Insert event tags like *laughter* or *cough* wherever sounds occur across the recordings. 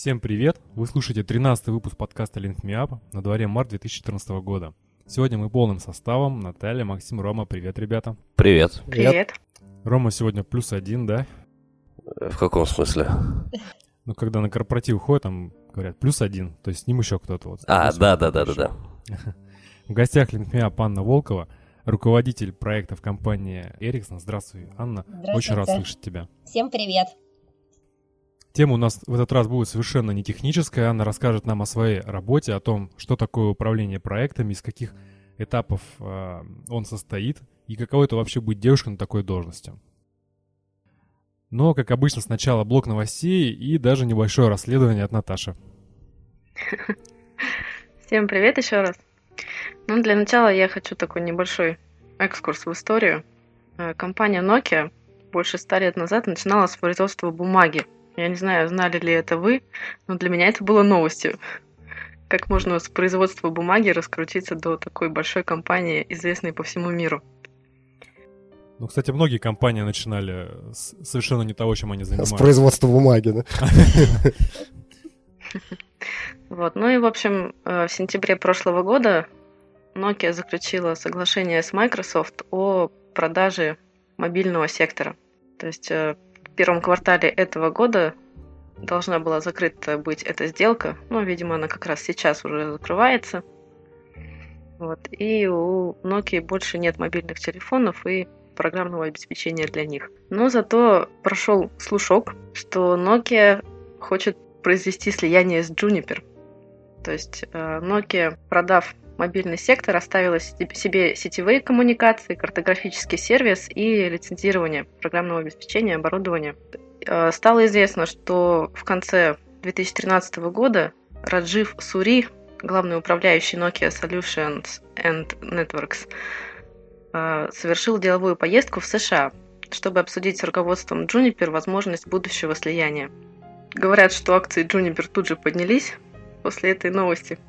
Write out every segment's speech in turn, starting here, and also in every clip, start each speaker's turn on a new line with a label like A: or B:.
A: Всем привет! Вы слушаете 13 выпуск подкаста Link Me Up на дворе март 2014 года. Сегодня мы полным составом. Наталья, Максим, Рома. Привет, ребята.
B: Привет.
C: Привет.
A: Рома сегодня плюс один, да?
B: В каком смысле? *laughs*
A: Ну, когда на корпоратив ходят, там говорят плюс один, то есть с ним еще кто-то. Вот,
B: а, да, да, да, да, да. *laughs*
A: В гостях Link Me Up Анна Волкова, руководитель проектов компании Ericsson. Здравствуй, Анна. Очень рад слышать тебя.
C: Всем привет.
A: Тема у нас в этот раз будет совершенно не техническая. Анна расскажет нам о своей работе, о том, что такое управление проектами, из каких этапов э, он состоит и каково это вообще быть девушкой на такой должности. Но, как обычно, сначала блок новостей и даже небольшое расследование от Наташи.
D: Всем привет еще раз. Ну, для начала я хочу такой небольшой экскурс в историю. Э, компания Nokia больше ста лет назад начинала с производства бумаги я не знаю, знали ли это вы, но для меня это было новостью. Как можно с производства бумаги раскрутиться до такой большой компании, известной по всему миру?
A: Ну, кстати, многие компании начинали с совершенно не того, чем они занимаются.
E: С производства бумаги, да? *laughs*
D: Вот, ну и, в общем, э, в сентябре прошлого года Nokia заключила соглашение с Microsoft о продаже мобильного сектора. То есть э, первом квартале этого года должна была закрыта быть эта сделка. Ну, видимо, она как раз сейчас уже закрывается. Вот. И у Nokia больше нет мобильных телефонов и программного обеспечения для них. Но зато прошел слушок, что Nokia хочет произвести слияние с Juniper. То есть э, Nokia, продав мобильный сектор оставила себе сетевые коммуникации, картографический сервис и лицензирование программного обеспечения, оборудования. Э, стало известно, что в конце 2013 года Раджив Сури, главный управляющий Nokia Solutions and Networks, э, совершил деловую поездку в США, чтобы обсудить с руководством Juniper возможность будущего слияния. Говорят, что акции Juniper тут же поднялись после этой новости –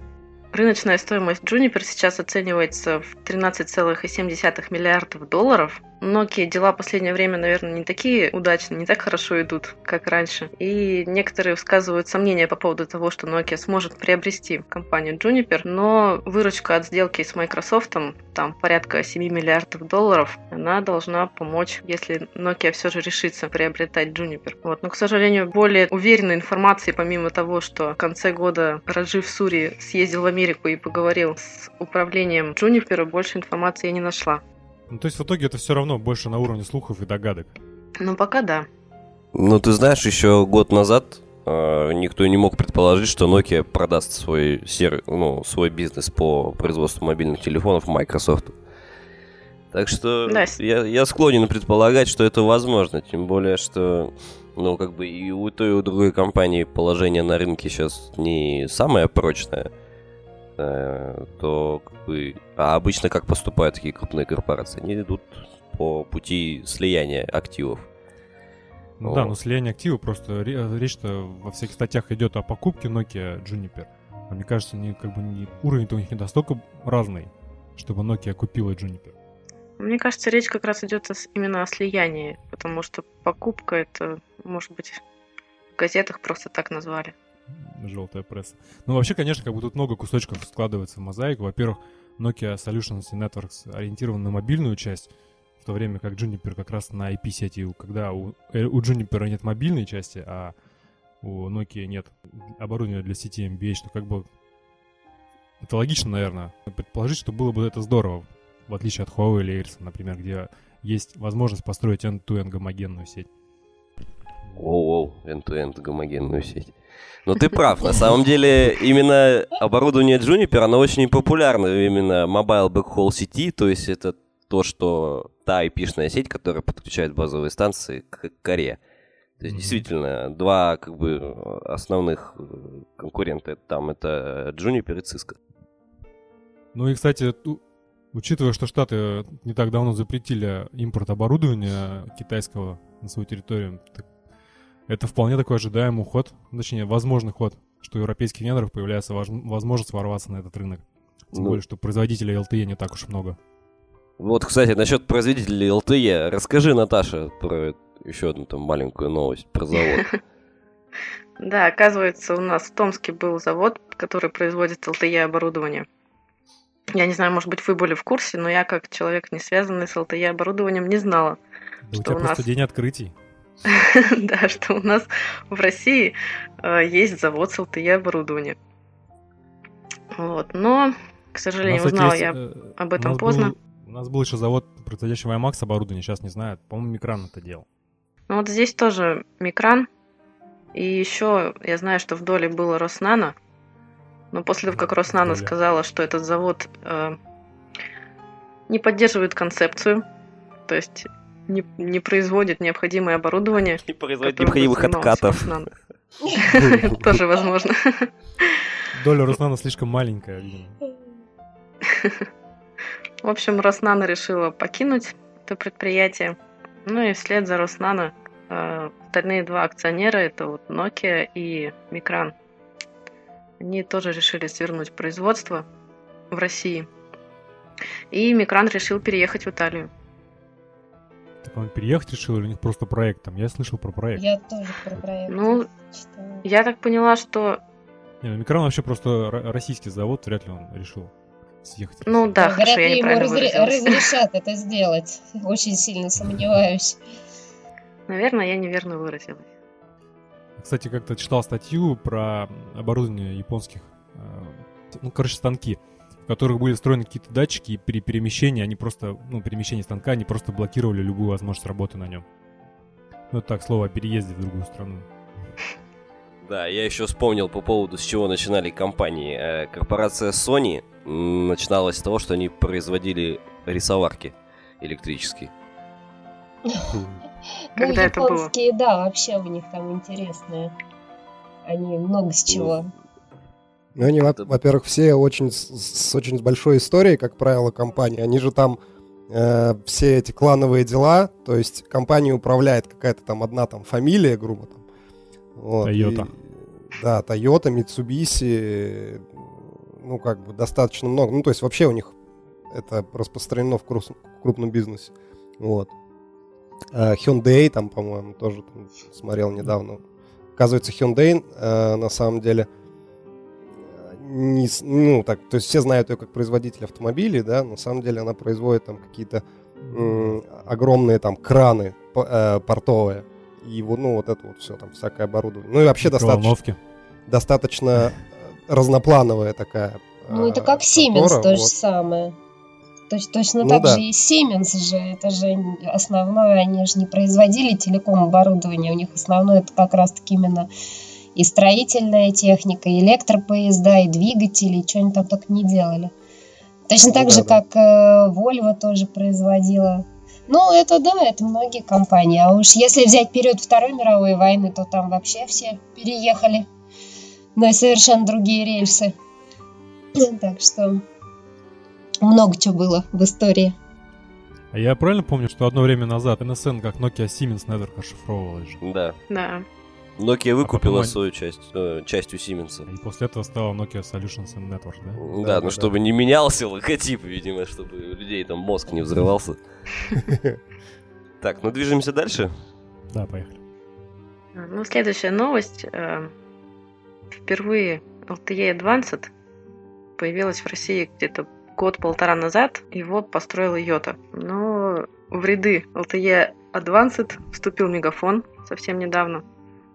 D: Рыночная стоимость Juniper сейчас оценивается в 13,7 миллиардов долларов. Многие дела в последнее время, наверное, не такие удачные, не так хорошо идут, как раньше. И некоторые высказывают сомнения по поводу того, что Nokia сможет приобрести компанию Juniper, но выручка от сделки с Microsoft, там порядка 7 миллиардов долларов, она должна помочь, если Nokia все же решится приобретать Juniper. Вот. Но, к сожалению, более уверенной информации, помимо того, что в конце года Раджив Сури съездил в Америку и поговорил с управлением Джунипера, больше информации я не нашла.
A: Ну, то есть в итоге это все равно больше на уровне слухов и догадок?
D: Ну, пока да.
B: Ну, ты знаешь, еще год назад э, никто не мог предположить, что Nokia продаст свой, сер... ну, свой бизнес по производству мобильных телефонов Microsoft. Так что да. я, я склонен предполагать, что это возможно, тем более, что ну, как бы и у той, и у другой компании положение на рынке сейчас не самое прочное. Э, то как бы... А обычно как поступают такие крупные корпорации? Они идут по пути слияния активов.
A: Ну О. да, но слияние активов просто речь-то во всех статьях идет о покупке Nokia Juniper. А мне кажется, они как бы не, уровень-то у них не настолько разный, чтобы Nokia купила Juniper.
D: Мне кажется, речь как раз идет именно о слиянии, потому что покупка это, может быть, в газетах просто так назвали
A: желтая пресса. Ну, вообще, конечно, как бы тут много кусочков складывается в мозаику. Во-первых, Nokia Solutions Networks ориентирован на мобильную часть, в то время как Juniper как раз на IP-сети, когда у, э, у Juniper нет мобильной части, а у Nokia нет оборудования для сети MBH, что как бы это логично, наверное, предположить, что было бы это здорово, в отличие от Huawei или Ericsson, например, где есть возможность построить end-to-end гомогенную сеть.
B: Воу-воу, end-to-end гомогенную сеть. Но ты прав, на самом деле именно оборудование Juniper, оно очень популярно именно Mobile Backhaul сети, то есть это то, что та IP-шная сеть, которая подключает базовые станции к коре. То есть, действительно, два как бы основных э, конкурента там это Juniper и Cisco.
A: Ну и, кстати, учитывая, что Штаты не так давно запретили импорт оборудования китайского на свою территорию, так это вполне такой ожидаемый ход, точнее, возможный ход, что у европейских вендоров появляется возможность ворваться на этот рынок. Тем ну, более, что производителей LTE не так уж много.
B: Вот, кстати, насчет производителей LTE. Расскажи, Наташа, про еще одну там маленькую новость про завод. *laughs*
D: Да, оказывается, у нас в Томске был завод, который производит LTE оборудование. Я не знаю, может быть, вы были в курсе, но я, как человек, не связанный с LTE оборудованием, не знала.
A: Да у тебя просто день открытий. *laughs*
D: Да, что у нас в России э, есть завод с LTE оборудованием. Вот, но, к сожалению, узнала я э, об этом поздно.
A: У нас был еще завод, производящий WiMAX оборудование, сейчас не знаю, по-моему, Микран это делал.
D: Ну вот здесь тоже Микран, и еще я знаю, что в доле было Роснано, но после того, как Роснано сказала, что этот завод э, не поддерживает концепцию, то есть не, не производит необходимое оборудование.
B: Не производит необходимых откатов. *laughs* *laughs*
D: Тоже возможно.
A: Доля Роснана слишком маленькая, видимо.
D: В общем, Роснано решила покинуть это предприятие. Ну и вслед за Роснано э, остальные два акционера, это вот Nokia и Микран, они тоже решили свернуть производство в России. И Микран решил переехать в Италию.
A: Так он переехать решил или у них просто проект там? Я слышал про проект.
C: Я тоже про проект.
D: Ну, читала. я так поняла, что...
A: Не, ну Микран вообще просто российский завод, вряд ли он решил съехать.
D: Ну да,
C: Вряд ли ему разре- разрешат это сделать. Очень сильно *laughs* сомневаюсь.
D: Наверное, я неверно выразилась.
A: Кстати, как-то читал статью про оборудование японских, э, ну, короче, станки, в которых были встроены какие-то датчики, и при перемещении они просто, ну, перемещении станка, они просто блокировали любую возможность работы на нем. Ну, это так, слово о переезде в другую страну.
B: Да, я еще вспомнил по поводу, с чего начинали компании. Э, корпорация Sony начиналась с того, что они производили рисоварки электрические.
D: Когда ну, это было?
C: да, вообще у них там интересные. Они много с чего.
E: Ну, они, во-первых, все очень с, очень большой историей, как правило, компании. Они же там э, все эти клановые дела, то есть компания управляет какая-то там одна там фамилия, грубо там.
A: Вот, Toyota.
E: И, да, Toyota, Mitsubishi, ну, как бы достаточно много. Ну, то есть вообще у них это распространено в крупном бизнесе. Вот. Uh, Hyundai там, по-моему, тоже там, смотрел недавно. Оказывается, Hyundai uh, на самом деле не, ну, так, то есть все знают ее как производитель автомобилей, да, на самом деле она производит там какие-то м- огромные там краны э, портовые. И вот, ну, вот это вот все, там, всякое оборудование. Ну и вообще достаточно, достаточно разноплановая такая.
C: Ну, это как Siemens то вот. же самое. То есть точно ну, так да. же и Siemens же, это же основное, они же не производили телеком оборудование, у них основное это как раз-таки именно и строительная техника, и электропоезда, и двигатели, и что они там только не делали. Точно ну, так да, же, да. как э, Volvo тоже производила. Ну, это да, это многие компании. А уж если взять период Второй мировой войны, то там вообще все переехали на совершенно другие рельсы. Так что много чего было в истории.
A: А я правильно помню, что одно время назад NSN как Nokia Siemens Network расшифровывалась же?
B: Да.
D: Да.
B: Nokia выкупила а свою часть, э, часть у Siemens.
A: И после этого стала Nokia Solutions and Network, да?
B: Да, да ну да, чтобы да. не менялся логотип, видимо, чтобы у людей там мозг не взрывался. *laughs* Так, ну движемся дальше?
A: Да, поехали.
D: Ну, следующая новость. Э, впервые LTE Advanced появилась в России где-то год-полтора назад его построила Йота. Но в ряды LTE Advanced вступил Мегафон совсем недавно.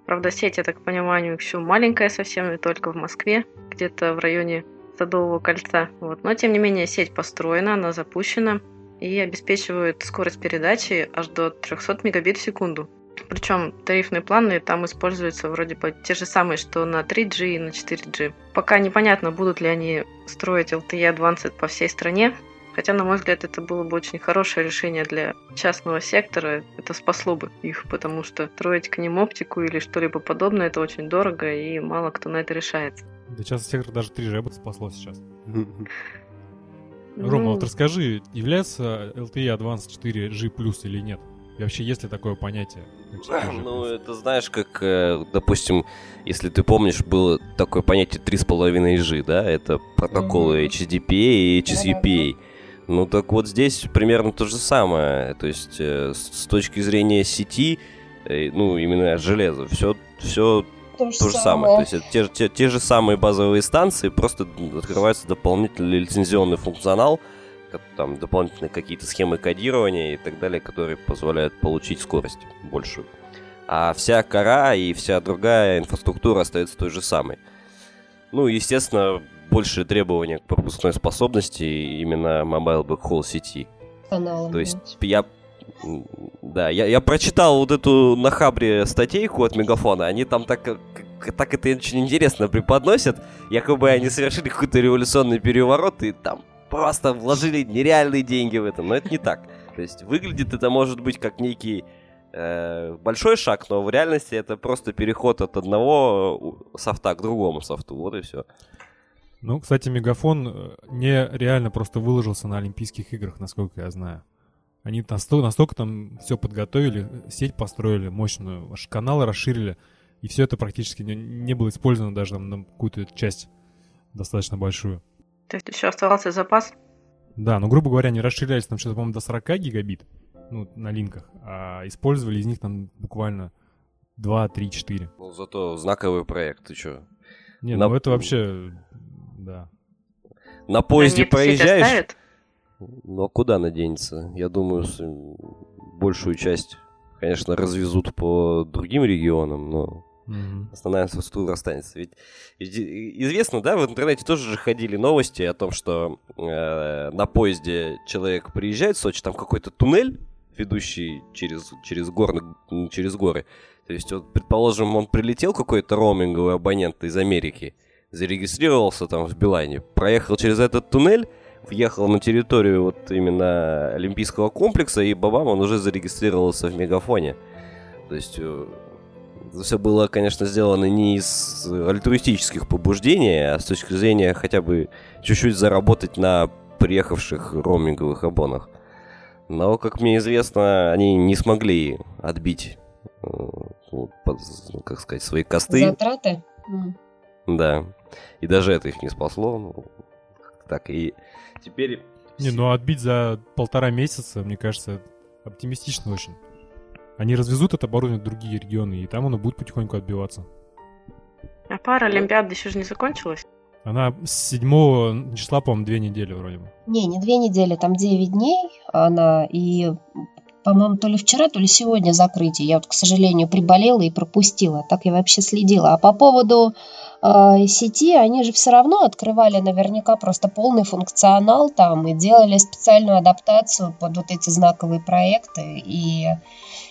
D: Правда, сеть, я так понимаю, еще маленькая совсем, и только в Москве, где-то в районе Садового кольца. Вот. Но, тем не менее, сеть построена, она запущена и обеспечивает скорость передачи аж до 300 мегабит в секунду. Причем тарифные планы там используются вроде бы те же самые, что на 3G и на 4G. Пока непонятно, будут ли они строить LTE Advanced по всей стране. Хотя, на мой взгляд, это было бы очень хорошее решение для частного сектора. Это спасло бы их, потому что строить к ним оптику или что-либо подобное, это очень дорого, и мало кто на это решается.
A: Для частного сектора даже 3G бы спасло сейчас. Рома, ну... вот расскажи, является LTE Advanced 4G плюс или нет? И вообще, есть ли такое понятие?
B: Ну, это знаешь, как, э, допустим, если ты помнишь, было такое понятие 3,5G, да? Это протоколы HTTP и HSUPA. Ну, так вот здесь примерно то же самое. То есть, э, с точки зрения сети, э, ну, именно железа, все, все то же, то же самое. самое. То есть те, те, те же самые базовые станции, просто открывается дополнительный лицензионный функционал, там дополнительные какие-то схемы кодирования и так далее, которые позволяют получить скорость большую. А вся кора и вся другая инфраструктура остается той же самой. Ну, естественно, большие требования к пропускной способности именно Mobile Backhaul сети.
C: Каналом,
B: То есть я да, я, я прочитал вот эту на Хабре статейку от Мегафона. Они там так, так это очень интересно преподносят. Якобы они совершили какой-то революционный переворот и там просто вложили нереальные деньги в это. Но это не так. То есть выглядит это может быть как некий э, большой шаг, но в реальности это просто переход от одного софта к другому софту. Вот и все.
A: Ну, кстати, Мегафон э, не реально просто выложился на Олимпийских играх, насколько я знаю. Они настолько, настолько там все подготовили, сеть построили мощную, каналы расширили, и все это практически не, не было использовано даже там, на какую-то часть достаточно большую.
D: То есть еще оставался запас?
A: Да, ну, грубо говоря, они расширялись там что-то, по-моему, до 40 гигабит ну, на линках, а использовали из них там буквально 2, 3, 4.
B: Ну, зато знаковый проект, ты что?
A: Не, на... ну это вообще, да.
B: На поезде проезжаешь? Ну а куда она денется? Я думаю, большую часть, конечно, развезут по другим регионам, но mm-hmm. основная инфраструктура останется. Ведь известно, да, в интернете тоже же ходили новости о том, что э, на поезде человек приезжает в Сочи, там какой-то туннель, ведущий через, через, горы, через горы. То есть, вот, предположим, он прилетел какой-то роуминговый абонент из Америки, зарегистрировался там в Билайне, проехал через этот туннель, въехал на территорию вот именно Олимпийского комплекса, и бабам он уже зарегистрировался в Мегафоне. То есть э, все было, конечно, сделано не из альтруистических побуждений, а с точки зрения хотя бы чуть-чуть заработать на приехавших роуминговых абонах. Но, как мне известно, они не смогли отбить, э, как сказать, свои косты.
C: Затраты?
B: Да. И даже это их не спасло. Ну, так, и теперь...
A: Не, ну отбить за полтора месяца, мне кажется, оптимистично очень. Они развезут это оборудование в другие регионы, и там оно будет потихоньку отбиваться.
D: А пара Олимпиады еще же не закончилась?
A: Она с 7 числа, по-моему, две недели вроде бы.
C: Не, не две недели, там 9 дней она, и, по-моему, то ли вчера, то ли сегодня закрытие. Я вот, к сожалению, приболела и пропустила. Так я вообще следила. А по поводу сети, они же все равно открывали наверняка просто полный функционал там и делали специальную адаптацию под вот эти знаковые проекты. И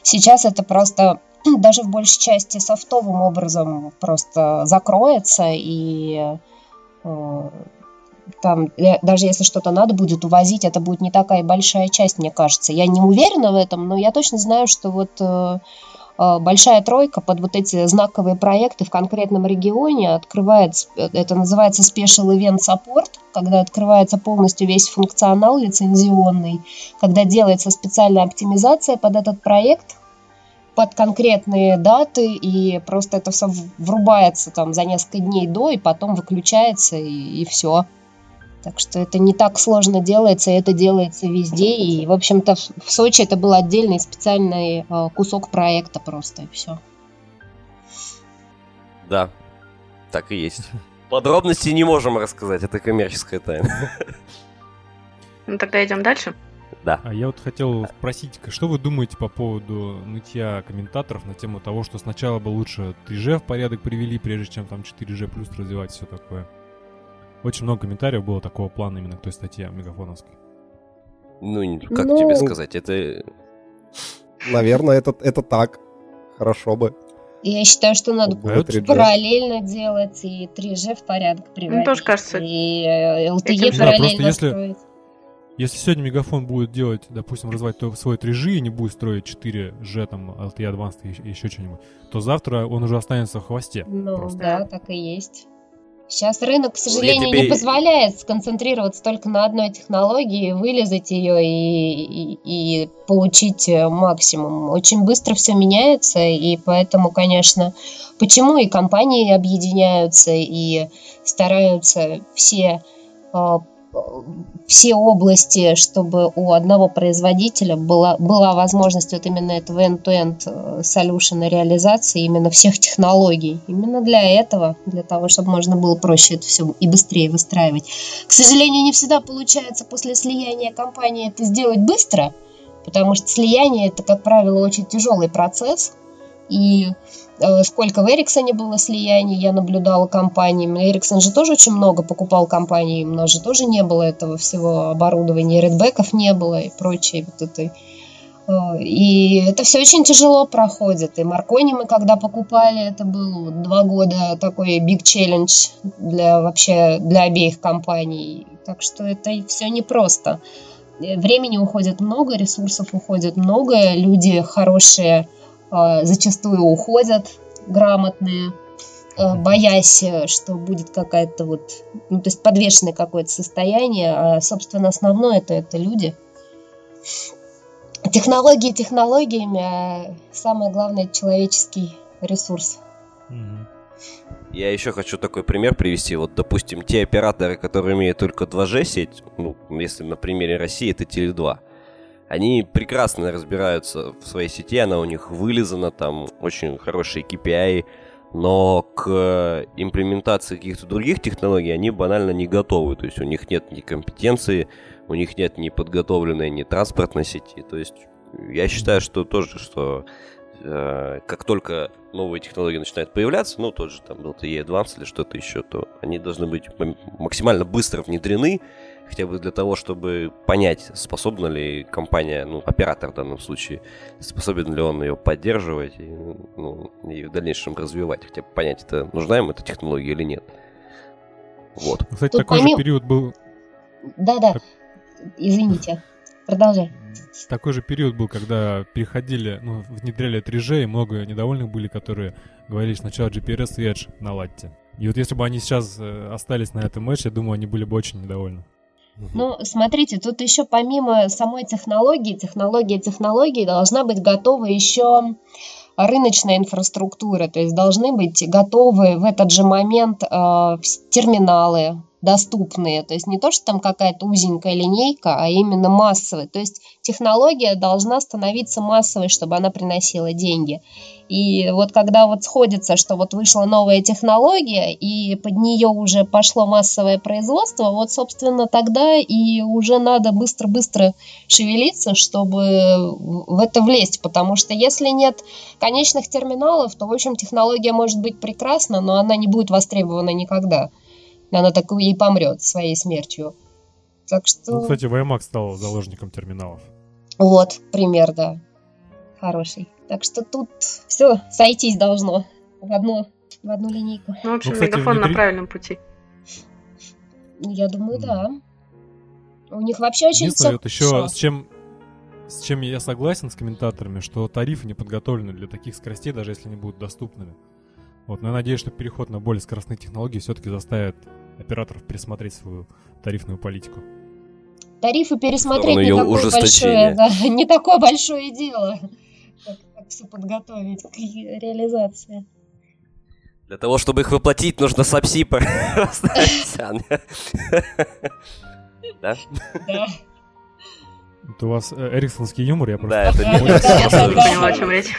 C: сейчас это просто *clears throat* даже в большей части софтовым образом просто закроется и э, там даже если что-то надо будет увозить, это будет не такая большая часть, мне кажется. Я не уверена в этом, но я точно знаю, что вот э, Э, большая тройка под вот эти знаковые проекты в конкретном регионе открывает, это называется Special Event Support, когда открывается полностью весь функционал лицензионный, когда делается специальная оптимизация под этот проект, под конкретные даты, и просто это все врубается там за несколько дней до, и потом выключается, и, и все. Так что это не так сложно делается, это делается везде. И, в общем-то, в Сочи это был отдельный специальный э, кусок проекта просто, и все.
B: Да, так и есть. Подробности не можем рассказать, это коммерческая тайна.
D: Ну тогда идем дальше.
B: Да.
A: А я вот хотел спросить, что вы думаете по поводу нытья комментаторов на тему того, что сначала бы лучше 3G в порядок привели, прежде чем там 4G плюс развивать все такое? Очень много комментариев было такого плана именно к той статье мегафоновской.
B: Ну, как ну... тебе сказать, это...
E: Наверное, это, это так. Хорошо бы.
C: Я считаю, что надо будет параллельно делать и 3G в порядок приводить.
D: Мне тоже кажется.
C: И LTE параллельно
A: да, если, строить. Если сегодня Мегафон будет делать, допустим, развивать свой 3G и не будет строить 4G, там, LTE Advanced и еще что-нибудь, то завтра он уже останется в хвосте.
C: Ну, просто. да, так и есть. Сейчас рынок, к сожалению, тебе... не позволяет сконцентрироваться только на одной технологии, вылезать ее и, и, и получить э, максимум. Очень быстро все меняется, и поэтому, конечно, почему и компании объединяются и стараются все э, все области, чтобы у одного производителя была, была возможность вот именно этого end-to-end э, solution реализации именно всех технологий. Именно для этого, для того, чтобы можно было проще это все и быстрее выстраивать. К сожалению, не всегда получается после слияния компании это сделать быстро, потому что слияние это, как правило, очень тяжелый процесс, и сколько в Эриксоне было слияний, я наблюдала компаниями. Эриксон же тоже очень много покупал компаний, у нас же тоже не было этого всего оборудования, редбеков не было и прочее вот этой. Э, и это все очень тяжело проходит. И Маркони мы когда покупали, это был два года такой big challenge для вообще для обеих компаний. Так что это все непросто. Э, времени уходит много, ресурсов уходит много, люди хорошие зачастую уходят грамотные, а, боясь, что будет какая-то вот, ну, то есть подвешенное какое-то состояние, а, собственно, основное это, это люди. Технологии технологиями, а самое главное человеческий ресурс.
B: Я еще хочу такой пример привести. Вот, допустим, те операторы, которые имеют только 2G сеть, ну, если на примере России, это Теле2. Они прекрасно разбираются в своей сети, она у них вылизана, там очень хорошие KPI, но к имплементации каких-то других технологий они банально не готовы. То есть у них нет ни компетенции, у них нет ни подготовленной, ни транспортной сети. То есть я считаю, что тоже, что э, как только новые технологии начинают появляться, ну, тот же там LTE Advanced или что-то еще, то они должны быть максимально быстро внедрены, хотя бы для того, чтобы понять, способна ли компания, ну, оператор в данном случае, способен ли он ее поддерживать и, ну, и в дальнейшем развивать, хотя бы понять, это нужна им эта технология или нет. Вот.
A: Ну, кстати, Тут такой помимо... же период был...
C: Да-да, так... извините, продолжай.
A: Такой же период был, когда переходили, ну, внедряли 3G, и много недовольных были, которые говорили сначала GPRS и Edge наладьте. И вот если бы они сейчас э, остались на этом Edge, я думаю, они были бы очень недовольны.
C: Ну, смотрите, тут еще помимо самой технологии, технологии технологии должна быть готова еще рыночная инфраструктура, то есть должны быть готовы в этот же момент э, терминалы, доступные. То есть не то, что там какая-то узенькая линейка, а именно массовая. То есть технология должна становиться массовой, чтобы она приносила деньги. И вот когда вот сходится, что вот вышла новая технология, и под нее уже пошло массовое производство, вот, собственно, тогда и уже надо быстро-быстро шевелиться, чтобы в это влезть, потому что если нет конечных терминалов, то, в общем, технология может быть прекрасна, но она не будет востребована никогда она так и помрет своей смертью. Так что...
A: Ну, кстати, WiMAX стал заложником терминалов.
C: Вот, пример, да. Хороший. Так что тут все сойтись должно в одну, в одну линейку.
D: Ну, в общем, ну, кстати, мегафон внедри... на правильном пути.
C: Я думаю, да. У них вообще очень все
A: вот еще с чем, с чем я согласен с комментаторами, что тарифы не подготовлены для таких скоростей, даже если они будут доступными. Вот, но я надеюсь, что переход на более скоростные технологии все-таки заставит операторов пересмотреть свою тарифную политику.
C: Тарифы пересмотреть не такое большое, да, не такое большое дело, как, как все подготовить к реализации.
B: Для того, чтобы их воплотить, нужно сапси *laughs*
A: Да? Да. Это у вас э, эриксонский юмор, я просто...
B: Да, это
D: не Я поняла, о чем речь.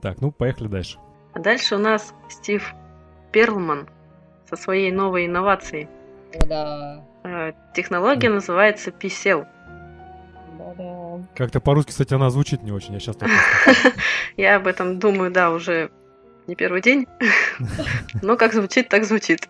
A: Так, ну, поехали дальше.
D: А дальше у нас Стив Перлман со своей новой инновацией.
C: Да.
D: Э, технология называется PCL.
A: Как-то по-русски, кстати, она звучит не очень, я сейчас так *laughs*
D: Я об этом думаю, да, уже не первый день. *laughs* Но как звучит, так звучит.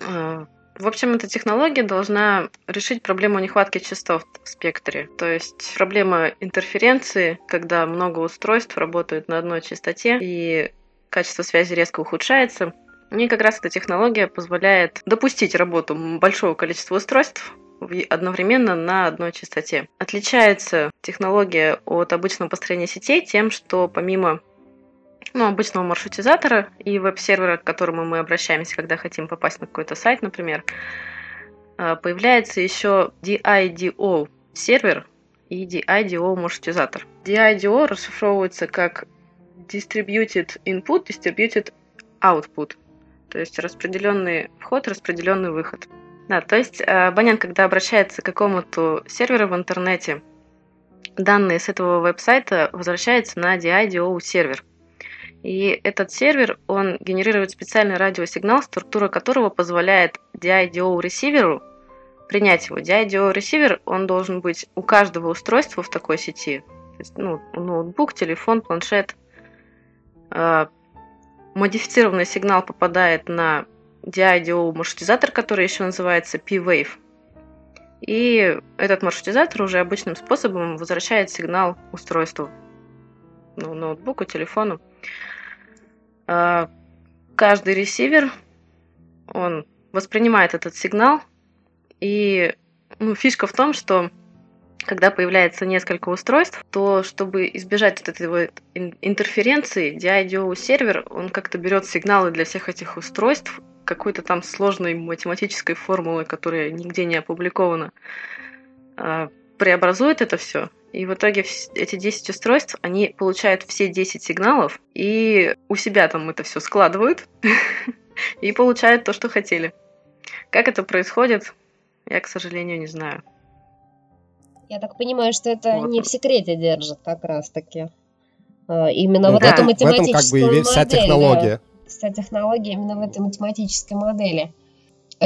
D: *laughs* В общем, эта технология должна решить проблему нехватки частот в спектре. То есть проблема интерференции, когда много устройств работают на одной частоте и качество связи резко ухудшается. И как раз эта технология позволяет допустить работу большого количества устройств одновременно на одной частоте. Отличается технология от обычного построения сетей тем, что помимо ну, обычного маршрутизатора и веб-сервера, к которому мы обращаемся, когда хотим попасть на какой-то сайт, например, э, появляется еще DIDO сервер и DIDO маршрутизатор. DIDO расшифровывается как Distributed Input, Distributed Output. То есть распределенный вход, распределенный выход. Да, то есть э, абонент, когда обращается к какому-то серверу в интернете, данные с этого веб-сайта возвращаются на DIDO сервер. И этот сервер, он генерирует специальный радиосигнал, структура которого позволяет DIDO ресиверу принять его. DIDO ресивер, он должен быть у каждого устройства в такой сети. То есть, ну, ноутбук, телефон, планшет. Э, модифицированный сигнал попадает на DIDO маршрутизатор, который еще называется P-Wave. И этот маршрутизатор уже обычным способом возвращает сигнал устройству, ну, ноутбуку, телефону. А, каждый ресивер, он воспринимает этот сигнал, и ну, фишка в том, что когда появляется несколько устройств, то чтобы избежать вот этой вот интерференции, DIDO сервер, он как-то берет сигналы для всех этих устройств какой-то там сложной математической формулы, которая нигде не опубликована, а, преобразует это все. И в итоге эти 10 устройств, они получают все 10 сигналов и у себя там это все складывают *laughs* и получают то, что хотели. Как это происходит, я, к сожалению, не знаю.
C: Я так понимаю, что это вот. не в секрете держит как раз-таки. А, именно ну, вот да. эту математическую В этом как бы и вся модель, технология. Да вся технология именно в этой математической модели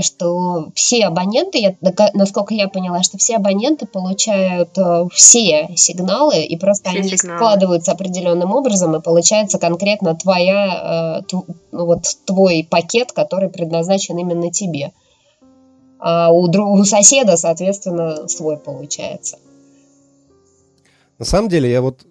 C: что все абоненты, я, насколько я поняла, что все абоненты получают э, все сигналы, и просто все они сигналы. складываются определенным образом, и получается конкретно твоя, э, ну вот твой пакет, который предназначен именно тебе. А у, у соседа, соответственно, свой получается.
E: На самом деле, я вот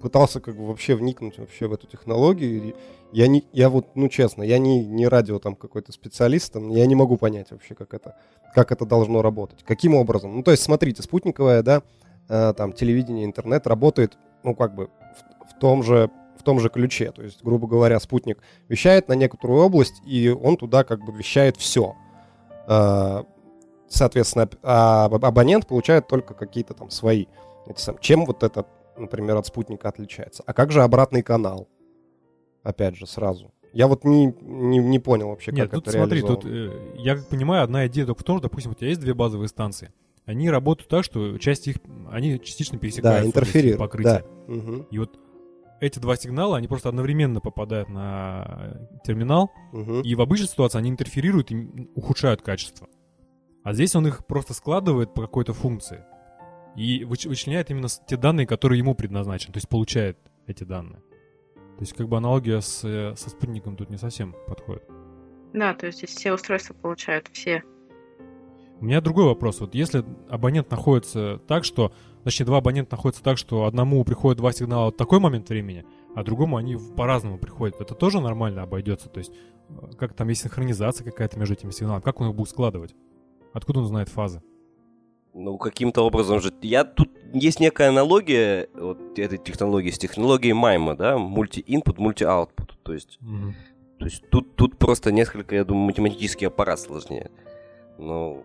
E: пытался как бы вообще вникнуть вообще в эту технологию. Я не, я вот, ну честно, я не, не радио там какой-то специалист, там, я не могу понять вообще, как это, как это должно работать. Каким образом? Ну то есть, смотрите, спутниковое, да, э, там телевидение, интернет работает, ну как бы в, в том же в том же ключе. То есть, грубо говоря, спутник вещает на некоторую область, и он туда как бы вещает все. Э, соответственно, а абонент получает только какие-то там свои. Чем вот это например, от спутника отличается. А как же обратный канал? Опять же, сразу. Я вот не, не, не понял вообще, Нет, как тут, это смотри, тут,
A: э, я как понимаю, одна идея только в том, что, допустим, у тебя есть две базовые станции. Они работают так, что часть их, они частично пересекаются.
E: Да, интерферируют. Покрытие.
A: Да. Угу. И вот эти два сигнала, они просто одновременно попадают на терминал, угу. и в обычной ситуации они интерферируют и ухудшают качество. А здесь он их просто складывает по какой-то функции и вычленяет именно те данные, которые ему предназначены, то есть получает эти данные. То есть как бы аналогия с, э, со спутником тут не совсем подходит.
D: Да, то есть все устройства получают все.
A: У меня другой вопрос. Вот если абонент находится так, что... Точнее, два абонента находятся так, что одному приходит два сигнала в такой момент времени, а другому они по-разному приходят. Это тоже нормально обойдется? То есть э, как там есть синхронизация какая-то между этими сигналами? Как он их будет складывать? Откуда он знает фазы?
B: Ну, каким-то образом же... Я тут... Есть некая аналогия вот этой технологии с технологией майма, да? Мульти-инпут, мульти-аутпут. То есть... Mm-hmm. То есть тут, тут просто несколько, я думаю, математический аппарат сложнее. Но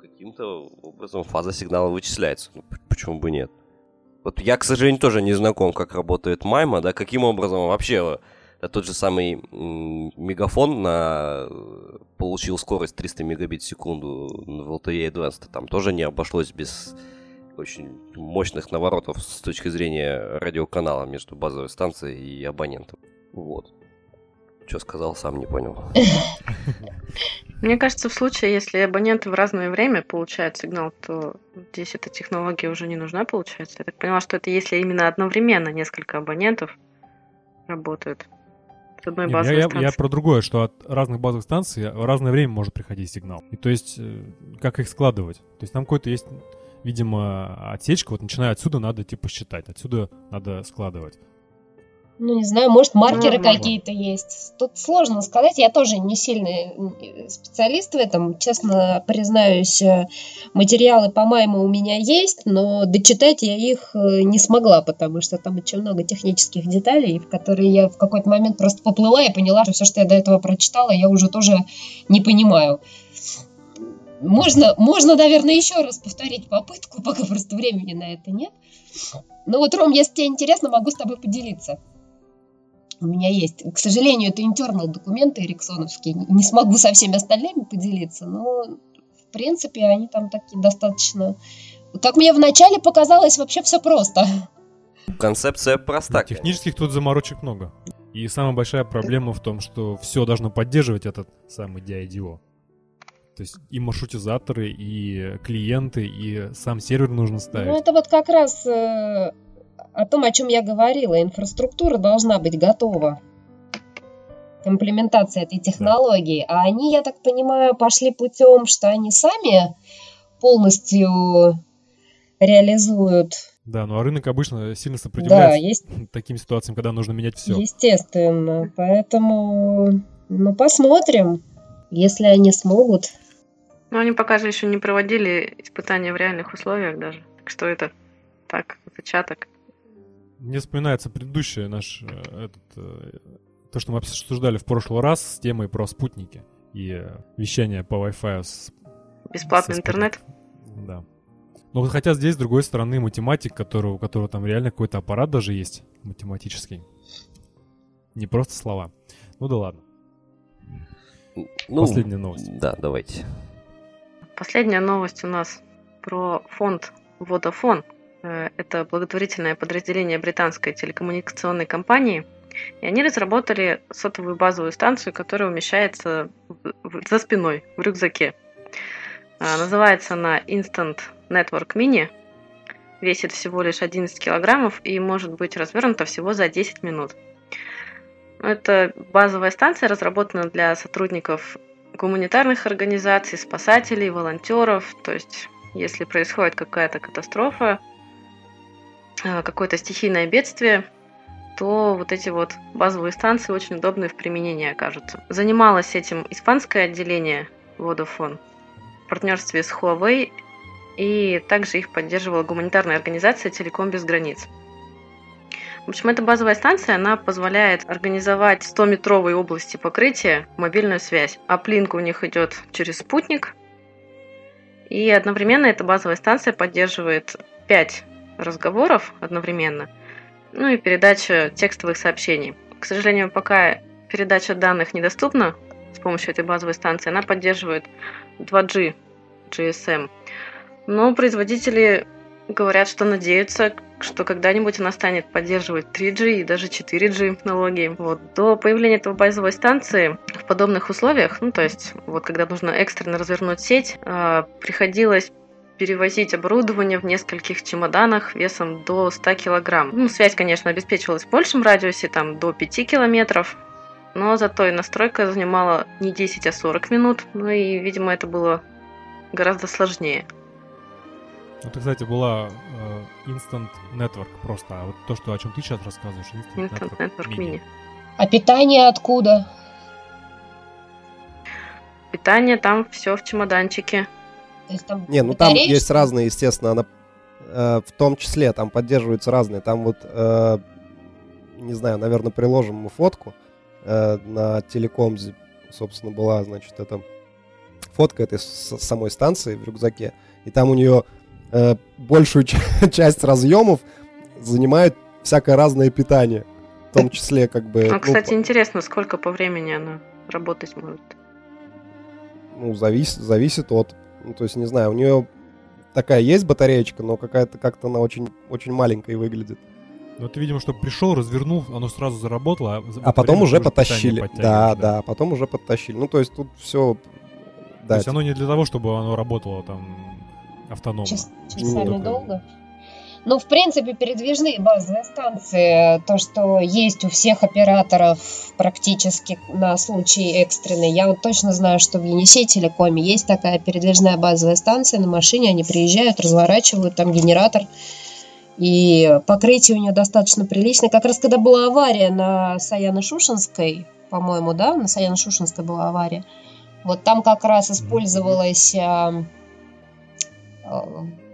B: каким-то образом фаза сигнала вычисляется. Ну, почему бы нет? Вот я, к сожалению, тоже не знаком, как работает майма, да, каким образом вообще Э, тот же самый мегафон на... получил скорость 300 мегабит в секунду в LTE Advanced. Там тоже не обошлось без очень мощных наворотов с точки зрения радиоканала между базовой станцией и абонентом. Вот. Что сказал, сам не понял. *laughs*
D: Мне кажется, в случае, если абоненты в разное время получают сигнал, то здесь эта технология уже не нужна, получается. Я так поняла, что это если именно одновременно несколько абонентов работают
A: одной базовой я, станции. Я, я про другое, что от разных базовых станций в разное время может приходить сигнал. И то есть, э, как их складывать? То есть там какой-то есть, видимо, отсечка, вот начиная отсюда надо типа считать, отсюда надо складывать.
C: Ну, не знаю, может, маркеры ну, какие-то есть. Тут сложно сказать. Я тоже не сильный специалист в этом. Честно признаюсь, э, материалы по майму у меня есть, но дочитать я их э, не смогла, потому что там очень много технических деталей, в которые я в какой-то момент просто поплыла и поняла, что все, что я до этого прочитала, я уже тоже не понимаю. Можно, можно, наверное, еще раз повторить попытку, пока просто времени на это нет. Ну вот, Ром, если тебе интересно, могу с тобой поделиться. у меня есть. К сожалению, это internal документы эриксоновские. Не смогу со всеми остальными поделиться, но в принципе они там такие достаточно... Как мне вначале показалось, вообще все просто.
B: Концепция проста.
A: Технических тут заморочек много. И самая большая проблема в том, что все должно поддерживать этот самый DIDO. То есть и маршрутизаторы, и клиенты, и сам сервер нужно ставить. Ну,
C: это вот как раз э, о том, о чем я говорила. Инфраструктура должна быть готова к имплементации этой технологии. Да. А они, я так понимаю, пошли путем, что они сами полностью реализуют
A: да, ну а рынок обычно сильно сопротивляется
C: да, есть...
A: таким ситуациям, когда нужно менять все.
C: Естественно. Поэтому, ну, посмотрим, если они смогут.
D: Ну, они пока же еще не проводили испытания в реальных условиях даже. Так что это так, зачаток.
A: Мне вспоминается предыдущий наш э, этот, э, то, что мы обсуждали в прошлый раз с темой про спутники и э, вещание по Wi-Fi с
D: Бесплатный интернет?
A: Да. Но вот хотя здесь, с другой стороны, математик, который, у которого там реально какой-то аппарат даже есть математический. Не просто слова. Ну да ладно.
B: Ну, Последняя новость. Да, давайте.
D: Последняя новость у нас про фонд Vodafone. Э, это благотворительное подразделение британской телекоммуникационной компании. И они разработали сотовую базовую станцию, которая умещается за спиной, в рюкзаке. А, называется она Instant Network Mini. Весит всего лишь 11 килограммов и может быть развернута всего за 10 минут. Это базовая станция, разработана для сотрудников гуманитарных организаций, спасателей, волонтеров. То есть, если происходит какая-то катастрофа, а, какое-то стихийное бедствие, то вот эти вот базовые станции очень удобны в применении окажутся. Занималось этим испанское отделение Vodafone в партнерстве с Huawei, и также их поддерживала гуманитарная организация «Телеком без границ». В общем, эта базовая станция, она позволяет организовать 100-метровой области покрытия мобильную связь. Аплинк у них идет через спутник. И одновременно эта базовая станция поддерживает 5 разговоров одновременно, ну и передача текстовых сообщений. К сожалению, пока передача данных недоступна с помощью этой базовой станции, она поддерживает 2G GSM. Но производители говорят, что надеются, что когда-нибудь она станет поддерживать 3G и даже 4G технологии. Вот. До появления этого базовой станции в подобных условиях, ну то есть вот когда нужно экстренно развернуть сеть, э, приходилось перевозить оборудование в нескольких чемоданах весом до 100 килограмм. Ну, связь, конечно, обеспечивалась в большем радиусе, там до 5 километров, но зато и настройка занимала не 10, а 40 минут. Ну и, видимо, это было гораздо сложнее.
A: Это, кстати, была э, Instant Network просто. А вот то, что, о чем ты сейчас рассказываешь, Instant, Instant Network, Network Mini. Mini.
C: А питание откуда?
D: Питание там все в чемоданчике.
E: То есть там Не, ну там есть разные, естественно, она э, в том числе там поддерживаются разные. Там вот, э, не знаю, наверное, приложим мы фотку э, на телекомзе, собственно, была, значит, это фотка этой самой станции в рюкзаке, и там у нее э, большую *laughs* часть разъемов занимает всякое разное питание. В том числе, как бы...
D: А, ну, кстати, по... интересно, сколько по времени она работать может?
E: Ну, завис... зависит от... Ну, то есть, не знаю, у нее такая есть батареечка, но какая-то как-то она очень, очень маленькая выглядит.
A: Ну, ты, видимо, что пришел, развернул, оно сразу заработало,
E: а, а потом уже потащили. Да, да, да, потом уже подтащили. Ну, то есть тут все.
A: Да, то есть оно не для того, чтобы оно работало там автономно.
C: Час, часами долго. Ну, в принципе, передвижные базовые станции, то, что есть у всех операторов практически на случай экстренный. Я вот точно знаю, что в Енисей Телекоме есть такая передвижная базовая станция на машине, они приезжают, разворачивают там генератор, и покрытие у нее достаточно приличное. Как раз когда была авария на Саяно-Шушенской, по-моему, да, на Саяно-Шушенской была авария, вот там как раз использовалась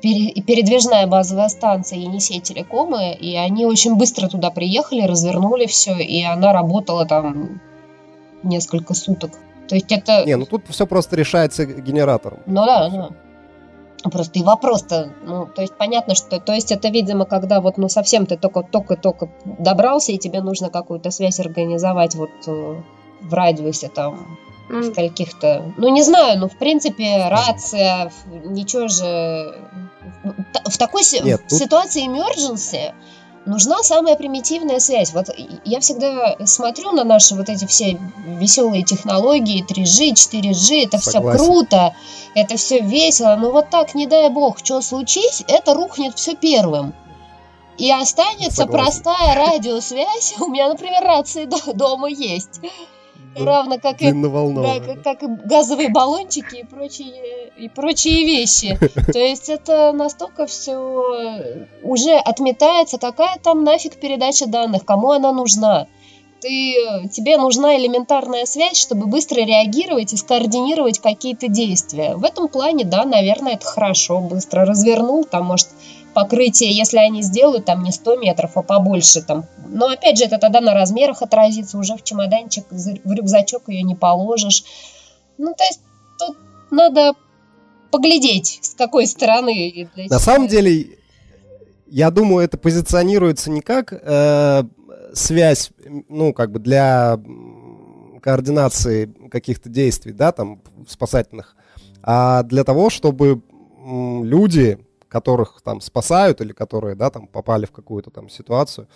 C: передвижная базовая станция Енисей Телекома, и они очень быстро туда приехали, развернули все, и она работала там несколько суток. То есть это...
E: Не, ну тут все просто решается генератором.
C: Ну да, да. Просто и вопрос-то, ну, то есть понятно, что, то есть это, видимо, когда вот, ну, совсем ты только-только-только добрался, и тебе нужно какую-то связь организовать вот э, в радиусе там mm. каких-то, ну, не знаю, ну, в принципе, рация, ничего же, в такой Нет, тут... ситуации emergency нужна самая примитивная связь. Вот я всегда смотрю на наши вот эти все веселые технологии, 3G, 4G, это Согласен. все круто, это все весело, но вот так, не дай бог, что случись, это рухнет все первым. И останется Согласен. простая радиосвязь. *laughs* У меня, например, рации дома есть. Да, Равно как и, да, как, как и газовые баллончики и прочие, и прочие вещи. *laughs* То есть это настолько все уже отметается, какая там нафиг передача данных, кому она нужна. Ты, тебе нужна элементарная связь, чтобы быстро реагировать и скоординировать какие-то действия. В этом плане, да, наверное, это хорошо. Быстро развернул, там, может, покрытие, если они сделают там не 100 метров, а побольше там. Но опять же, это тогда на размерах отразится, уже в чемоданчик, в рюкзачок ее не положишь. Ну, то есть тут надо поглядеть, с какой стороны.
E: На самом деле, я думаю, это позиционируется не как э, связь, ну, как бы для координации каких-то действий, да, там, спасательных, а для того, чтобы люди, которых там спасают или которые, да, там попали в какую-то там ситуацию,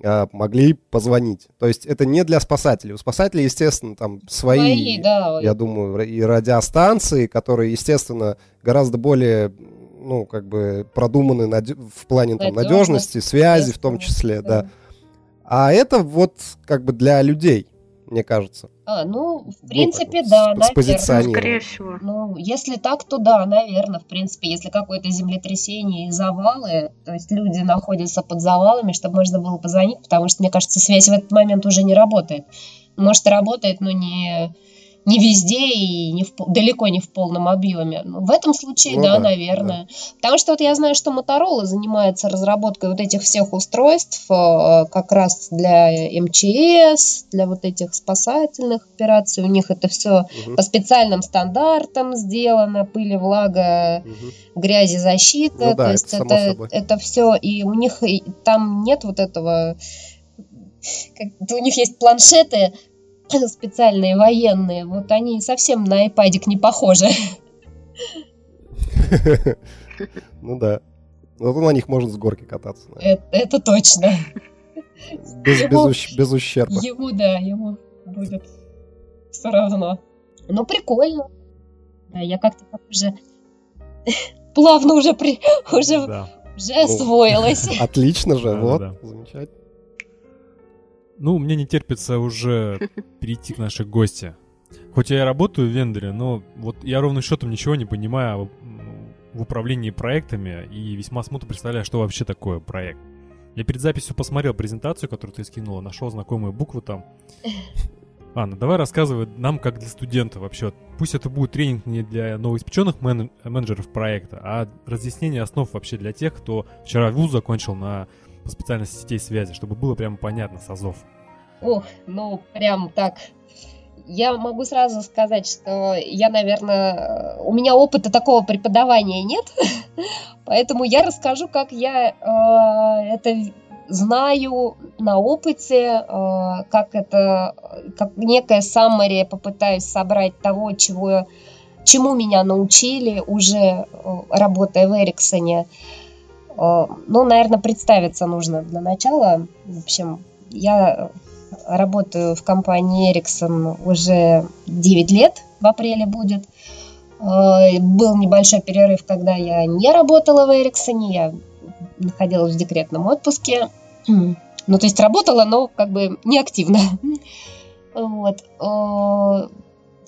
E: э, могли позвонить. То есть это не для спасателей. У спасателей, естественно, там свои, свои да. я думаю, и радиостанции, которые, естественно, гораздо более ну, как бы продуманы наде- в плане там, надежности, связи в том числе, да. да. А это вот как бы для людей мне кажется.
C: А, ну, в принципе, ну, да,
D: с, наверное. Ну, скорее всего.
C: Ну, если так, то да, наверное, в принципе, если какое-то землетрясение и завалы, то есть люди находятся под завалами, чтобы можно было позвонить, потому что, мне кажется, связь в этот момент уже не работает. Может, работает, но не не везде и не в, далеко не в полном объеме. В этом случае, ну, да, да, наверное. Да. Потому что вот я знаю, что Motorola занимается разработкой вот этих всех устройств э, как раз для МЧС, для вот этих спасательных операций. У них это все угу. по специальным стандартам сделано, пыли, влага, угу. грязи, защита. Ну, да, То есть это, это, это все, и у них там нет вот этого как, у них есть планшеты, *laughs* специальные военные, вот они совсем на iPadик не похожи. *laughs*
E: Ну да. Зато на них можно с горки кататься.
C: Это, это точно.
E: Без, ущерба.
C: Ему, да, ему будет все равно. Ну, прикольно. Да, я как-то уже *laughs* плавно уже, при, уже, да. уже ну, освоилась.
E: Отлично же, вот, замечательно.
A: Ну, мне не терпится уже *laughs* перейти к нашей гости. Хоть я и работаю в вендоре, но вот я ровным счетом ничего не понимаю в управлении проектами и весьма смутно представляю, что вообще такое проект. Я перед записью посмотрел презентацию, которую ты скинула, нашел знакомые буквы там. *laughs* Анна, давай рассказывай нам, как для студента вообще. Пусть это будет тренинг не для новоиспеченных мен- менеджеров проекта, а разъяснение основ вообще для тех, кто вчера вуз закончил на по специальности сетей связи, чтобы было прямо понятно с азов?
C: Ох, ну прям так. Я могу сразу сказать, что я, наверное, у меня опыта такого преподавания нет, *laughs* поэтому я расскажу, как я э, это знаю на опыте, э, как это, как некое саммари попытаюсь собрать того, чего, чему меня научили уже э, работая в Эриксоне. Э, ну, наверное, представиться нужно для начала. В общем, я работаю в компании Ericsson уже 9 лет, в апреле будет. Э, был небольшой перерыв, когда я не работала в Ericsson, я находилась в декретном отпуске. *clears throat* Ну, то есть работала, но как бы неактивно. Вот. Э,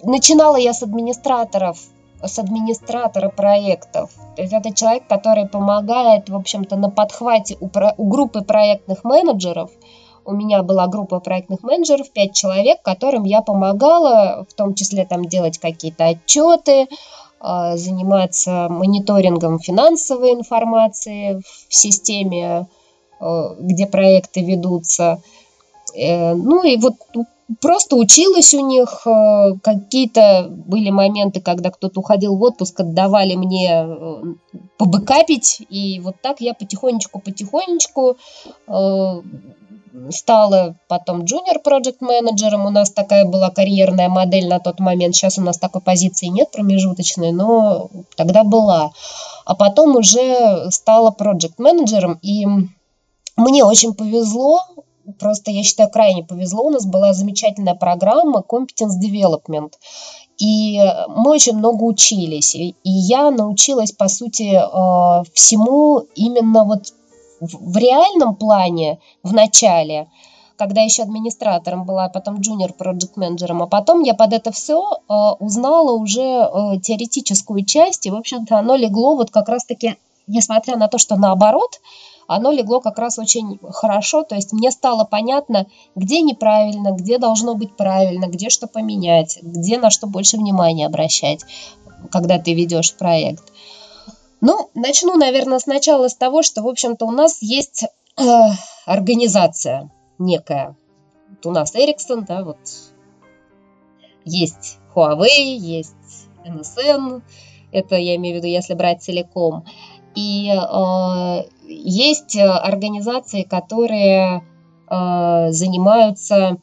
C: начинала я с администраторов с администратора проектов. То есть это человек, который помогает, в общем-то, на подхвате у, про, у группы проектных менеджеров. У меня была группа проектных менеджеров, пять человек, которым я помогала, в том числе там делать какие-то отчеты, а, заниматься мониторингом финансовой информации в системе, а, где проекты ведутся. Э, ну и вот просто училась у них. Э, какие-то были моменты, когда кто-то уходил в отпуск, отдавали мне э, побыкапить. И вот так я потихонечку-потихонечку стала потом junior project менеджером. У нас такая была карьерная модель на тот момент. Сейчас у нас такой позиции нет промежуточной, но тогда была. А потом уже стала project менеджером. И мне очень повезло, просто я считаю крайне повезло. У нас была замечательная программа Competence Development. И мы очень много учились. И я научилась, по сути, э, всему именно вот в реальном плане в начале, когда еще администратором была, а потом junior project менеджером, а потом я под это все э, узнала уже э, теоретическую часть, и, в общем-то, оно легло вот как раз-таки, несмотря на то, что наоборот, оно легло как раз очень хорошо, то есть мне стало понятно, где неправильно, где должно быть правильно, где что поменять, где на что больше внимания обращать, когда ты ведешь проект. Ну, начну, наверное, сначала с того, что, в общем-то, у нас есть э, организация некая. Вот у нас Ericsson, да, вот есть Huawei, есть NSN, это я имею в виду, если брать целиком. И э, есть организации, которые э, занимаются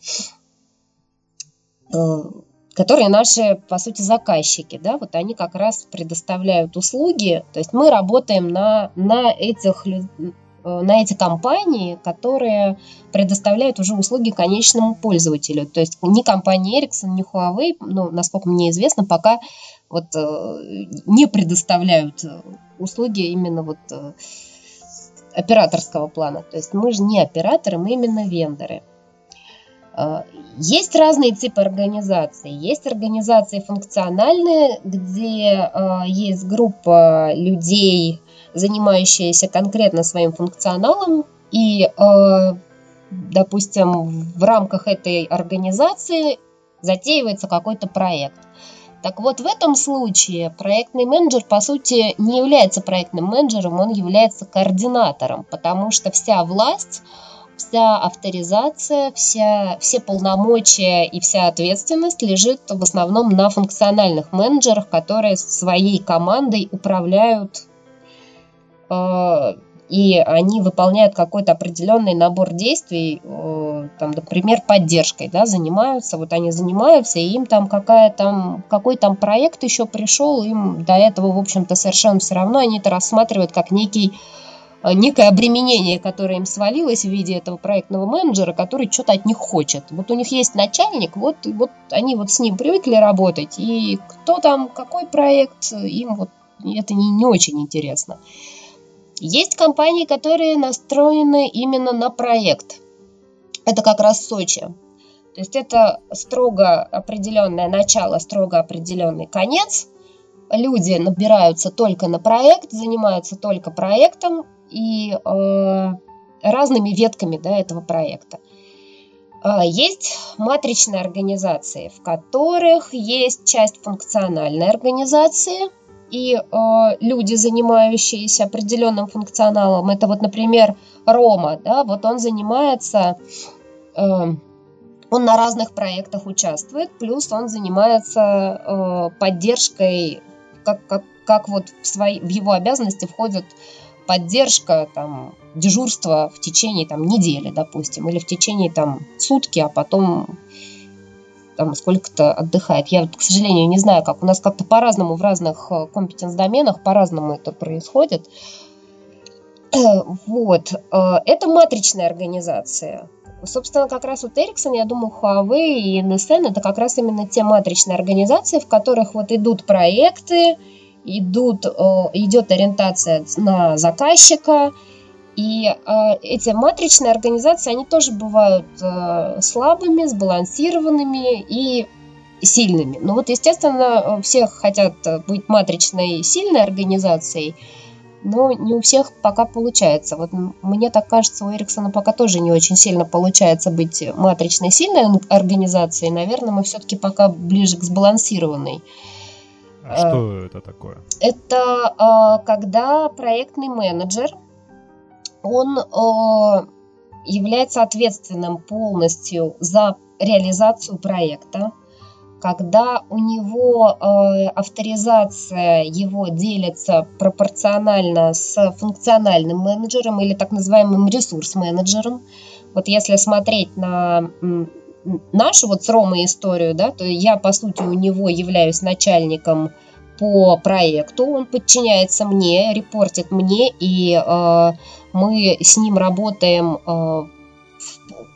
C: э, которые наши, по сути, заказчики, да, вот они как раз предоставляют услуги, то есть мы работаем на, на этих э, на эти компании, которые предоставляют уже услуги конечному пользователю. То есть ни компания Ericsson, ни Huawei, ну, насколько мне известно, пока вот э, не предоставляют услуги именно вот э, операторского плана. То есть мы же не операторы, мы именно вендоры. Э, есть разные типы организаций. Есть организации функциональные, где э, есть группа людей, занимающиеся конкретно своим функционалом, и, э, допустим, в рамках этой организации затеивается какой-то проект. Так вот, в этом случае проектный менеджер, по сути, не является проектным менеджером, он является координатором, потому что вся власть вся авторизация, вся, все полномочия и вся ответственность лежит в основном на функциональных менеджерах, которые своей командой управляют э, и они выполняют какой-то определенный набор действий, э, там, например, поддержкой, да, занимаются, вот они занимаются, и им там какая там, какой там проект еще пришел, им до этого, в общем-то, совершенно все равно, они это рассматривают как некий Э, некое обременение, которое им свалилось в виде этого проектного менеджера, который что-то от них хочет. Вот у них есть начальник, вот, вот они вот с ним привыкли работать, и кто там, какой проект, им вот это не, не очень интересно. Есть компании, которые настроены именно на проект. Это как раз Сочи. То есть это строго определенное начало, строго определенный конец. Люди набираются только на проект, занимаются только проектом, и э, разными ветками да, этого проекта. Э, есть матричные организации, в которых есть часть функциональной организации, и э, люди, занимающиеся определенным функционалом, это вот, например, Рома, да, вот он занимается, э, он на разных проектах участвует, плюс он занимается э, поддержкой, как, как, как вот в, свои, в его обязанности входят поддержка, там, дежурство в течение там, недели, допустим, или в течение там, сутки, а потом там сколько-то отдыхает. Я, к сожалению, не знаю, как. У нас как-то по-разному в разных компетенс-доменах, по-разному это происходит. *clears throat* Вот. Э, это матричная организация. Собственно, как раз вот Ericsson, я думаю, Huawei и NSN это как раз именно те матричные организации, в которых вот идут проекты, идут, э, идет ориентация на заказчика, и э, эти матричные организации, они тоже бывают э, слабыми, сбалансированными и сильными. Но вот, естественно, все хотят быть матричной сильной организацией, но не у всех пока получается. Вот мне так кажется, у Эриксона пока тоже не очень сильно получается быть матричной сильной организацией. Наверное, мы все-таки пока ближе к сбалансированной.
A: А что это такое?
C: Это а, когда проектный менеджер, он а, является ответственным полностью за реализацию проекта, когда у него э, авторизация его делится пропорционально с функциональным менеджером или так называемым ресурс-менеджером. Вот если смотреть на нашу вот с Ромой историю, да, то я, по сути, у него являюсь начальником по проекту, он подчиняется мне, репортит мне, и э, мы с ним работаем э,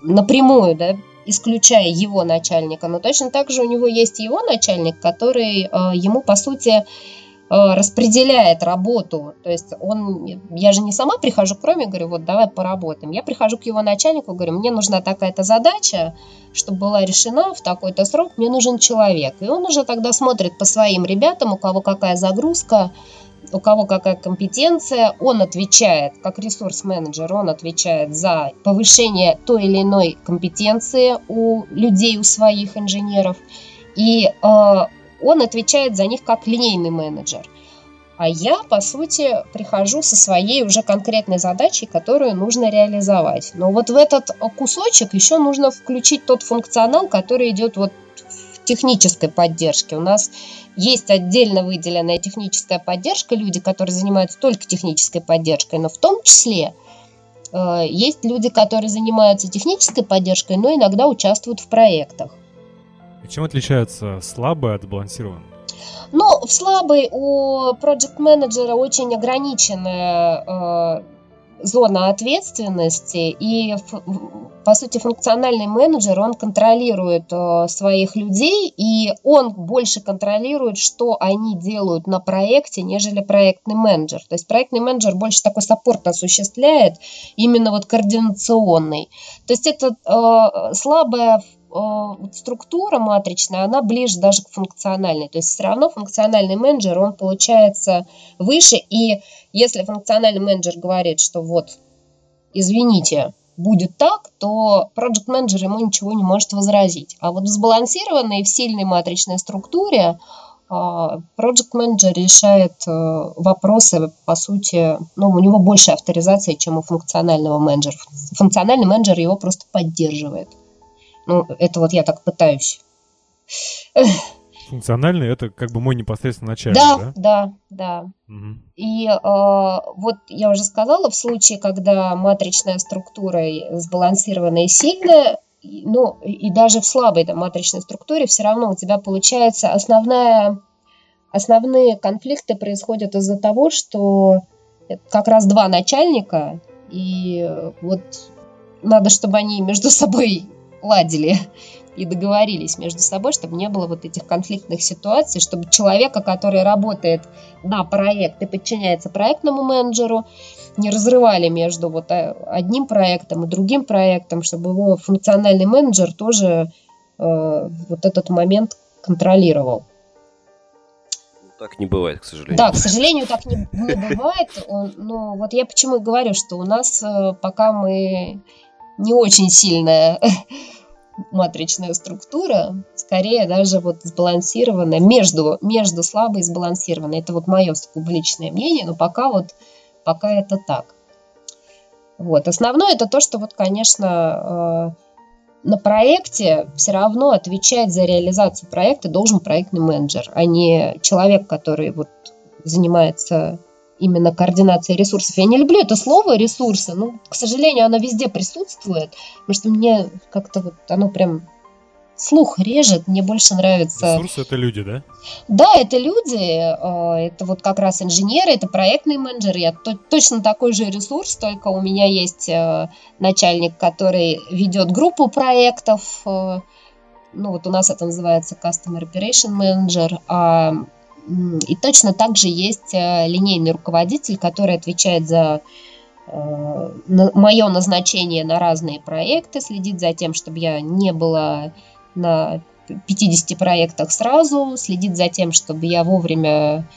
C: напрямую, да, исключая его начальника. Но точно так же у него есть его начальник, который э, ему, по сути, э, распределяет работу. То есть он, я же не сама прихожу к Роме, говорю, вот давай поработаем. Я прихожу к его начальнику, говорю, мне нужна такая-то задача, чтобы была решена в такой-то срок, мне нужен человек. И он уже тогда смотрит по своим ребятам, у кого какая загрузка, у кого какая компетенция, он отвечает, как ресурс-менеджер, он отвечает за повышение той или иной компетенции у людей, у своих инженеров, и э, он отвечает за них как линейный менеджер. А я, по сути, прихожу со своей уже конкретной задачей, которую нужно реализовать. Но вот в этот кусочек еще нужно включить тот функционал, который идет вот технической поддержки. У нас есть отдельно выделенная техническая поддержка, люди, которые занимаются только технической поддержкой, но в том числе э, есть люди, которые занимаются технической поддержкой, но иногда участвуют в проектах.
A: И чем отличается слабое от сбалансированного?
C: Ну, в слабой у проект менеджера очень ограниченная э, зона ответственности, и, по сути, функциональный менеджер, он контролирует э, своих людей, и он больше контролирует, что они делают на проекте, нежели проектный менеджер. То есть проектный менеджер больше такой саппорт осуществляет, именно вот координационный. То есть это э, слабая э, структура матричная, она ближе даже к функциональной. То есть все равно функциональный менеджер, он получается выше, и если функциональный менеджер говорит, что вот, извините, будет так, то project менеджер ему ничего не может возразить. А вот в сбалансированной, в сильной матричной структуре а, project менеджер решает э, вопросы, по сути, ну, у него больше авторизации, чем у функционального менеджера. Функциональный менеджер его просто поддерживает. Ну, это вот я так пытаюсь
A: Функциональный это как бы мой непосредственный начальник,
C: да? Да, да, да. Угу. И э, вот я уже сказала, в случае, когда матричная структура сбалансированная и сильная, ну и даже в слабой да, матричной структуре все равно у тебя получается основная, основные конфликты происходят из-за того, что как раз два начальника, и вот надо, чтобы они между собой ладили и договорились между собой, чтобы не было вот этих конфликтных ситуаций, чтобы человека, который работает на проект и подчиняется проектному менеджеру, не разрывали между вот э, одним проектом и другим проектом, чтобы его функциональный менеджер тоже э, вот этот момент контролировал.
B: Так не бывает, к сожалению.
C: Да, к сожалению, так не, не бывает. Но вот я почему и говорю, что у нас э, пока мы не очень сильная матричная структура, скорее даже вот сбалансированная, между, между слабой и сбалансированной. Это вот мое личное мнение, но пока вот, пока это так. Вот. Основное это то, что вот, конечно, э, на проекте все равно отвечать за реализацию проекта должен проектный менеджер, а не человек, который вот занимается именно координация ресурсов. Я не люблю это слово ресурсы, но, к сожалению, оно везде присутствует, потому что мне как-то вот оно прям слух режет, мне больше нравится...
A: Ресурсы это люди, да?
C: Да, это люди, э, это вот как раз инженеры, это проектный менеджер, я точно такой же ресурс, только у меня есть э, начальник, который ведет группу проектов, э, ну вот у нас это называется Customer Operation Manager, а и точно так же есть э, линейный руководитель, который отвечает за э, мое назначение на разные проекты, следит за тем, чтобы я не была на 50 проектах сразу, следит за тем, чтобы я вовремя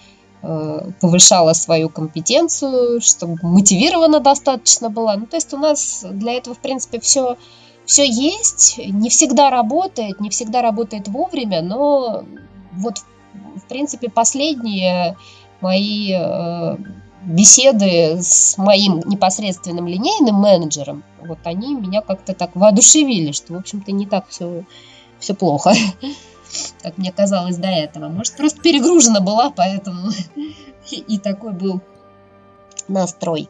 C: э, повышала свою компетенцию, чтобы мотивирована достаточно была. Ну, то есть у нас для этого, в принципе, все, все есть, не всегда работает, не всегда работает вовремя, но вот в принципе, последние мои э, беседы с моим непосредственным линейным менеджером, вот они меня как-то так воодушевили, что, в общем-то, не так все, все плохо, *laughs* как мне казалось до этого. Может, просто перегружена была, поэтому *laughs* и такой был настрой.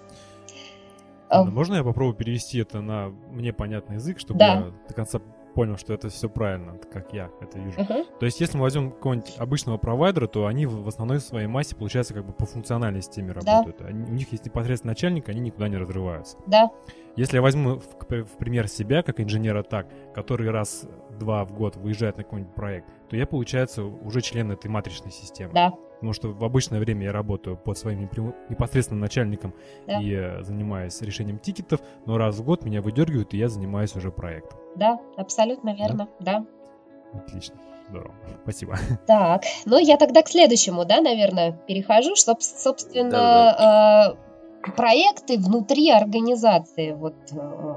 A: Можно я попробую перевести это на мне понятный язык, чтобы да. я до конца понял, что это все правильно, как я это вижу. Uh-huh. То есть, если мы возьмем какого-нибудь обычного провайдера, то они в основной своей массе, получается, как бы по функциональной системе работают. Да. Они, у них есть непосредственно начальник, они никуда не разрываются.
C: Да.
A: Если я возьму в, в пример себя, как инженера так, который раз-два в год выезжает на какой-нибудь проект, то я, получается, уже член этой матричной системы.
C: Да.
A: Потому что в обычное время я работаю под своим непосредственным начальником да. и э, занимаюсь решением тикетов, но раз в год меня выдергивают, и я занимаюсь уже проектом.
C: Да, абсолютно верно, да.
A: да. Отлично. Здорово. Спасибо.
C: Так, ну я тогда к следующему, да, наверное, перехожу, чтобы, собственно, да, да. Э, проекты внутри организации. Вот э,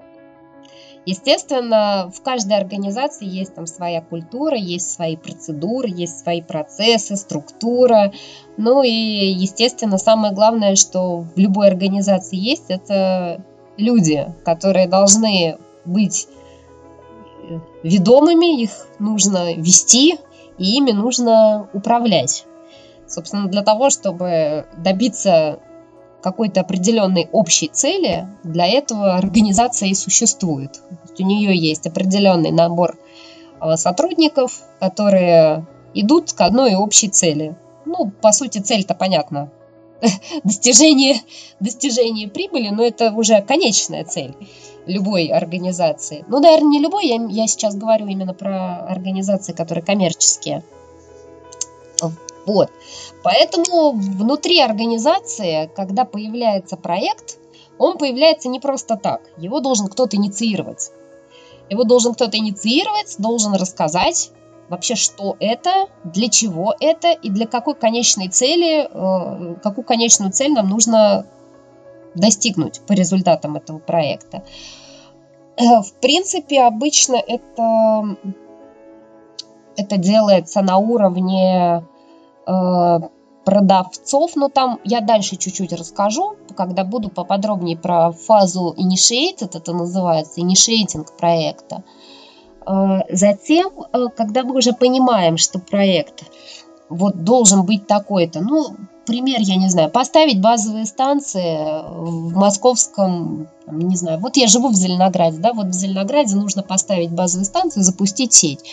C: Естественно, в каждой организации есть там своя культура, есть свои процедуры, есть свои процессы, структура. Ну и, естественно, самое главное, что в любой организации есть, это люди, которые должны быть ведомыми, их нужно вести, и ими нужно управлять. Собственно, для того, чтобы добиться какой-то определенной общей цели, для этого организация и существует. У нее есть определенный набор а, сотрудников, которые идут к одной общей цели. Ну, по сути, цель-то понятна. *laughs* достижение, достижение прибыли, но это уже конечная цель любой организации. Ну, наверное, не любой, я, я сейчас говорю именно про организации, которые коммерческие. Вот. Поэтому внутри организации, когда появляется проект, он появляется не просто так. Его должен кто-то инициировать. Его должен кто-то инициировать, должен рассказать вообще, что это, для чего это и для какой конечной цели, э, какую конечную цель нам нужно достигнуть по результатам этого проекта. Э, в принципе, обычно это, это делается на уровне Э, продавцов, но там я дальше чуть-чуть расскажу, когда буду поподробнее про фазу initiated, это называется, initiating проекта. Э, затем, э, когда мы уже понимаем, что проект вот должен быть такой-то, ну, пример, я не знаю, поставить базовые станции в московском, не знаю, вот я живу в Зеленограде, да, вот в Зеленограде нужно поставить базовые станции, запустить сеть.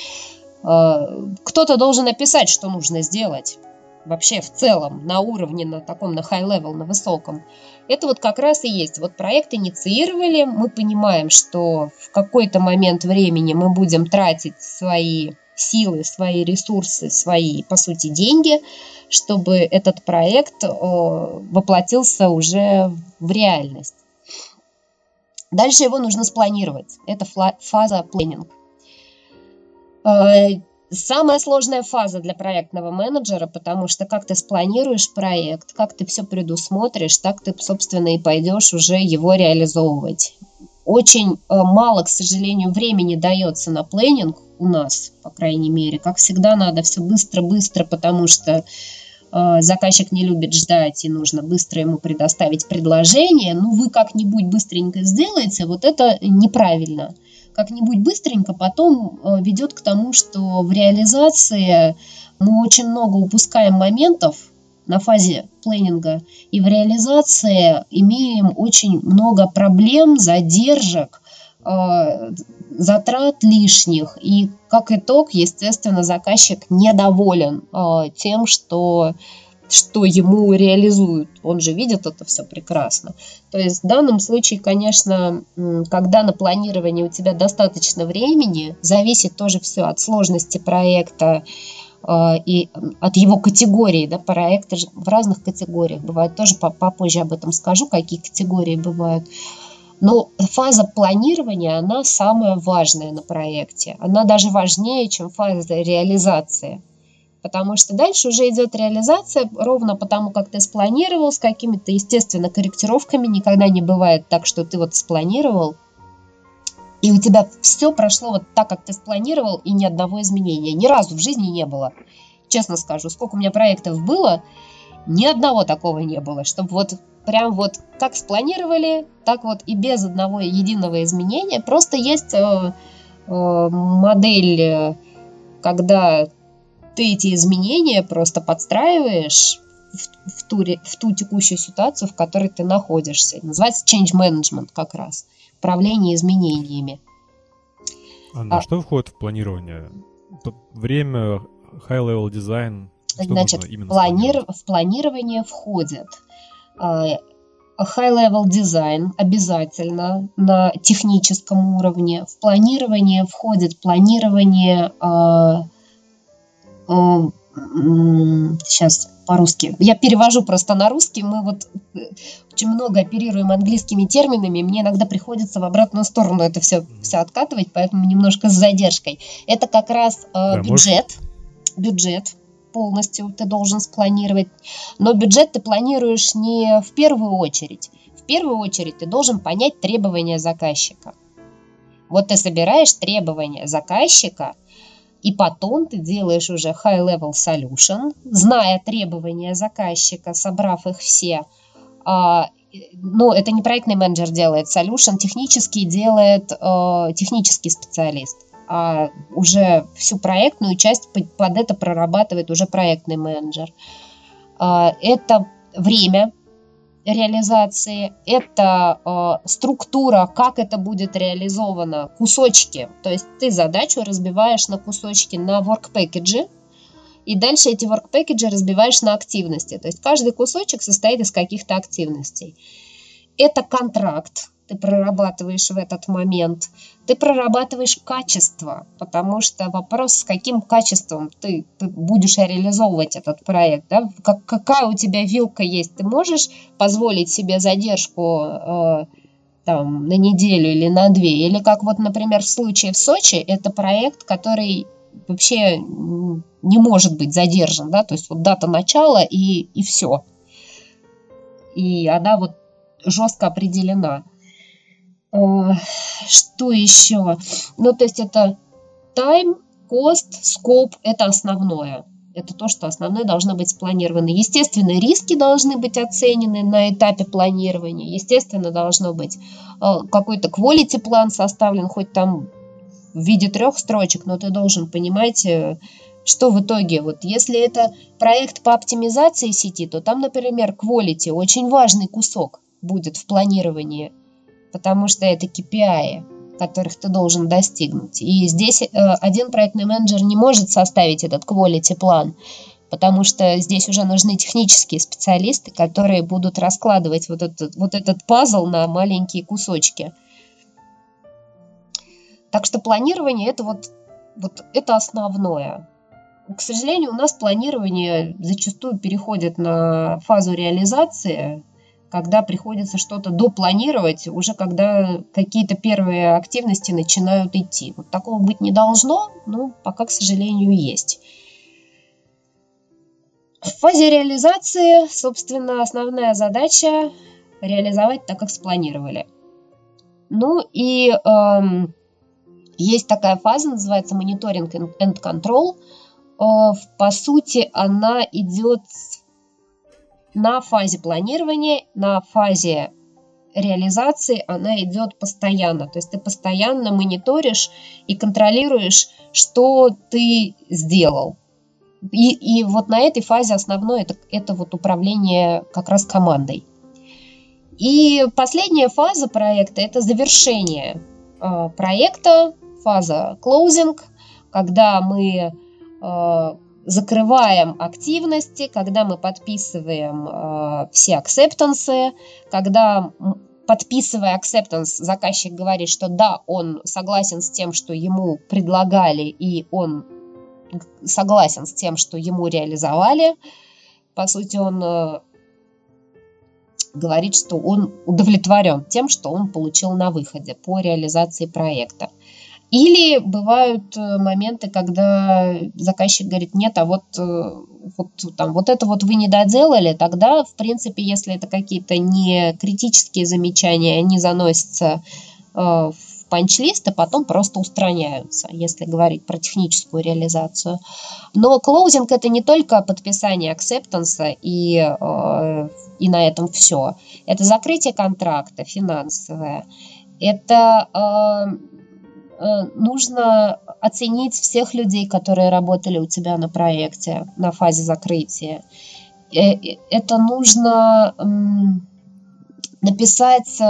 C: Кто-то должен написать, что нужно сделать вообще в целом на уровне, на таком, на high-level, на высоком. Это вот как раз и есть. Вот проект инициировали, мы понимаем, что в какой-то момент времени мы будем тратить свои силы, свои ресурсы, свои, по сути, деньги, чтобы этот проект воплотился уже в реальность. Дальше его нужно спланировать. Это фаза планинг. Э, самая сложная фаза для проектного менеджера, потому что как ты спланируешь проект, как ты все предусмотришь, так ты, собственно, и пойдешь уже его реализовывать. Очень э, мало, к сожалению, времени дается на планинг у нас, по крайней мере. Как всегда, надо все быстро-быстро, потому что э, заказчик не любит ждать, и нужно быстро ему предоставить предложение. Ну, вы как-нибудь быстренько сделаете, вот это неправильно как-нибудь быстренько потом э, ведет к тому, что в реализации мы очень много упускаем моментов на фазе планинга, и в реализации имеем очень много проблем, задержек, э, затрат лишних. И как итог, естественно, заказчик недоволен э, тем, что что ему реализуют. Он же видит это все прекрасно. То есть в данном случае, конечно, когда на планировании у тебя достаточно времени, зависит тоже все от сложности проекта и от его категории. Да, проекты в разных категориях бывают. Тоже попозже об этом скажу, какие категории бывают. Но фаза планирования, она самая важная на проекте. Она даже важнее, чем фаза реализации потому что дальше уже идет реализация ровно потому, как ты спланировал, с какими-то, естественно, корректировками. Никогда не бывает так, что ты вот спланировал, и у тебя все прошло вот так, как ты спланировал, и ни одного изменения. Ни разу в жизни не было. Честно скажу, сколько у меня проектов было, ни одного такого не было, чтобы вот прям вот как спланировали, так вот и без одного единого изменения. Просто есть э, э, модель, э, когда ты эти изменения просто подстраиваешь в, в, ту, в ту текущую ситуацию, в которой ты находишься. Называется change management как раз. Управление изменениями.
A: А на а, что входит в планирование? Время, high-level дизайн?
C: Значит, планир... в планирование входит а, high-level дизайн обязательно на техническом уровне. В планирование входит планирование э, э, сейчас по-русски. Я перевожу просто на русский. Мы вот очень много оперируем английскими терминами. Мне иногда приходится в обратную сторону это все, все откатывать, поэтому немножко с задержкой. Это как раз э, да, бюджет. Может... Бюджет полностью ты должен спланировать. Но бюджет ты планируешь не в первую очередь. В первую очередь ты должен понять требования заказчика. Вот ты собираешь требования заказчика, и потом ты делаешь уже high-level solution, зная требования заказчика, собрав их все. А, но это не проектный менеджер делает solution, технический делает э, технический специалист а уже всю проектную часть под, под это прорабатывает уже проектный менеджер. А, это время реализации, это э, структура, как это будет реализовано, кусочки. То есть ты задачу разбиваешь на кусочки, на work package, и дальше эти work package разбиваешь на активности. То есть каждый кусочек состоит из каких-то активностей. Это контракт, ты прорабатываешь в этот момент. Ты прорабатываешь качество, потому что вопрос, с каким качеством ты, ты будешь реализовывать этот проект, да? как, какая у тебя вилка есть. Ты можешь позволить себе задержку э, там, на неделю или на две, или как вот, например, в случае в Сочи, это проект, который вообще не может быть задержан, да, то есть вот дата начала и, и все. И она вот жестко определена. Что еще? Ну, то есть это time, cost, scope – это основное. Это то, что основное должно быть спланировано. Естественно, риски должны быть оценены на этапе планирования. Естественно, должно быть э, какой-то quality план составлен, хоть там в виде трех строчек, но ты должен понимать, э, что в итоге, вот если это проект по оптимизации сети, то там, например, quality очень важный кусок будет в планировании потому что это KPI, которых ты должен достигнуть. И здесь э, один проектный менеджер не может составить этот quality план, потому что здесь уже нужны технические специалисты, которые будут раскладывать вот этот, вот этот пазл на маленькие кусочки. Так что планирование это вот, вот это основное. К сожалению, у нас планирование зачастую переходит на фазу реализации, когда приходится что-то допланировать, уже когда какие-то первые активности начинают идти. Вот такого быть не должно, но пока, к сожалению, есть. В фазе реализации, собственно, основная задача реализовать так, как спланировали. Ну и эм, есть такая фаза, называется мониторинг and control. Э, по сути, она идет на фазе планирования, на фазе реализации она идет постоянно. То есть ты постоянно мониторишь и контролируешь, что ты сделал. И, и вот на этой фазе основное это, это вот управление как раз командой. И последняя фаза проекта это завершение э, проекта, фаза closing, когда мы э, закрываем активности, когда мы подписываем э, все акцептансы, когда подписывая acceptance, заказчик говорит, что да, он согласен с тем, что ему предлагали, и он согласен с тем, что ему реализовали. По сути, он э, говорит, что он удовлетворен тем, что он получил на выходе по реализации проекта. Или бывают э, моменты, когда заказчик говорит, нет, а вот, э, вот, там, вот это вот вы не доделали, тогда, в принципе, если это какие-то не критические замечания, они заносятся э, в панч-лист, а потом просто устраняются, если говорить про техническую реализацию. Но клоузинг это не только подписание акцептанса и и на этом все. Это закрытие контракта финансовое. Это нужно оценить всех людей, которые работали у тебя на проекте, на фазе закрытия. Э, э, это нужно э, написать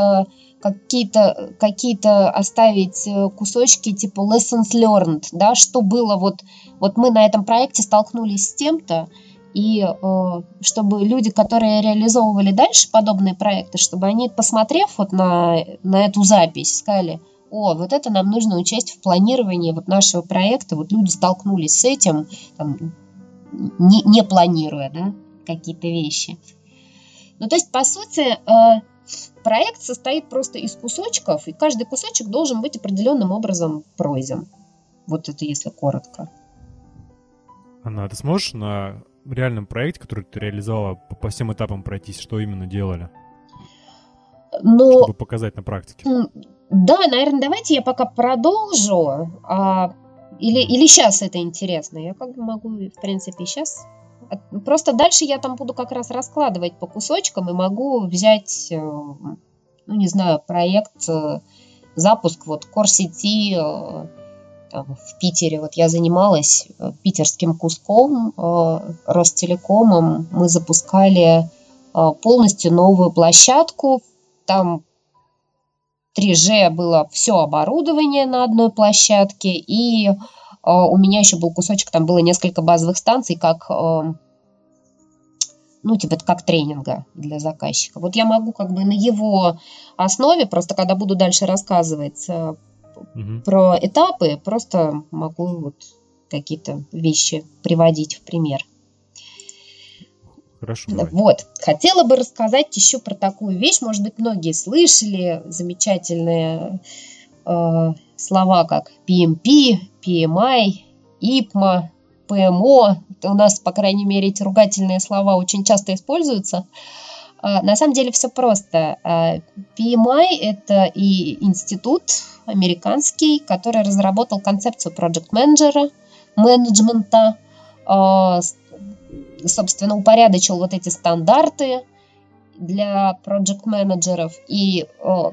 C: какие-то какие оставить кусочки типа lessons learned, да, что было вот вот мы на этом проекте столкнулись с тем-то, и э, чтобы люди, которые реализовывали дальше подобные проекты, чтобы они, посмотрев вот на, на эту запись, сказали, о, вот это нам нужно учесть в планировании вот нашего проекта, вот люди столкнулись с этим, там, не, не планируя, да, какие-то вещи. Ну, то есть, по сути, э, проект состоит просто из кусочков, и каждый кусочек должен быть определенным образом пройден. Вот это если коротко.
A: Анна, ты сможешь на реальном проекте, который ты реализовала, по, всем этапам пройтись, что именно делали?
C: Ну,
A: чтобы показать на практике.
C: Да, наверное, давайте я пока продолжу. А, или, или сейчас это интересно. Я как бы могу, в принципе, сейчас. Просто дальше я там буду как раз раскладывать по кусочкам и могу взять, э, ну, не знаю, проект, э, запуск вот Core сети э, в Питере. Вот я занималась питерским куском, Ростелекомом. Мы запускали полностью новую площадку. Там 3G было все оборудование на одной площадке, и у меня еще был кусочек, там было несколько базовых станций, как ну, типа, как тренинга для заказчика. Вот я могу как бы на его основе, просто когда буду дальше рассказывать угу. про этапы, просто могу вот какие-то вещи приводить в пример.
A: Хорошо.
C: Вот. Хотела бы рассказать еще про такую вещь. Может быть, многие слышали замечательные э, слова, как PMP, PMI, IPMA, PMO. У нас, по крайней мере, эти ругательные слова очень часто используются. Э, на самом деле все просто. Э, PMI – это и институт американский, который разработал концепцию project менеджера, менеджмента, а, собственно, упорядочил вот эти стандарты для project менеджеров. И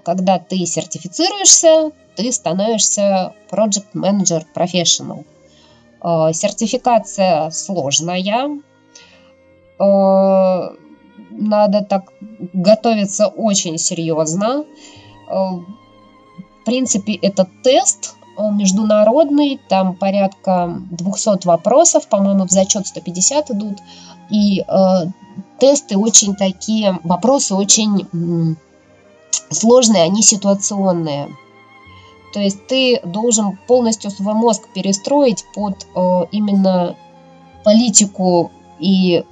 C: когда ты сертифицируешься, ты становишься project manager professional. А, сертификация сложная. А, надо так готовиться очень серьезно принципе, это тест международный, там порядка 200 вопросов, по-моему, в зачет 150 идут, и э, тесты очень такие, вопросы очень э, сложные, они ситуационные. То есть ты должен полностью свой мозг перестроить под э, именно политику и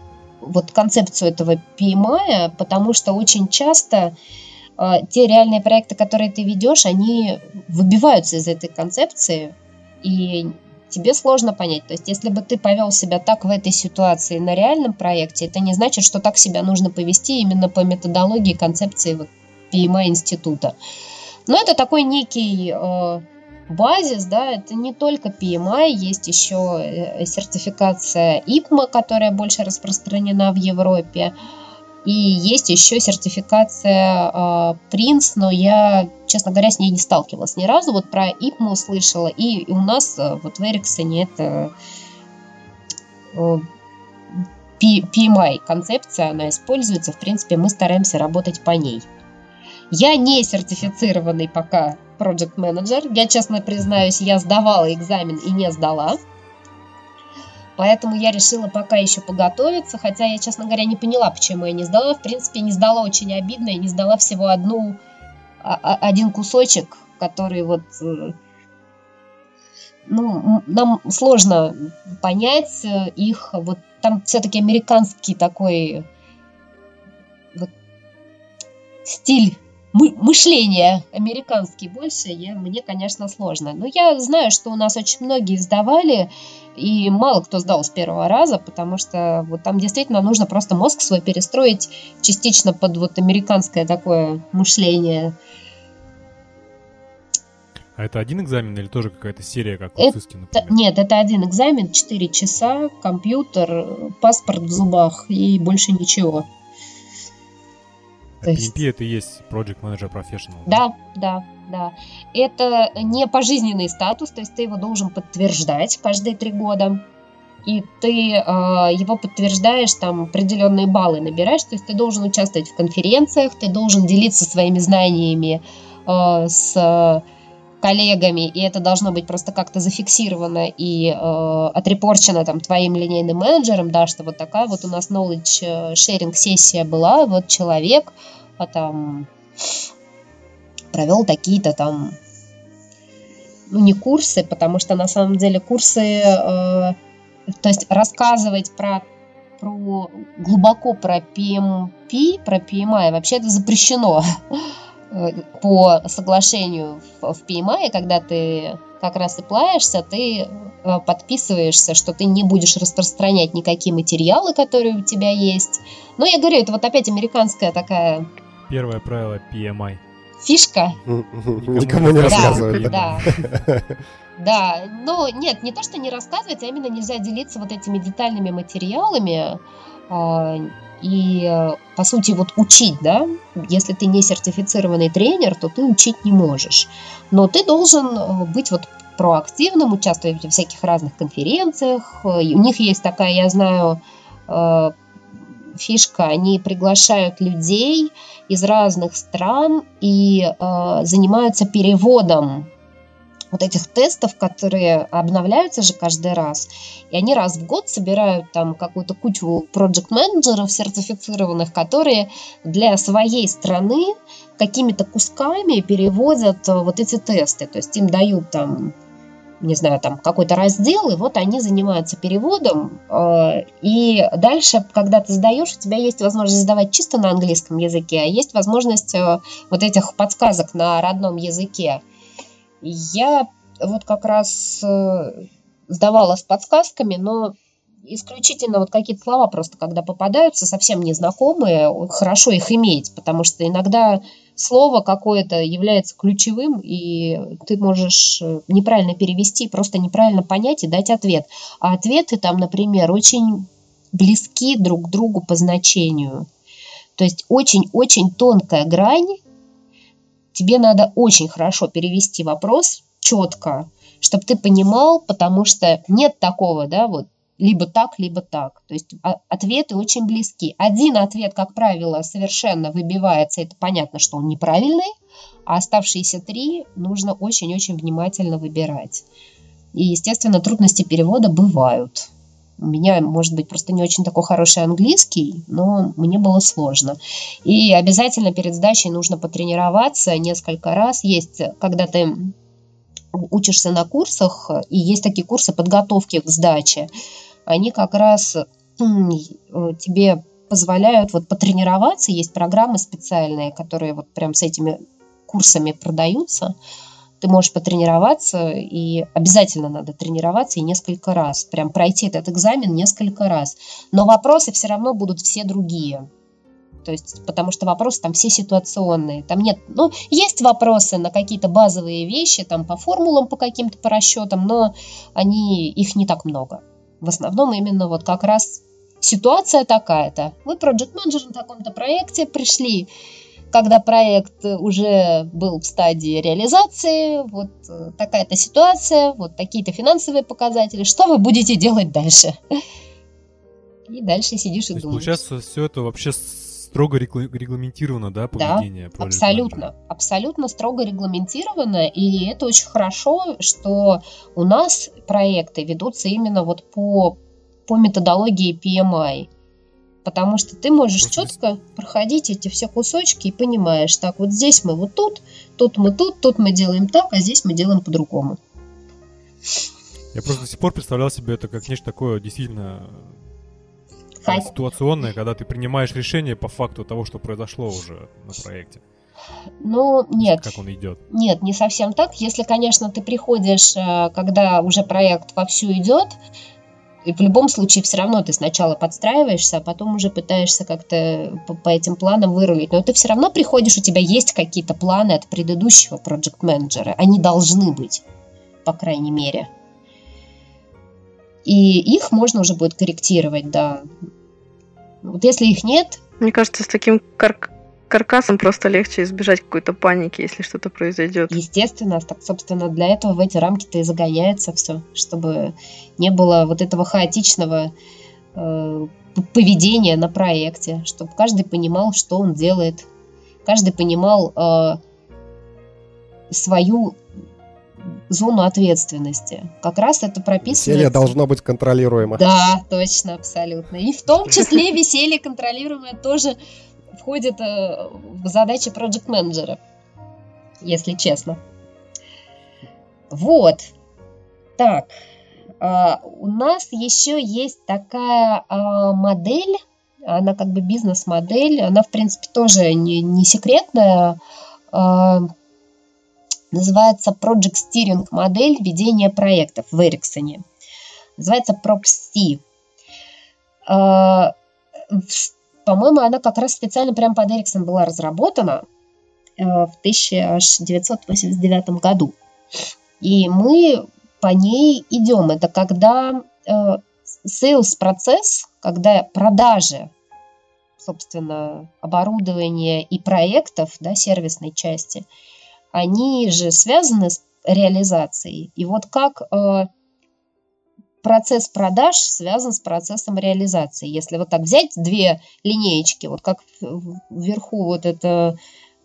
C: вот концепцию этого PMI, потому что очень часто а, те реальные проекты, которые ты ведешь, они выбиваются из этой концепции, и тебе сложно понять. То есть, если бы ты повел себя так в этой ситуации на реальном проекте, это не значит, что так себя нужно повести именно по методологии концепции PMI института. Но это такой некий э, базис, да, это не только PMI, есть еще э, сертификация IPMA, которая больше распространена в Европе. И есть еще сертификация э, Prince, но я, честно говоря, с ней не сталкивалась ни разу. Вот про ИПМу услышала, и, у нас э, вот в Эриксоне это э, PMI концепция, она используется. В принципе, мы стараемся работать по ней. Я не сертифицированный пока project менеджер. Я, честно признаюсь, я сдавала экзамен и не сдала. Поэтому я решила пока еще подготовиться, хотя я, честно говоря, не поняла, почему я не сдала. В принципе, не сдала очень обидно, я не сдала всего одну, а, а, один кусочек, который вот... Э, ну, нам сложно понять их. Вот там все-таки американский такой вот, стиль мы, мышление американский больше, я, мне, конечно, сложно. Но я знаю, что у нас очень многие сдавали, и мало кто сдал с первого раза, потому что вот там действительно нужно просто мозг свой перестроить частично под вот американское такое мышление.
A: А это один экзамен или тоже какая-то серия, как это, в ЦИСКе,
C: например? Нет, это один экзамен, 4 часа, компьютер, паспорт в зубах и больше ничего.
A: То PMP есть... это и есть Project Manager Professional.
C: Да, да, да. Это не пожизненный статус, то есть ты его должен подтверждать каждые три года. И ты э, его подтверждаешь, там определенные баллы набираешь, то есть ты должен участвовать в конференциях, ты должен делиться своими знаниями э, с коллегами, и это должно быть просто как-то зафиксировано и э, отрепорчено там твоим линейным менеджером, да, что вот такая вот у нас knowledge sharing сессия была, вот человек а, там провел такие-то там, ну не курсы, потому что на самом деле курсы, э, то есть рассказывать про про глубоко про PMP, про PMI вообще это запрещено. Э, по соглашению в PMI, когда ты как раз и плаешься, ты э, подписываешься, что ты не будешь распространять никакие материалы, которые у тебя есть. Но я говорю, это вот опять американская такая...
A: Первое правило PMI.
C: Фишка.
E: Никому не рассказывать.
C: Да, да. но нет, не то, что не рассказывать, а именно нельзя делиться вот этими детальными материалами а, и, э, по сути, вот учить, да, если ты не сертифицированный тренер, то ты учить не можешь. Но ты должен э, быть вот проактивным, участвовать в всяких разных конференциях. И у них есть такая, я знаю, э, фишка, они приглашают людей из разных стран и занимаются переводом вот этих тестов, которые обновляются же каждый раз, и они раз в год собирают там какую-то кучу проект-менеджеров сертифицированных, которые для своей страны какими-то кусками переводят э, вот эти тесты, то есть им дают там не знаю, там какой-то раздел, и вот они занимаются переводом. Э, и дальше, когда ты сдаешь, у тебя есть возможность сдавать чисто на английском языке, а есть возможность э, вот этих подсказок на родном языке. Я вот как раз э, сдавала с подсказками, но исключительно вот какие-то слова просто, когда попадаются, совсем незнакомые, хорошо их иметь, потому что иногда слово какое-то является ключевым, и ты можешь э, неправильно перевести, просто неправильно понять и дать ответ. А ответы там, например, очень близки друг к другу по значению. То есть очень-очень тонкая грань тебе надо очень хорошо перевести вопрос четко, чтобы ты понимал, потому что нет такого, да, вот либо так, либо так. То есть а, ответы очень близки. Один ответ, как правило, совершенно выбивается, это понятно, что он неправильный, а оставшиеся три нужно очень-очень внимательно выбирать. И, естественно, трудности перевода бывают. У меня, может быть, просто не очень такой хороший английский, но мне было сложно. И обязательно перед сдачей нужно потренироваться несколько раз. Есть, когда ты учишься на курсах, и есть такие курсы подготовки к сдаче, они как раз тебе позволяют вот потренироваться. Есть программы специальные, которые вот прям с этими курсами продаются ты можешь потренироваться, и обязательно надо тренироваться и несколько раз, прям пройти этот экзамен несколько раз. Но вопросы все равно будут все другие. То есть, потому что вопросы там все ситуационные. Там нет, ну, есть вопросы на какие-то базовые вещи, там по формулам, по каким-то по расчетам, но они, их не так много. В основном именно вот как раз ситуация такая-то. Вы проект менеджер на таком-то проекте пришли, когда проект уже был в стадии реализации, вот э, такая-то ситуация, вот такие-то финансовые показатели, что вы будете делать дальше? *laughs* И дальше сидишь и думаешь.
A: Получается, все это вообще строго регламентировано, да, поведение?
C: Да, абсолютно, абсолютно строго регламентировано, и это очень хорошо, что у нас проекты ведутся именно вот по, по методологии PMI потому что ты можешь Просто... четко проходить эти все кусочки и понимаешь, так, вот здесь мы вот тут, тут мы тут, тут мы делаем так, а здесь мы делаем по-другому.
A: Я просто до сих пор представлял себе это как нечто такое действительно Хай. ситуационное, когда ты принимаешь решение по факту того, что произошло уже на проекте.
C: Ну, нет.
A: Как он идет?
C: Нет, не совсем так. Если, конечно, ты приходишь, э, когда уже проект вовсю идет, и в любом случае все равно ты сначала подстраиваешься, а потом уже пытаешься как-то по, по этим планам вырулить. Но ты все равно приходишь, у тебя есть какие-то планы от предыдущего проект менеджера Они должны быть, по крайней мере. И их можно уже будет корректировать, да. Вот если их нет...
D: Мне кажется, с таким кар каркасом просто легче избежать какой-то паники, если что-то произойдет.
C: Естественно, так, собственно, для этого в эти рамки-то и загоняется все, чтобы не было вот этого хаотичного э, поведения на проекте, чтобы каждый понимал, что он делает, каждый понимал э, свою зону ответственности. Как раз это прописано.
E: Веселье должно быть контролируемо.
C: Да, точно, абсолютно. И в том числе *laughs* веселье контролируемое тоже входит э, в задачи проект менеджера если честно. Вот. Так, а, у нас еще есть такая а, модель, она как бы бизнес-модель, она, в принципе, тоже не, не секретная, а, называется Project Steering модель ведения проектов в Эриксоне. Называется PropST. По-моему, она как раз специально прямо под Эриксон была разработана в 1989 году. И мы по ней идем. Это когда э, sales процесс, когда продажи, собственно, оборудования и проектов, да, сервисной части, они же связаны с реализацией. И вот как э, процесс продаж связан с процессом реализации. Если вот так взять две линеечки, вот как вверху вот это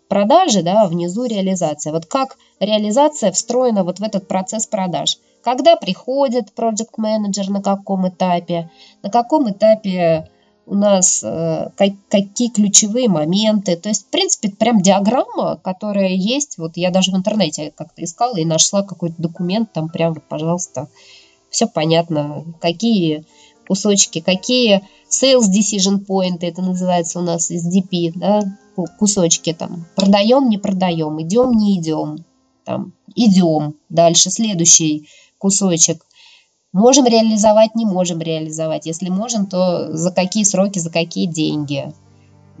C: продажи, да, внизу реализация. Вот как реализация встроена вот в этот процесс продаж. Когда приходит проект менеджер, на каком этапе, на каком этапе у нас э, как, какие ключевые моменты. То есть, в принципе, прям диаграмма, которая есть. Вот я даже в интернете как-то искала и нашла какой-то документ, там прям, пожалуйста, все понятно, какие кусочки, какие sales decision point, это называется у нас SDP, да, кусочки там. Продаем, не продаем, идем, не идем, там, идем. Дальше следующий кусочек. Можем реализовать, не можем реализовать. Если можем, то за какие сроки, за какие деньги.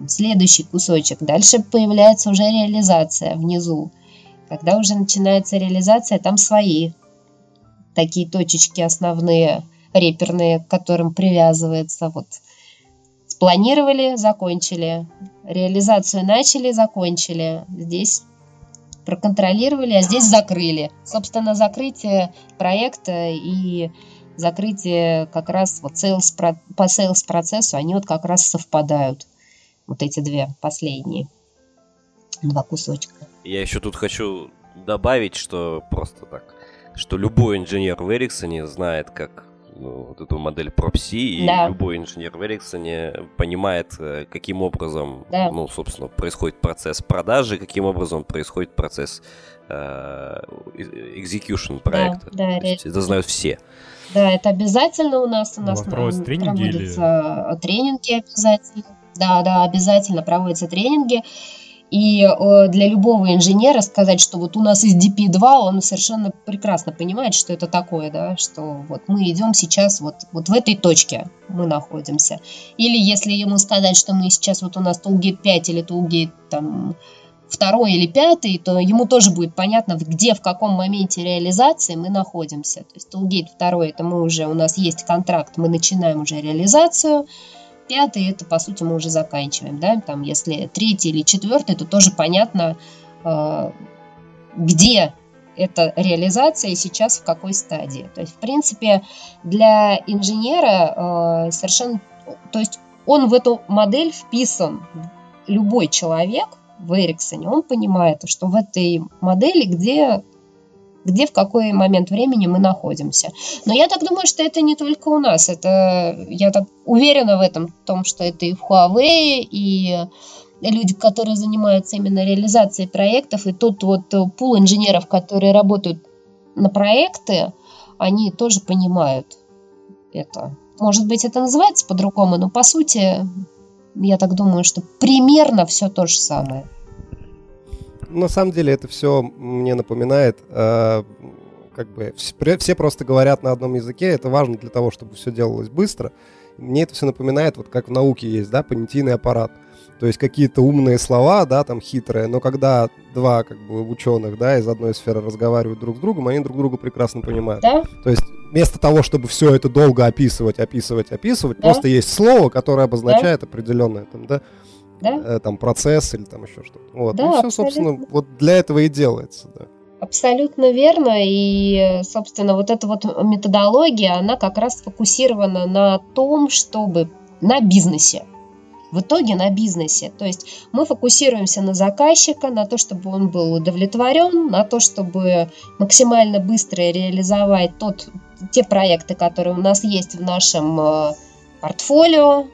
C: Следующий кусочек. Дальше появляется уже реализация внизу. Когда уже начинается реализация, там свои такие точечки основные, реперные, к которым привязывается вот Спланировали, закончили. Реализацию начали, закончили. Здесь проконтролировали, а здесь закрыли. Собственно, закрытие проекта и закрытие как раз вот sales, по sales процессу, они вот как раз совпадают. Вот эти две последние. Два кусочка.
B: Я еще тут хочу добавить, что просто так, что любой инженер в Эриксоне знает, как вот эту модель PropC, и да. любой инженер в Эриксоне понимает, э, каким образом, да. ну, собственно, происходит процесс продажи, каким образом происходит процесс э, execution проекта. Да, да, это знают все.
C: Да, это обязательно у нас. У нас проводятся тренинги проводятся или... тренинги обязательно. Да, да, обязательно проводятся тренинги. И э, для любого инженера сказать, что вот у нас из DP2, он совершенно прекрасно понимает, что это такое, да, что вот мы идем сейчас вот, вот в этой точке мы находимся. Или если ему сказать, что мы сейчас вот у нас Toolgate 5 или Toolgate там второй или пятый, то ему тоже будет понятно, где, в каком моменте реализации мы находимся. То есть Toolgate второй, это мы уже, у нас есть контракт, мы начинаем уже реализацию, пятый, это, по сути, мы уже заканчиваем, да, там, если третий или четвертый, то тоже понятно, э, где эта реализация сейчас в какой стадии. То есть, в принципе, для инженера э, совершенно, то есть он в эту модель вписан, любой человек в Эриксоне, он понимает, что в этой модели, где где в какой момент времени мы находимся. Но я так думаю, что это не только у нас. Это, я так уверена в этом, в том, что это и в Huawei, и люди, которые занимаются именно реализацией проектов, и тот вот пул инженеров, которые работают на проекты, они тоже понимают это. Может быть, это называется по-другому, но по сути, я так думаю, что примерно все то же самое
E: на самом деле это все мне напоминает, э, как бы все просто говорят на одном языке, это важно для того, чтобы все делалось быстро. Мне это все напоминает, вот как в науке есть, да, понятийный аппарат. То есть какие-то умные слова, да, там хитрые, но когда два как бы ученых, да, из одной сферы разговаривают друг с другом, они друг друга прекрасно понимают. Да? То есть вместо того, чтобы все это долго описывать, описывать, описывать, да? просто есть слово, которое обозначает да? определенное там, да, да? э, там процесс или там еще что-то. Вот. Да, и все, собственно, вот для этого и делается, да.
C: Абсолютно верно. И, собственно, вот эта вот методология, она как раз сфокусирована на том, чтобы на бизнесе. В итоге на бизнесе. То есть мы фокусируемся на заказчика, на то, чтобы он был удовлетворен, на то, чтобы максимально быстро реализовать тот, те проекты, которые у нас есть в нашем э, портфолио,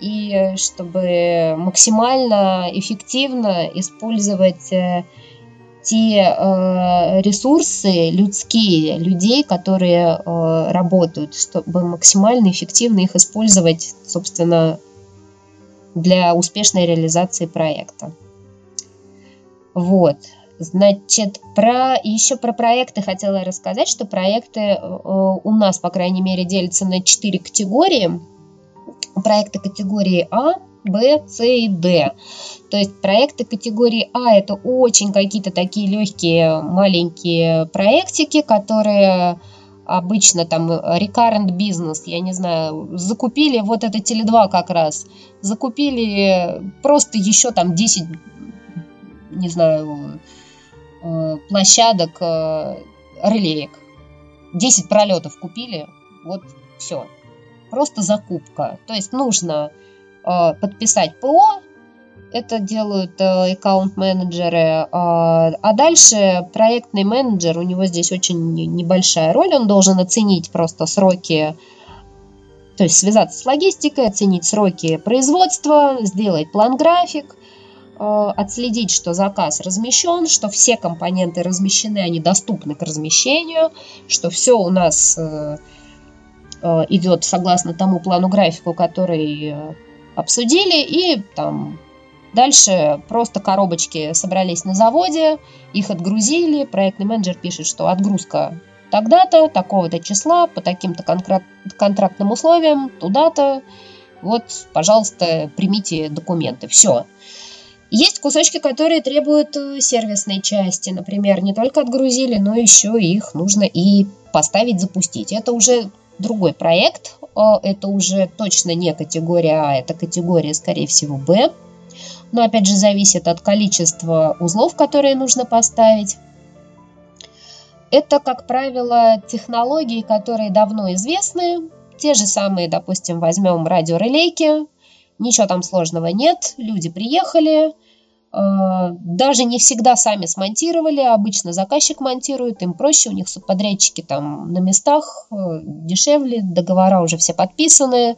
C: и чтобы максимально эффективно использовать э, те э, ресурсы людские, людей, которые э, работают, чтобы максимально эффективно их использовать, собственно, для успешной реализации проекта. Вот. Значит, про еще про проекты хотела рассказать, что проекты э, у нас, по крайней мере, делятся на четыре категории. Проекты категории А, Б, С и Д. То есть проекты категории А это очень какие-то такие легкие маленькие проектики, которые обычно там recurrent бизнес, я не знаю, закупили вот это Теле2 как раз, закупили просто еще там 10, не знаю, э, площадок э, релеек. 10 пролетов купили, вот все. Просто закупка. То есть нужно э, подписать ПО, это делают аккаунт-менеджеры. Э, а дальше проектный менеджер, у него здесь очень небольшая роль, он должен оценить просто сроки, то есть связаться с логистикой, оценить сроки производства, сделать план-график, э, отследить, что заказ размещен, что все компоненты размещены, они доступны к размещению, что все у нас э, идет согласно тому плану графику, который обсудили, и там Дальше просто коробочки собрались на заводе, их отгрузили, проектный менеджер пишет, что отгрузка тогда-то, такого-то числа, по таким-то контрактным условиям, туда-то, вот, пожалуйста, примите документы. Все. Есть кусочки, которые требуют э, сервисной части. Например, не только отгрузили, но еще их нужно и поставить, запустить. Это уже другой проект. Э, это уже точно не категория А, это категория, скорее всего, Б но опять же зависит от количества узлов, которые нужно поставить. Это, как правило, технологии, которые давно известны. Те же самые, допустим, возьмем радиорелейки. Ничего там сложного нет. Люди приехали, даже не всегда сами смонтировали, обычно заказчик монтирует, им проще, у них субподрядчики там на местах, э, дешевле, договора уже все подписаны,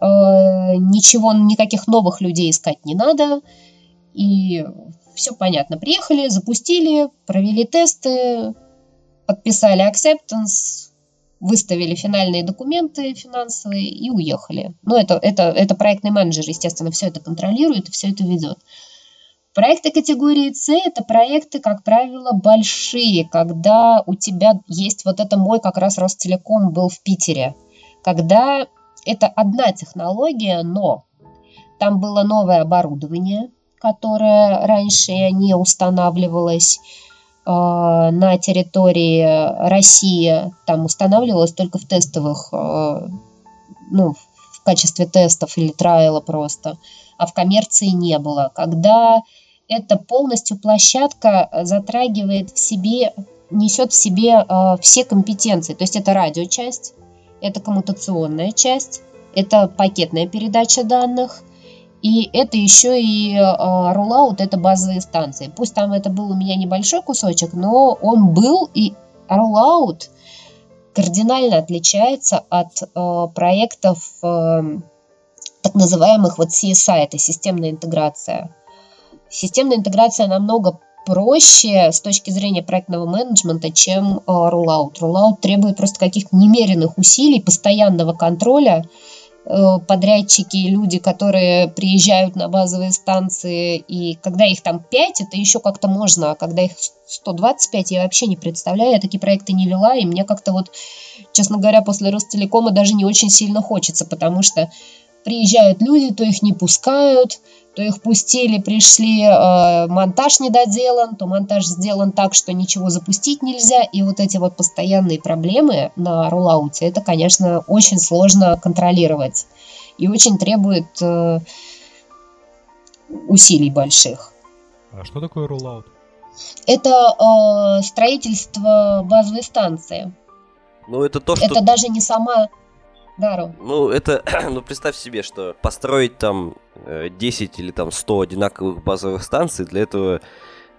C: Э, ничего, никаких новых людей искать не надо. И все понятно. Приехали, запустили, провели тесты, подписали acceptance, выставили финальные документы финансовые и уехали. Ну, это, это, это проектный менеджер, естественно, все это контролирует и все это ведет. Проекты категории С – это проекты, как правило, большие, когда у тебя есть вот это мой как раз Ростелеком был в Питере, когда это одна технология, но там было новое оборудование, которое раньше не устанавливалось э, на территории России. Там устанавливалось только в тестовых, э, ну, в качестве тестов или трайла просто, а в коммерции не было. Когда это полностью площадка затрагивает в себе, несет в себе э, все компетенции. То есть это радиочасть, это коммутационная часть, это пакетная передача данных, и это еще и э, это базовые станции. Пусть там это был у меня небольшой кусочек, но он был, и rollout кардинально отличается от э, проектов э, так называемых вот CSI, это системная интеграция. Системная интеграция намного проще с точки зрения проектного менеджмента, чем э, rollout. Rollout требует просто каких-то немеренных усилий, постоянного контроля. Э, подрядчики, люди, которые приезжают на базовые станции, и когда их там 5, это еще как-то можно, а когда их 125, я вообще не представляю, я такие проекты не вела, и мне как-то вот, честно говоря, после Ростелекома даже не очень сильно хочется, потому что приезжают люди, то их не пускают, то их пустили, пришли, э, монтаж недоделан, то монтаж сделан так, что ничего запустить нельзя, и вот эти вот постоянные проблемы на роллауте, это, конечно, очень сложно контролировать и очень требует э, усилий больших.
A: А что такое роллаут?
C: Это э, строительство базовой станции.
B: Ну, это то, что...
C: Это даже не сама...
B: Да, Ну, это... *clears throat* ну, представь себе, что построить там 10 э, или там 100 одинаковых базовых станций, для этого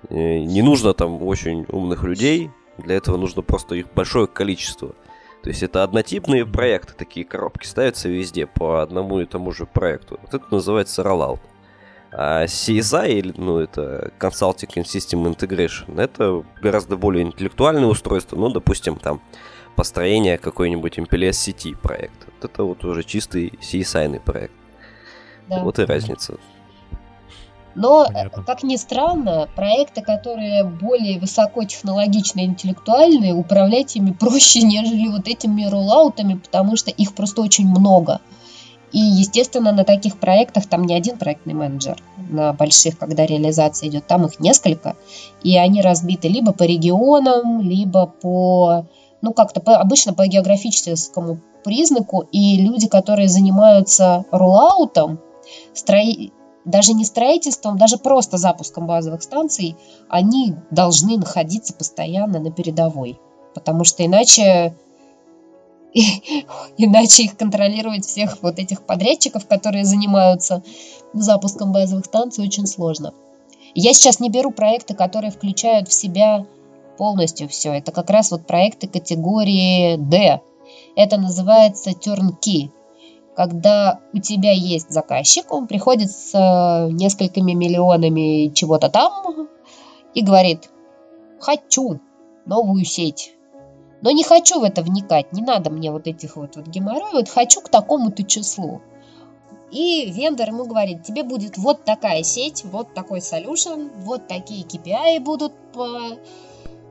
B: э, не нужно там очень умных людей, для этого нужно просто их большое количество. То есть это однотипные проекты, такие коробки ставятся везде по одному и тому же проекту. Вот это называется rollout. А CSI, или, ну, это Consulting and System Integration, это гораздо более интеллектуальное устройство, ну, допустим, там, построение какой-нибудь MPLS сети проекта. Вот это вот уже чистый CSI проект. Да. Вот и разница.
C: Но, Понятно. как ни странно, проекты, которые более высокотехнологичные, интеллектуальные, управлять ими проще, *laughs* нежели вот этими роллаутами, потому что их просто очень много. И, естественно, на таких проектах там не один проектный менеджер. На больших, когда реализация идет, там их несколько. И они разбиты либо по регионам, либо по, ну, как-то по, обычно по географическому признаку. И люди, которые занимаются роллаутом, строи даже не строительством, даже просто запуском базовых станций, они должны находиться постоянно на передовой. Потому что иначе *laughs* иначе их контролировать всех вот этих подрядчиков, которые занимаются запуском базовых станций, очень сложно. Я сейчас не беру проекты, которые включают в себя полностью все. Это как раз вот проекты категории D. Это называется turnkey когда у тебя есть заказчик, он приходит с э, несколькими миллионами чего-то там и говорит, хочу новую сеть. Но не хочу в это вникать, не надо мне вот этих вот, вот геморрой, вот хочу к такому-то числу. И вендор ему говорит, тебе будет вот такая сеть, вот такой solution, вот такие KPI будут по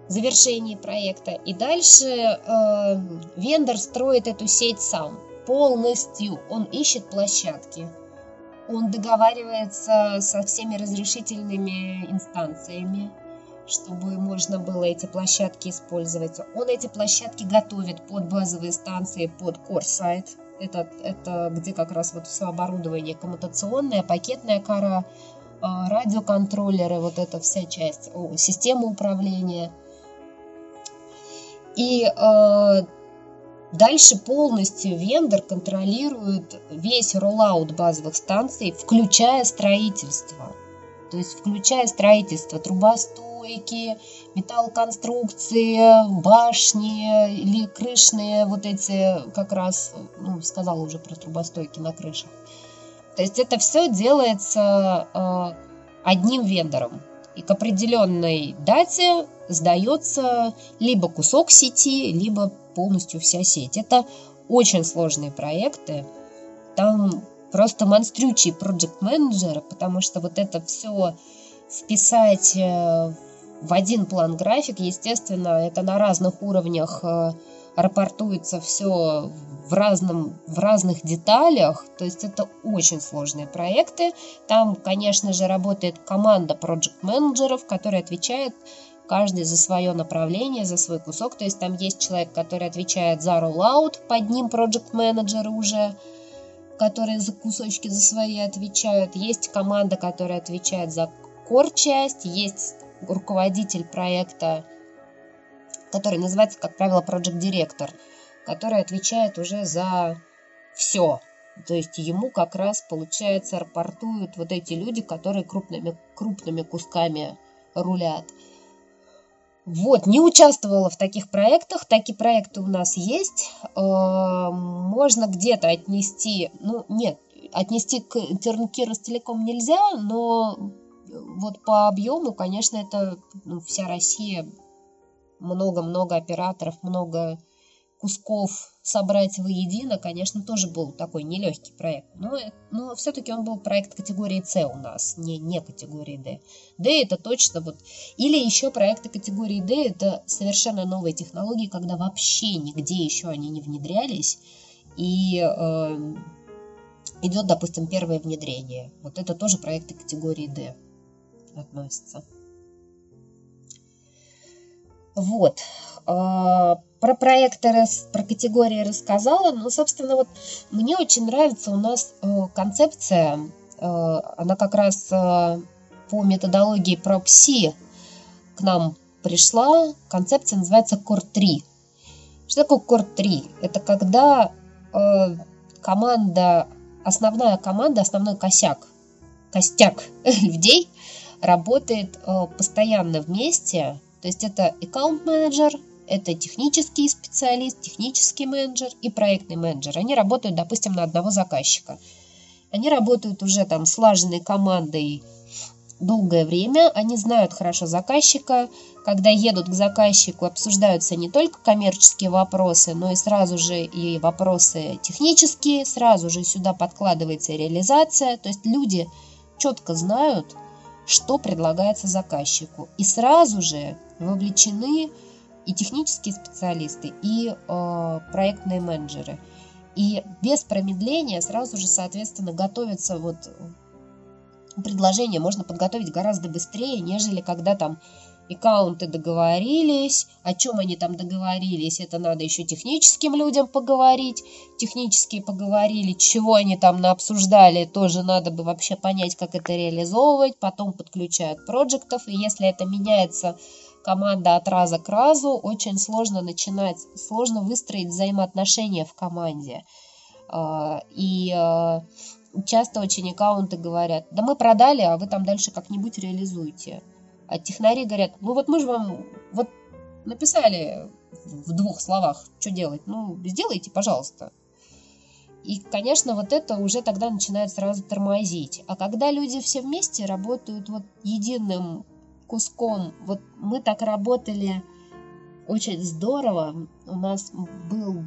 C: завершении проекта. И дальше э, вендор строит эту сеть сам полностью. Он ищет площадки. Он договаривается со всеми разрешительными инстанциями, чтобы можно было эти площадки использовать. Он эти площадки готовит под базовые станции, под site. Это, это где как раз вот все оборудование коммутационное, пакетная кора, а, радиоконтроллеры, вот эта вся часть, система управления. И э, Дальше полностью вендор контролирует весь роллаут базовых станций, включая строительство. То есть включая строительство трубостойки, металлоконструкции, башни или крышные вот эти, как раз, ну, сказала уже про трубостойки на крышах. То есть это все делается э, одним вендором. И к определенной дате сдается либо кусок сети, либо полностью вся сеть. Это очень сложные проекты. Там просто монстрючий проект менеджер потому что вот это все вписать э, в один план график, естественно, это на разных уровнях э, рапортуется все в, разном, в разных деталях, то есть это очень сложные проекты. Там, конечно же, работает команда проект-менеджеров, которая отвечает каждый за свое направление, за свой кусок. То есть там есть человек, который отвечает за rollout, под ним project менеджеры уже, которые за кусочки за свои отвечают. Есть команда, которая отвечает за core часть, есть руководитель проекта, который называется, как правило, project директор, который отвечает уже за все. То есть ему как раз, получается, рапортуют вот эти люди, которые крупными, крупными кусками рулят. Вот, не участвовала в таких проектах. Такие проекты у нас есть. Э, можно где-то отнести, ну, нет, отнести к Тернки Ростелеком нельзя, но вот по объему, конечно, это ну, вся Россия, много-много операторов, много кусков собрать воедино, конечно, тоже был такой нелегкий проект. Но, но все-таки он был проект категории С у нас, не, не категории D. D это точно вот... Или еще проекты категории D это совершенно новые технологии, когда вообще нигде еще они не внедрялись. И э, идет, допустим, первое внедрение. Вот это тоже проекты категории D относятся. Вот. А, про проекты, про категории рассказала. Но, собственно, вот мне очень нравится у нас э, концепция она как раз по методологии PropC к нам пришла. Концепция называется Core 3. Что такое Core 3? Это когда команда, основная команда, основной косяк, костяк *laughs* людей работает постоянно вместе. То есть это аккаунт-менеджер, это технический специалист, технический менеджер и проектный менеджер. Они работают, допустим, на одного заказчика. Они работают уже там слаженной командой долгое время, они знают хорошо заказчика, когда едут к заказчику, обсуждаются не только коммерческие вопросы, но и сразу же и вопросы технические, сразу же сюда подкладывается реализация, то есть люди четко знают, что предлагается заказчику, и сразу же вовлечены и технические специалисты, и э, проектные менеджеры. И без промедления сразу же, соответственно, готовится вот предложение можно подготовить гораздо быстрее, нежели когда там аккаунты договорились, о чем они там договорились, это надо еще техническим людям поговорить, технические поговорили, чего они там обсуждали, тоже надо бы вообще понять, как это реализовывать, потом подключают проектов, и если это меняется команда от раза к разу, очень сложно начинать, сложно выстроить взаимоотношения в команде. А, и а, часто очень аккаунты говорят, да мы продали, а вы там дальше как-нибудь реализуете. А технари говорят, ну вот мы же вам вот написали в двух словах, что делать, ну сделайте, пожалуйста. И, конечно, вот это уже тогда начинает сразу тормозить. А когда люди все вместе работают вот единым куском. Вот мы так работали очень здорово. У нас был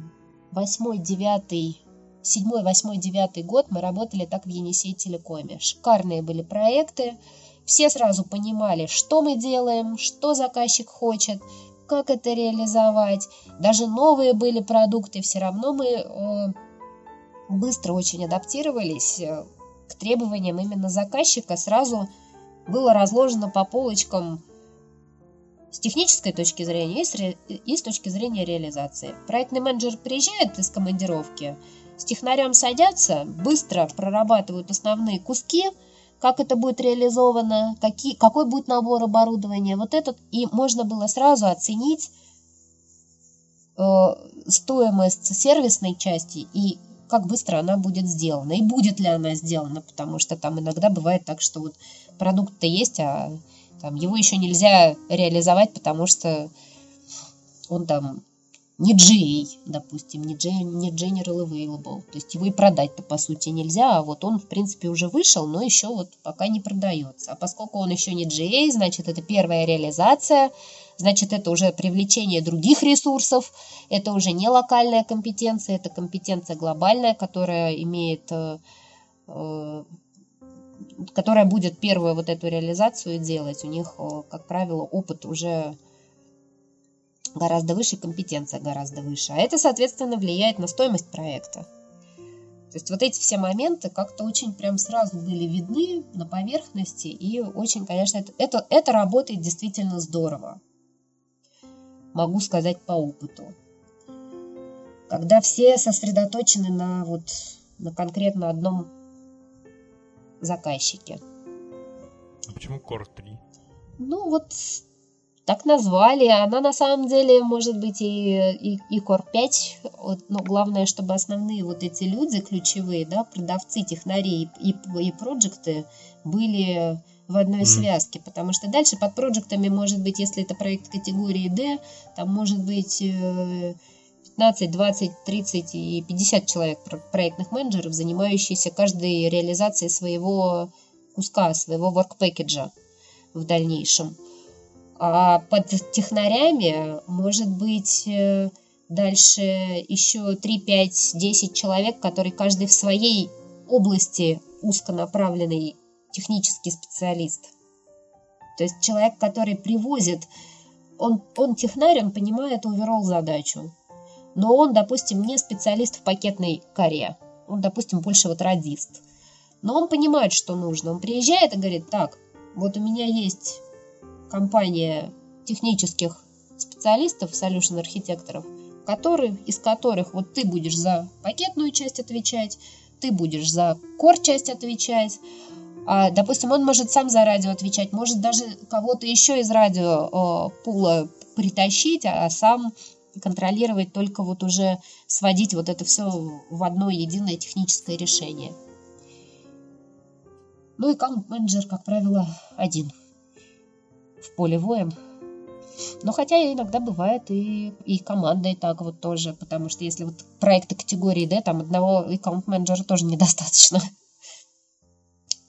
C: восьмой, девятый, седьмой, восьмой, девятый год мы работали так в Енисей Телекоме. Шикарные были проекты. Все сразу понимали, что мы делаем, что заказчик хочет, как это реализовать. Даже новые были продукты, все равно мы э, быстро очень адаптировались э, к требованиям именно заказчика, сразу было разложено по полочкам с технической точки зрения и с, точки зрения реализации. Проектный менеджер приезжает из командировки, с технарем садятся, быстро прорабатывают основные куски, как это будет реализовано, какие, какой будет набор оборудования. Вот этот, и можно было сразу оценить э, стоимость сервисной части и как быстро она будет сделана и будет ли она сделана, потому что там иногда бывает так, что вот продукт-то есть, а там его еще нельзя реализовать, потому что он там не GA, допустим, не, G, не General Available. То есть его и продать-то по сути нельзя, а вот он в принципе уже вышел, но еще вот пока не продается. А поскольку он еще не GA, значит это первая реализация, значит это уже привлечение других ресурсов, это уже не локальная компетенция, это компетенция глобальная, которая имеет э, э, которая будет первую вот эту реализацию делать. У них, э, как правило, опыт уже гораздо выше, компетенция гораздо выше. А это, соответственно, влияет на стоимость проекта. То есть вот эти все моменты как-то очень прям сразу были видны на поверхности, и очень, конечно, это, это, это работает действительно здорово могу сказать по опыту. Когда все сосредоточены на вот на конкретно одном заказчике.
A: А почему Core 3?
C: Ну вот так назвали. Она на самом деле может быть и, и, и Core 5, но главное, чтобы основные вот эти люди, ключевые, да, продавцы, технари и, и, и проекты были в одной mm-hmm. связке, потому что дальше под проектами может быть, если это проект категории D, там может быть 15, 20, 30 и 50 человек проектных менеджеров, занимающихся каждой реализацией своего куска, своего work package в дальнейшем. А под технарями может быть э, дальше еще 3, 5, 10 человек, которые каждый в своей области узконаправленный технический специалист. То есть человек, который привозит, он, он технарь, он понимает оверолл задачу. Но он, допустим, не специалист в пакетной коре. Он, допустим, больше вот радист. Но он понимает, что нужно. Он приезжает и говорит, так, вот у меня есть компания технических специалистов, solution архитекторов, которые, из которых вот ты будешь за пакетную часть отвечать, ты будешь за core-часть отвечать, а, допустим, он может сам за радио отвечать, может даже кого-то еще из радио пула притащить, а сам контролировать только вот уже сводить вот это все в одно единое техническое решение. Ну и аккаунт-менеджер, как правило, один в поле воин. Но хотя иногда бывает и, и команда и так вот тоже, потому что если вот проекты категории D, там одного аккаунт-менеджера тоже недостаточно. *laughs*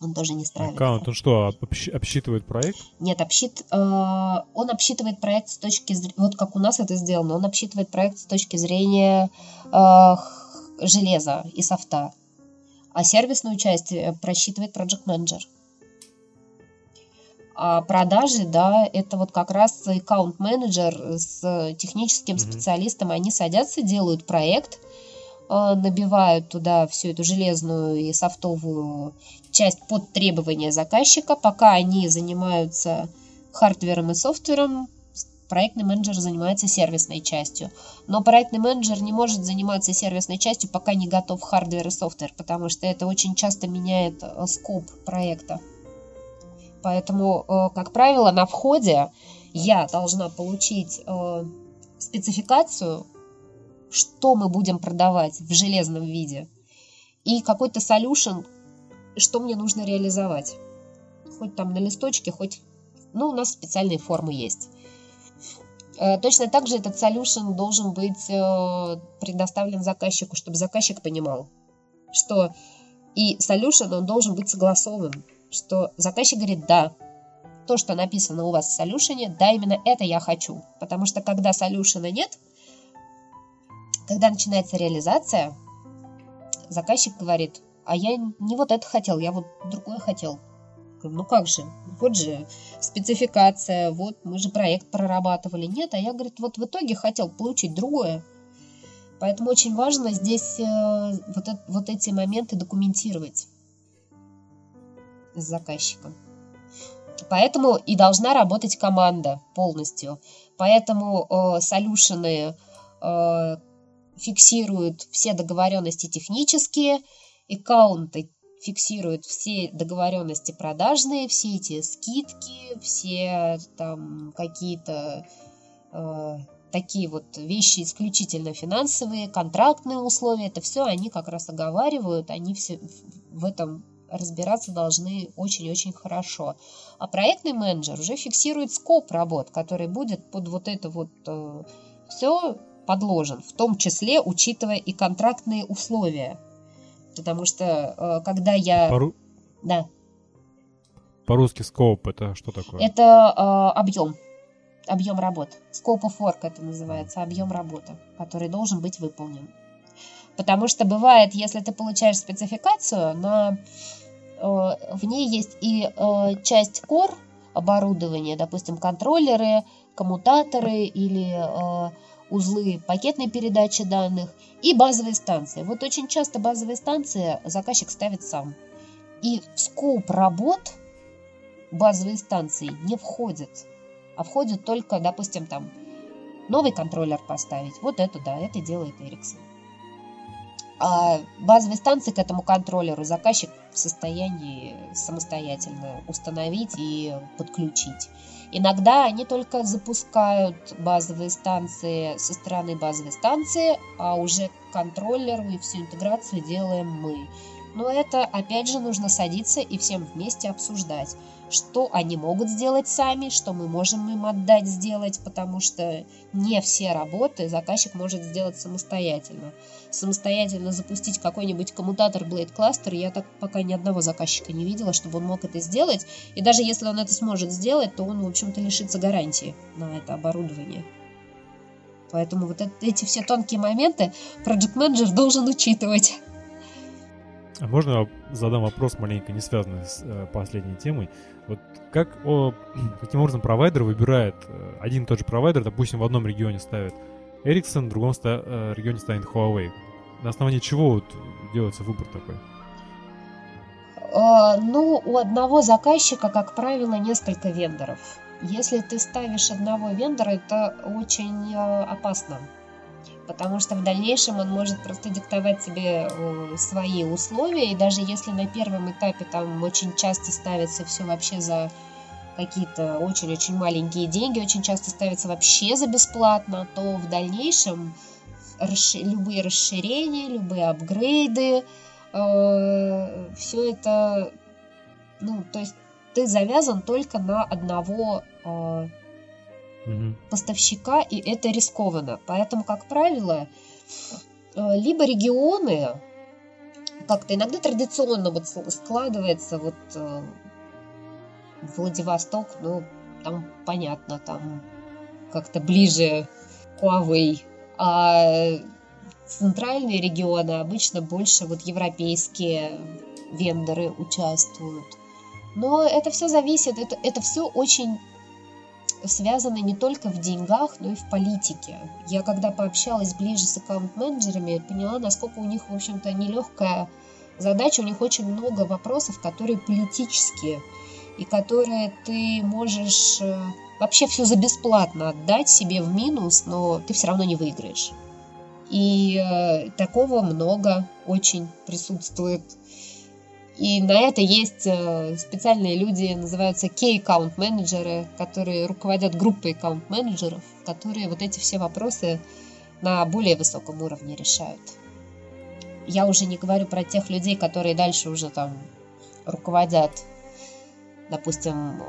C: Он тоже не справится.
A: Аккаунт, он что, обсчитывает проект?
C: Нет, обсчит, э, он обсчитывает проект с точки зрения, вот как у нас это сделано, он обсчитывает проект с точки зрения э, железа и софта. А сервисную часть э, просчитывает Project Manager. А продажи, да, это вот как раз аккаунт-менеджер с техническим mm-hmm. специалистом, они садятся, делают проект, э, набивают туда всю эту железную и софтовую часть под требования заказчика. Пока они занимаются hardware ом и software ом, проектный менеджер занимается сервисной частью. Но проектный менеджер не может заниматься сервисной частью, пока не готов hardware и software, потому что это очень часто меняет э, scope проекта. Поэтому, э, как правило, на входе я должна получить э, спецификацию, что мы будем продавать в железном виде, и какой-то solution, что мне нужно реализовать. Хоть там на листочке, хоть... Ну, у нас специальные формы есть. Э, точно так же этот solution должен быть предоставлен заказчику, чтобы заказчик понимал, что и solution он должен быть согласован что заказчик говорит «да». То, что написано у вас в солюшене, да, именно это я хочу. Потому что когда солюшена нет, когда начинается реализация, заказчик говорит, а я не вот это хотел, я вот другое хотел. Ну как же, вот же спецификация, вот мы же проект прорабатывали. Нет, а я, говорит, вот в итоге хотел получить другое. Поэтому очень важно здесь э, вот, вот эти моменты документировать с заказчиком. Поэтому и должна работать команда полностью. Поэтому э, э, фиксируют все договоренности технические, аккаунты фиксируют все договоренности продажные, все эти скидки, все там какие-то э, такие вот вещи исключительно финансовые, контрактные условия, это все они как раз оговаривают, они все в этом разбираться должны очень-очень хорошо. А проектный менеджер уже фиксирует скоп работ, который будет под вот это вот э, все подложен, в том числе учитывая и контрактные условия. Потому что э, когда я...
A: По
C: Да.
A: По-русски скоп это что такое?
C: Это э, объем. Объем работ. Scope of work это называется, объем работы, который должен быть выполнен. Потому что бывает, если ты получаешь спецификацию на в ней есть и э, часть core оборудования, допустим, контроллеры, коммутаторы или э, узлы пакетной передачи данных и базовые станции. Вот очень часто базовые станции заказчик ставит сам. И в скоп работ базовые станции не входят, а входят только, допустим, там новый контроллер поставить. Вот это да, это делает Ericsson. А базовые станции к этому контроллеру заказчик в состоянии самостоятельно установить и подключить. Иногда они только запускают базовые станции со стороны базовой станции, а уже контроллеру и всю интеграцию делаем мы. Но это опять же нужно садиться и всем вместе обсуждать, что они могут сделать сами, что мы можем им отдать сделать, потому что не все работы заказчик может сделать самостоятельно. Самостоятельно запустить какой-нибудь коммутатор Blade Cluster я так пока ни одного заказчика не видела, чтобы он мог это сделать. И даже если он это сможет сделать, то он, в общем-то, лишится гарантии на это оборудование. Поэтому вот эти все тонкие моменты Project Manager должен учитывать.
A: А можно задам вопрос маленько не связанный с э, последней темой? Вот как, о, *clears throat* каким образом провайдер выбирает э, один и тот же провайдер, допустим, в одном регионе ставит Ericsson, в другом ста, э, регионе ставит Huawei? На основании чего вот делается выбор такой?
C: Uh, ну, у одного заказчика, как правило, несколько вендоров. Если ты ставишь одного вендора, это очень uh, опасно потому что в дальнейшем он может просто диктовать себе э, свои условия, и даже если на первом этапе там очень часто ставится все вообще за какие-то очень-очень маленькие деньги, очень часто ставится вообще за бесплатно, то в дальнейшем любые расширения, любые апгрейды, э, все это, ну, то есть ты завязан только на одного э, угу. поставщика, и это рискованно. Поэтому, как правило, э, либо регионы, как-то иногда традиционно вот складывается вот э, Владивосток, ну, там понятно, там как-то ближе Huawei, а центральные регионы обычно больше вот европейские вендоры участвуют. Но это все зависит, это, это все очень связано не только в деньгах, но и в политике. Я когда пообщалась ближе с аккаунт-менеджерами, поняла, насколько у них, в общем-то, нелегкая задача, у них очень много вопросов, которые политические, и которые ты можешь э, вообще все за бесплатно отдать себе в минус, но ты все равно не выиграешь. И э, такого много очень присутствует и на это есть э, специальные люди, называются key аккаунт менеджеры, которые руководят группой аккаунт менеджеров, которые вот эти все вопросы на более высоком уровне решают. Я уже не говорю про тех людей, которые дальше уже там руководят, допустим,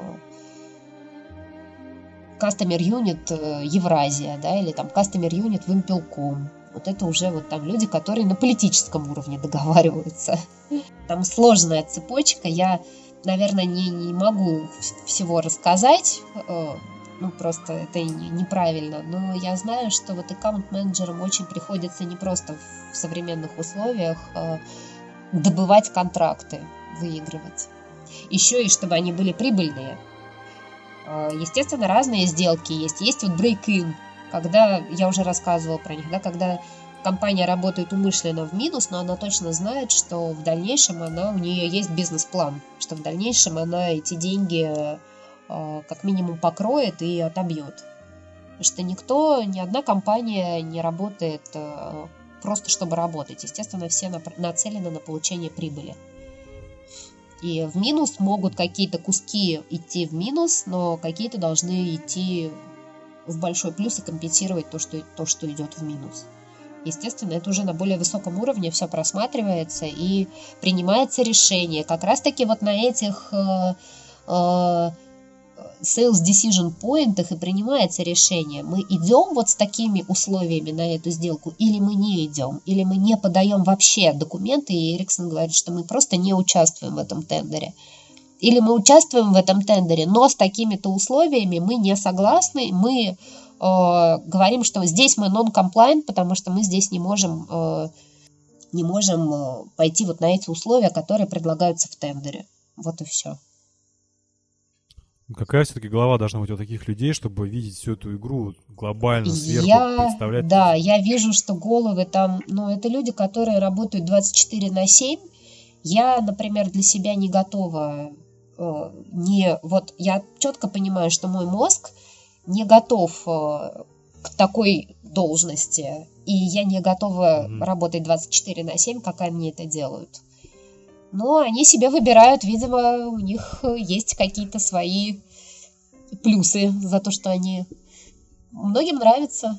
C: Customer Unit э, Евразия, да, или там Customer Unit Wimpel.com вот это уже вот там люди, которые на политическом уровне *laughs* договариваются. Там сложная цепочка, я, наверное, не, не могу всего рассказать, э, ну просто это неправильно, но я знаю, что вот аккаунт-менеджерам очень приходится не просто в современных условиях э, добывать контракты, выигрывать. Еще и чтобы они были прибыльные. Э, естественно, разные сделки есть. Есть вот break-in, когда, я уже рассказывала про них, да, когда компания работает умышленно в минус, но она точно знает, что в дальнейшем она, у нее есть бизнес-план, что в дальнейшем она эти деньги э, как минимум покроет и отобьет. Потому что никто, ни одна компания не работает э, просто чтобы работать. Естественно, все нацелены на получение прибыли. И в минус могут какие-то куски идти в минус, но какие-то должны идти в большой плюс и компенсировать то, что, то, что идет в минус. Естественно, это уже на более высоком уровне все просматривается и принимается решение. Как раз-таки вот на этих э, э, sales decision point и принимается решение. Мы идем вот с такими условиями на эту сделку или мы не идем, или мы не подаем вообще документы, и Эриксон говорит, что мы просто не участвуем в этом тендере или мы участвуем в этом тендере, но с такими-то условиями мы не согласны, мы э, говорим, что здесь мы non-compliant, потому что мы здесь не можем, э, не можем э, пойти вот на эти условия, которые предлагаются в тендере. Вот и все.
A: Какая все-таки голова должна быть у таких людей, чтобы видеть всю эту игру глобально, сверху,
C: я, представлять? Да, я вижу, что головы там, ну, это люди, которые работают 24 на 7. Я, например, для себя не готова Э, не вот я четко понимаю, что мой мозг не готов э, к такой должности, и я не готова mm-hmm. работать 24 на 7, как они это делают. Но они себе выбирают, видимо, у них есть какие-то свои плюсы за то, что они многим нравится.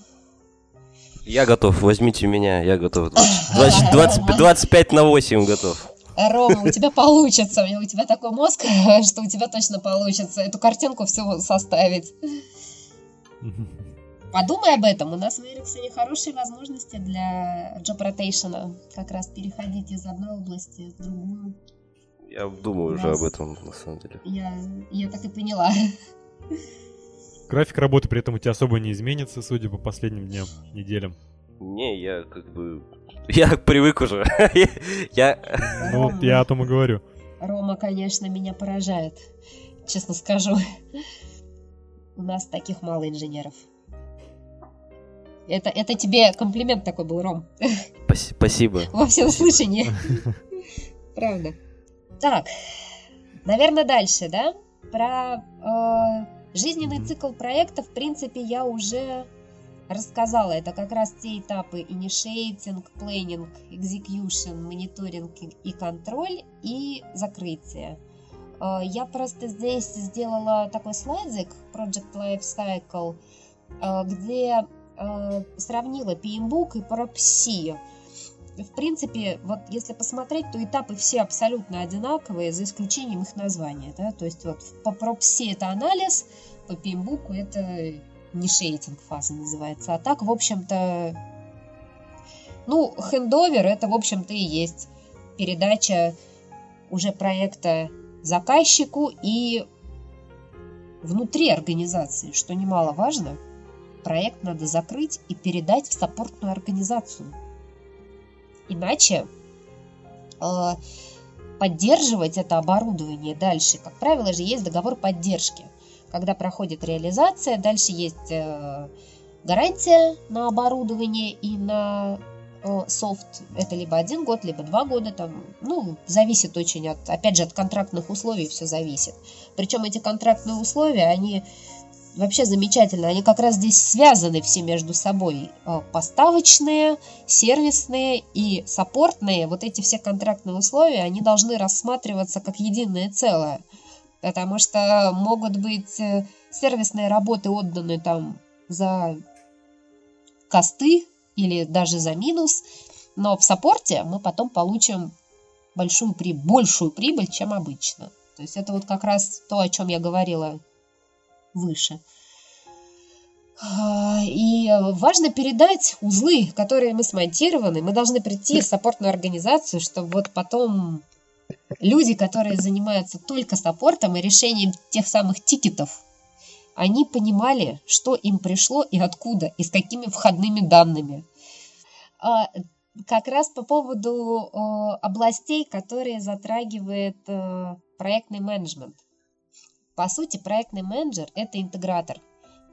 B: Я готов, возьмите меня, я готов. 20, 20, 25 на 8 готов.
C: Рома, у тебя получится, у тебя такой мозг, *laughs* что у тебя точно получится эту картинку все составить. *laughs* Подумай об этом. У нас в Эриксоне хорошие возможности для job rotation. Как раз переходить из одной области в другую.
B: Я думаю уже об этом, на самом деле.
C: Я, я так и поняла.
A: График работы при этом у тебя особо не изменится, судя по последним дням, неделям.
B: Не, я как бы *laughs* я привык уже. *laughs* я...
A: Ну, вот я о том и говорю.
C: Рома, конечно, меня поражает, честно скажу. У нас таких мало инженеров. Это, это тебе комплимент такой был, Ром. *laughs*
B: Спасибо.
C: Во всеуслышание. *laughs* Правда. Так, наверное, дальше, да? Про э, жизненный цикл проекта, в принципе, я уже рассказала, это как раз те этапы initiating, planning, execution, мониторинг и контроль и закрытие. А, я просто здесь сделала такой слайдик Project Life Cycle, а, где а, сравнила PMBOK и PropC. В принципе, вот если посмотреть, то этапы все абсолютно одинаковые, за исключением их названия. Да? То есть вот по PropC это анализ, по PMBOK это нишейтинг фаза называется. А так, в общем-то, ну, хендовер это, в общем-то, и есть передача уже проекта заказчику и внутри организации, что немаловажно, проект надо закрыть и передать в саппортную организацию. Иначе э, поддерживать это оборудование дальше, как правило же есть договор поддержки когда проходит реализация, дальше есть э, гарантия на оборудование и на э, софт. Это либо один год, либо два года. Там, ну, зависит очень от, опять же, от контрактных условий все зависит. Причем эти контрактные условия, они вообще замечательно. Они как раз здесь связаны все между собой. Э, поставочные, сервисные и саппортные. Вот эти все контрактные условия, они должны рассматриваться как единое целое потому что могут быть э, сервисные работы отданы там за косты или даже за минус, но в саппорте мы потом получим большую, большую прибыль, чем обычно. То есть это вот как раз то, о чем я говорила выше. А, и важно передать узлы, которые мы смонтированы. Мы должны прийти в саппортную организацию, чтобы вот потом люди, которые занимаются только саппортом и решением тех самых тикетов, они понимали, что им пришло и откуда, и с какими входными данными. А, как раз по поводу областей, которые затрагивает э, проектный менеджмент. По сути, проектный менеджер – это интегратор,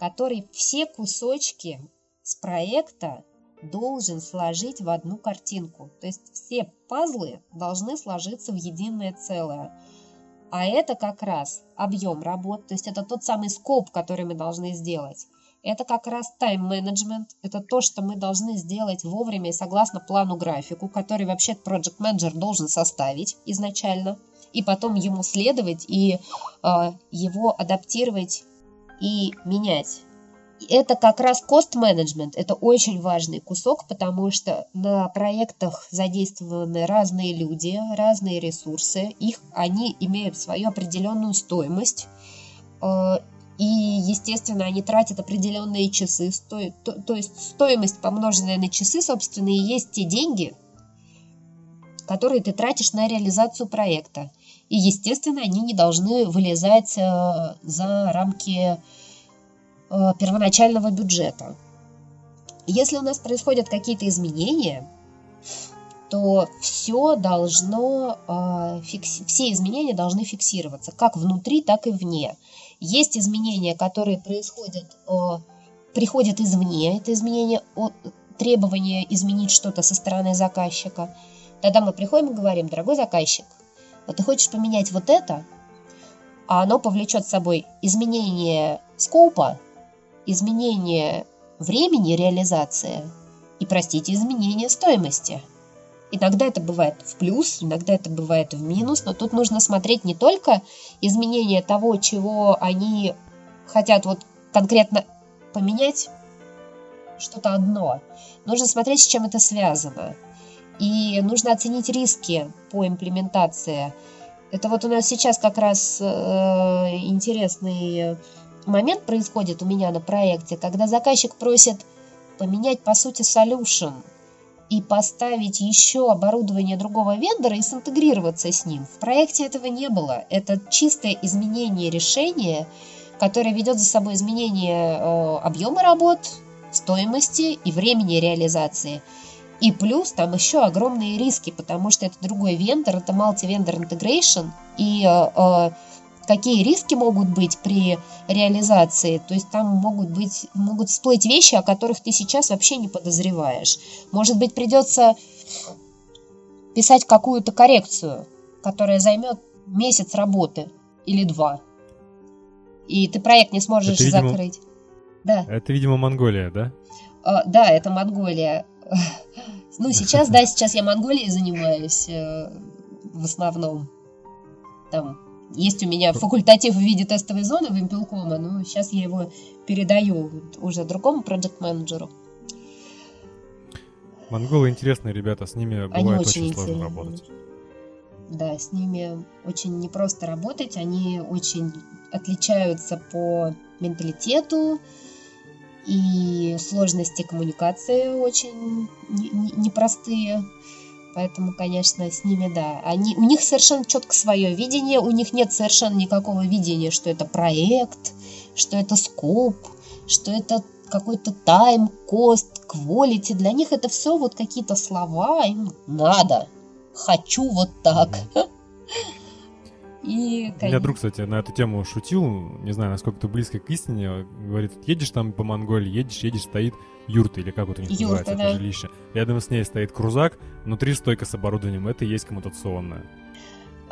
C: который все кусочки с проекта должен сложить в одну картинку. То есть все пазлы должны сложиться в единое целое. А это как раз объем работ, то есть это тот самый скоп, который мы должны сделать. Это как раз тайм-менеджмент, это то, что мы должны сделать вовремя и согласно плану графику, который вообще project менеджер должен составить изначально, и потом ему следовать и э, его адаптировать и менять это как раз кост-менеджмент, это очень важный кусок, потому что на проектах задействованы разные люди, разные ресурсы, их, они имеют свою определенную стоимость, э, и, естественно, они тратят определенные часы, сто, то, то есть стоимость, помноженная на часы, собственно, и есть те деньги, которые ты тратишь на реализацию проекта. И, естественно, они не должны вылезать э, за рамки Э, первоначального бюджета. Если у нас происходят какие-то изменения, то все должно, э, все изменения должны фиксироваться, как внутри, так и вне. Есть изменения, которые происходят, приходят извне, это изменение, требование изменить что-то со стороны заказчика. Тогда мы приходим и говорим, дорогой заказчик, вот ты хочешь поменять вот это, а оно повлечет с собой изменение скопа, изменение времени реализации и, простите, изменение стоимости. Иногда это бывает в плюс, иногда это бывает в минус, но тут нужно смотреть не только изменение того, чего они хотят вот конкретно поменять, что-то одно. Нужно смотреть, с чем это связано. И нужно оценить риски по имплементации. Это вот у нас сейчас как раз э, интересный момент происходит у меня на проекте, когда заказчик просит поменять, по сути, solution и поставить еще оборудование другого вендора и синтегрироваться с ним. В проекте этого не было. Это чистое изменение решения, которое ведет за собой изменение э, объема работ, стоимости и времени реализации. И плюс там еще огромные риски, потому что это другой вендор, это multi-vendor integration, и э, э, какие риски могут быть при реализации. То есть там могут быть, могут всплыть вещи, о которых ты сейчас вообще не подозреваешь. Может быть, придется писать какую-то коррекцию, которая займет месяц работы или два. И ты проект не сможешь Это, видимо, закрыть. Да.
A: Это, видимо, Монголия, да?
C: А, да, это Монголия. Ну, сейчас, да, сейчас я Монголией занимаюсь э, в основном. Там есть у меня факультатив в виде тестовой зоны в Импелкома, но сейчас я его передаю уже другому проект-менеджеру.
A: Монголы интересные ребята, с ними бывает они очень, очень сложно работать.
C: Да, с ними очень непросто работать, они очень отличаются по менталитету, и сложности коммуникации очень непростые. Поэтому, конечно, с ними, да. Они, у них совершенно четко свое видение, у них нет совершенно никакого видения, что это проект, что это скоп, что это какой-то тайм, кост, quality. Для них это все вот какие-то слова, им надо. Хочу вот так.
A: И, конечно... У меня друг, кстати, на эту тему шутил, не знаю, насколько это близко к истине, говорит, едешь там по Монголии, едешь, едешь, стоит юрта, или как вот у них юрта, называется да. это жилище. Рядом с ней стоит крузак, внутри стойка с оборудованием, это и есть коммутационная.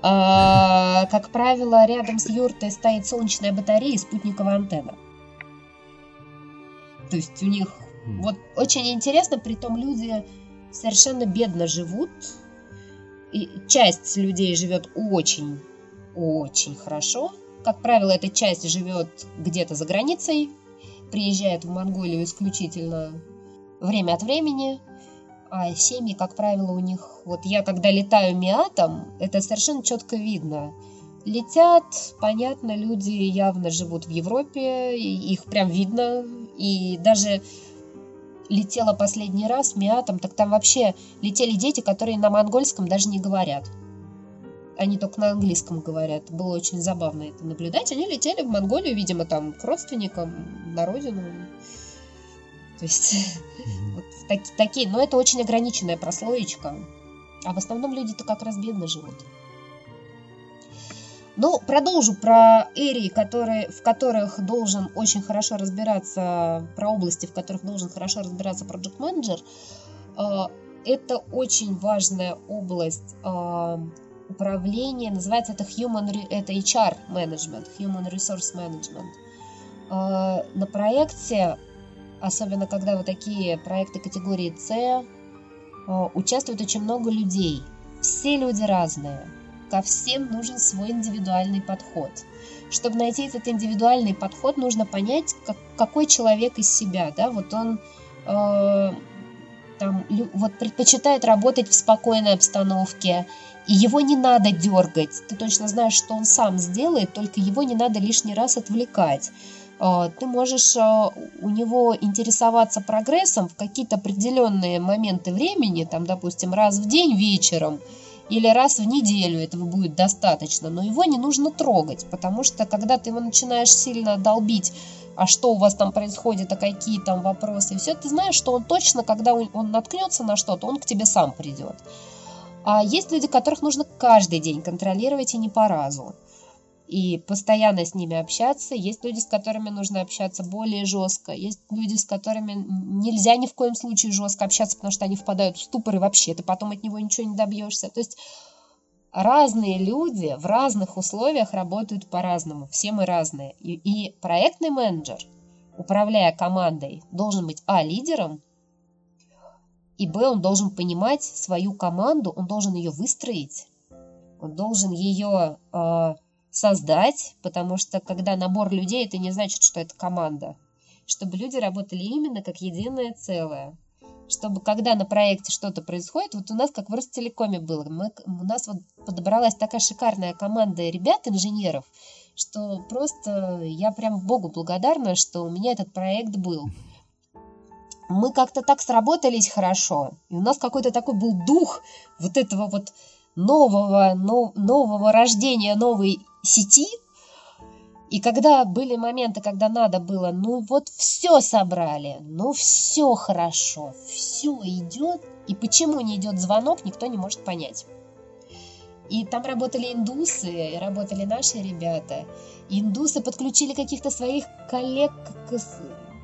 C: А, *laughs* как правило, рядом с юртой стоит солнечная батарея и спутниковая антенна. То есть у них вот очень интересно, при том люди совершенно бедно живут. И часть людей живет очень очень хорошо. Как правило, эта часть живет где-то за границей, приезжает в Монголию исключительно время от времени, а семьи, как правило, у них... Вот я, когда летаю миатом, это совершенно четко видно. Летят, понятно, люди явно живут в Европе, их прям видно. И даже летела последний раз миатом, так там вообще летели дети, которые на монгольском даже не говорят они только на английском говорят. Было очень забавно это наблюдать. Они летели в Монголию, видимо, там к родственникам, на родину. То есть mm-hmm. *laughs* вот так, такие, но это очень ограниченная прослоечка. А в основном люди-то как раз бедно живут. Ну, продолжу про эрии, которые, в которых должен очень хорошо разбираться, про области, в которых должен хорошо разбираться проект менеджер. А, это очень важная область а, управление, называется это Human, это HR Management, Human Resource Management. А, на проекте, особенно когда вот такие проекты категории С, а, участвует очень много людей. Все люди разные. Ко всем нужен свой индивидуальный подход. Чтобы найти этот индивидуальный подход, нужно понять, как, какой человек из себя. Да? Вот он э, там, вот предпочитает работать в спокойной обстановке, и его не надо дергать. Ты точно знаешь, что он сам сделает, только его не надо лишний раз отвлекать. А, ты можешь а, у него интересоваться прогрессом в какие-то определенные моменты времени, там, допустим, раз в день вечером или раз в неделю этого будет достаточно, но его не нужно трогать, потому что когда ты его начинаешь сильно долбить, а что у вас там происходит, а какие там вопросы, и все, ты знаешь, что он точно, когда он наткнется на что-то, он к тебе сам придет. А есть люди, которых нужно каждый день контролировать и не по разу. И постоянно с ними общаться. Есть люди, с которыми нужно общаться более жестко. Есть люди, с которыми нельзя ни в коем случае жестко общаться, потому что они впадают в ступор, и вообще ты потом от него ничего не добьешься. То есть разные люди в разных условиях работают по-разному. Все мы разные. И, и проектный менеджер, управляя командой, должен быть а. лидером, и б, он должен понимать свою команду, он должен ее выстроить, он должен ее э, создать, потому что когда набор людей, это не значит, что это команда. Чтобы люди работали именно как единое целое. Чтобы когда на проекте что-то происходит, вот у нас как в Ростелекоме было, мы, у нас вот подобралась такая шикарная команда ребят, инженеров, что просто я прям Богу благодарна, что у меня этот проект был мы как-то так сработались хорошо, и у нас какой-то такой был дух вот этого вот нового, но, нового рождения новой сети, и когда были моменты, когда надо было, ну вот все собрали, ну все хорошо, все идет, и почему не идет звонок, никто не может понять. И там работали индусы, работали наши ребята. Индусы подключили каких-то своих коллег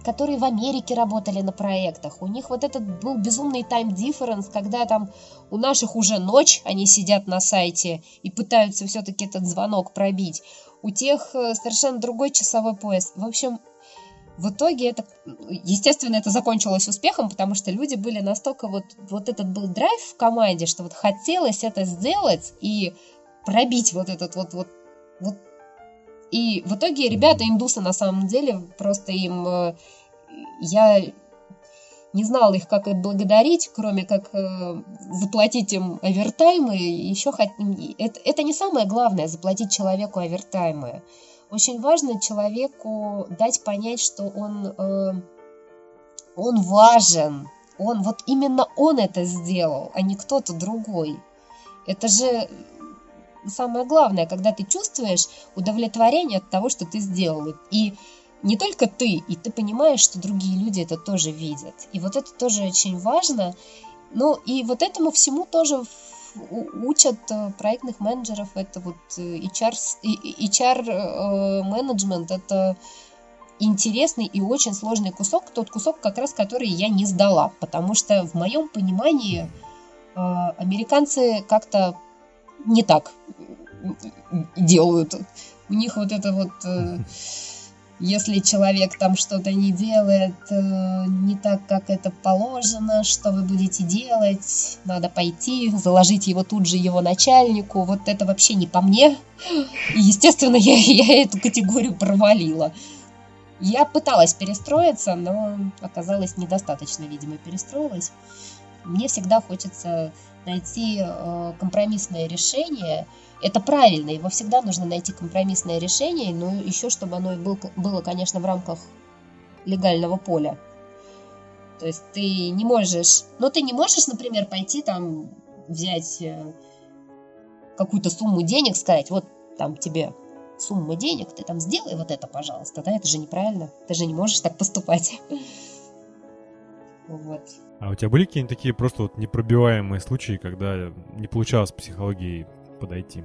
C: которые в Америке работали на проектах. У них вот этот был безумный time difference, когда там у наших уже ночь, они сидят на сайте и пытаются все-таки этот звонок пробить. У тех э, совершенно другой часовой пояс. В общем, в итоге это, естественно, это закончилось успехом, потому что люди были настолько вот, вот этот был драйв в команде, что вот хотелось это сделать и пробить вот этот вот, вот, вот. И в итоге ребята, индусы, на самом деле, просто им, э, я не знала их, как отблагодарить, кроме как э, заплатить им овертаймы. Еще хот... это, это не самое главное, заплатить человеку овертаймы. Очень важно человеку дать понять, что он, э, он важен, он вот именно он это сделал, а не кто-то другой. Это же самое главное, когда ты чувствуешь удовлетворение от того, что ты сделал. И не только ты, и ты понимаешь, что другие люди это тоже видят. И вот это тоже очень важно. Ну и вот этому всему тоже учат э, проектных менеджеров, это вот HR, э, HR менеджмент, это интересный и очень сложный кусок, тот кусок, как раз который я не сдала, потому что в моем понимании э, американцы как-то не так делают. У них вот это вот если человек там что-то не делает э, не так, как это положено, что вы будете делать? Надо пойти, заложить его тут же его начальнику. Вот это вообще не по мне. И, естественно, я, я эту категорию провалила. Я пыталась перестроиться, но оказалось недостаточно, видимо, перестроилась. Мне всегда хочется найти э, компромиссное решение – это правильно, его всегда нужно найти компромиссное решение, но еще чтобы оно был, было, конечно, в рамках легального поля. То есть ты не можешь, ну ты не можешь, например, пойти там взять э, какую-то сумму денег, сказать, вот там тебе сумма денег, ты там сделай вот это, пожалуйста, да, это же неправильно, ты же не можешь так поступать.
A: Вот. А у тебя были какие-нибудь такие просто вот непробиваемые случаи, когда не получалось психологией подойти?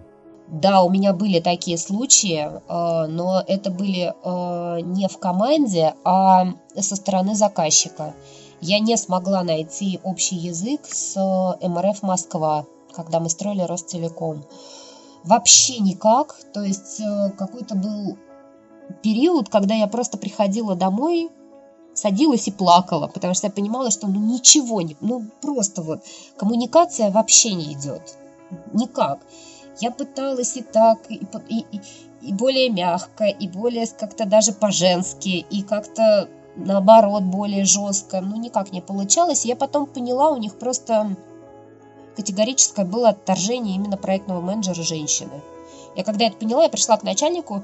C: Да, у меня были такие случаи, э, но это были э, не в команде, а со стороны заказчика. Я не смогла найти общий язык с э, МРФ Москва, когда мы строили Ростелеком. Вообще никак. То есть какой-то был период, когда я просто приходила домой, садилась и плакала, потому что я понимала, что ну ничего не, ну просто вот коммуникация вообще не идет никак. Я пыталась и так, и, и, и более мягко, и более как-то даже по-женски, и как-то наоборот более жестко. Ну, никак не получалось. Я потом поняла, у них просто категорическое было отторжение именно проектного менеджера женщины. Я когда это поняла, я пришла к начальнику,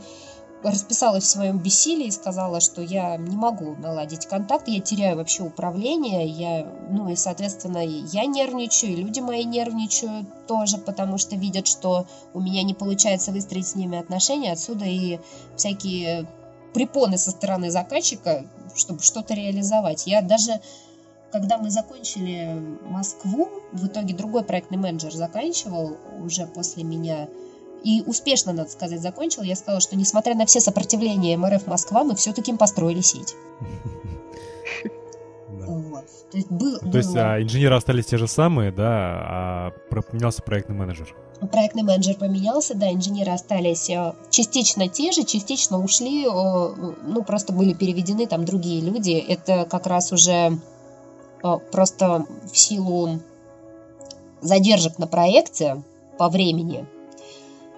C: расписалась в своем бессилии и сказала, что я не могу наладить контакт, я теряю вообще управление, я, ну и, соответственно, я нервничаю, и люди мои нервничают тоже, потому что видят, что у меня не получается выстроить с ними отношения, отсюда и всякие препоны со стороны заказчика, чтобы что-то реализовать. Я даже, когда мы закончили Москву, в итоге другой проектный менеджер заканчивал уже после меня, и успешно, надо сказать, закончил. Я сказала, что несмотря на все сопротивления МРФ Москва, мы все-таки построили сеть. *laughs*
A: То есть, был, То есть а, инженеры остались те же самые, да, а поменялся проектный менеджер?
C: Проектный менеджер поменялся, да, инженеры остались э, частично те же, частично ушли, ну, просто были переведены там другие люди. Это как раз уже э, просто в силу задержек на проекте по времени,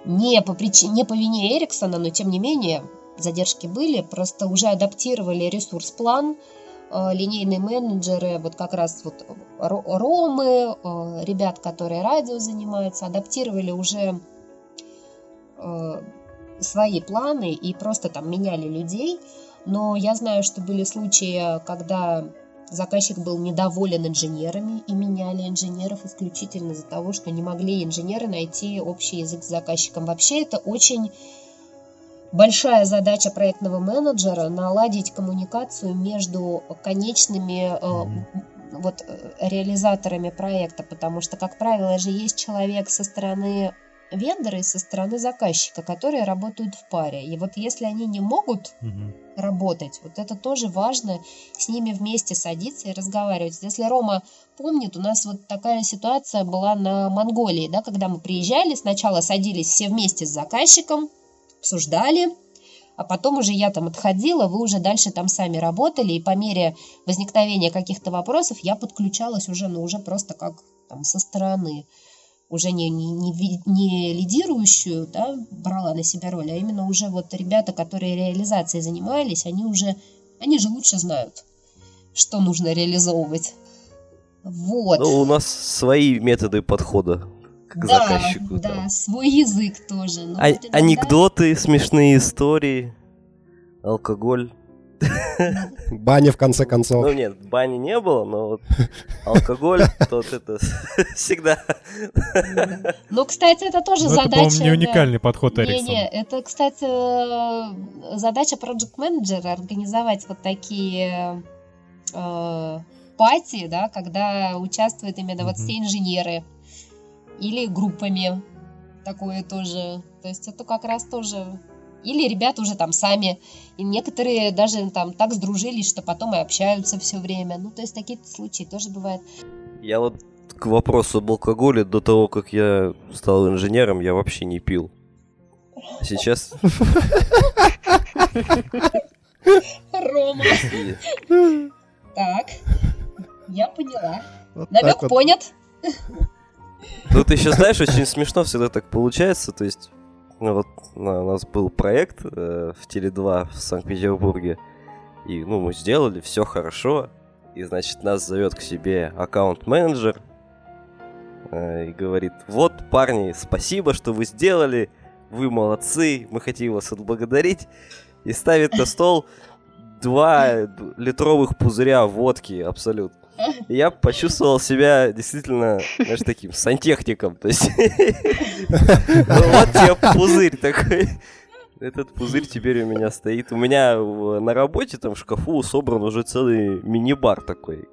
C: не по, причине, не по вине Эриксона, но тем не менее задержки были, просто уже адаптировали ресурс-план, э, линейные менеджеры, вот как раз вот Ромы, э, ребят, которые радио занимаются, адаптировали уже э, свои планы и просто там меняли людей. Но я знаю, что были случаи, когда Заказчик был недоволен инженерами и меняли инженеров исключительно из-за того, что не могли инженеры найти общий язык с заказчиком. Вообще это очень большая задача проектного менеджера наладить коммуникацию между конечными э, вот, э, реализаторами проекта, потому что, как правило, же есть человек со стороны вендора и со стороны заказчика, которые работают в паре. И вот если они не могут угу. работать, вот это тоже важно с ними вместе садиться и разговаривать. Если Рома помнит, у нас вот такая ситуация была на Монголии, да, когда мы приезжали, сначала садились все вместе с заказчиком, обсуждали, а потом уже я там отходила, вы уже дальше там сами работали, и по мере возникновения каких-то вопросов я подключалась уже, ну, уже просто как там со стороны. Уже не, не, не, лидирующую, да, брала на себя роль, а именно уже вот ребята, которые реализацией занимались, они уже, они же лучше знают, что нужно реализовывать. Вот.
B: Ну, у нас свои методы подхода к да, заказчику.
C: Да, там. свой язык тоже.
B: Но а- иногда... Анекдоты, смешные истории, алкоголь. *laughs*
E: Баня в конце концов.
B: Ну нет, бани не было, но вот алкоголь, *laughs* тот это *laughs* всегда.
C: Ну, кстати, это тоже задача. Это, по-моему,
A: не уникальный подход Эриксон.
C: Не-не, это, кстати, задача проект менеджера организовать вот такие э, пати, да, когда участвуют именно вот все инженеры, или группами. Такое тоже. То есть это как раз тоже... Или ребята уже там сами. И некоторые даже там так сдружились, что потом и общаются все время. Ну, то есть такие случаи тоже бывают.
B: Я вот к вопросу об алкоголе, до того, как я стал инженером, я вообще не пил. Сейчас...
C: Рома. Так, я поняла. Намек понят.
B: Тут еще, знаешь, очень смешно всегда так получается. То есть, ну вот у нас был проект э, в Теле2 в Санкт-Петербурге. И, ну, мы сделали, все хорошо. И, значит, нас зовет к себе аккаунт-менеджер. Э, и говорит, вот, парни, спасибо, что вы сделали. Вы молодцы, мы хотим вас отблагодарить. И ставит на стол два литровых пузыря водки, абсолютно я почувствовал себя действительно, знаешь, таким сантехником. То есть, *laughs* ну, вот тебе пузырь такой. Этот пузырь теперь у меня стоит. У меня на работе там в шкафу собран уже целый мини-бар такой.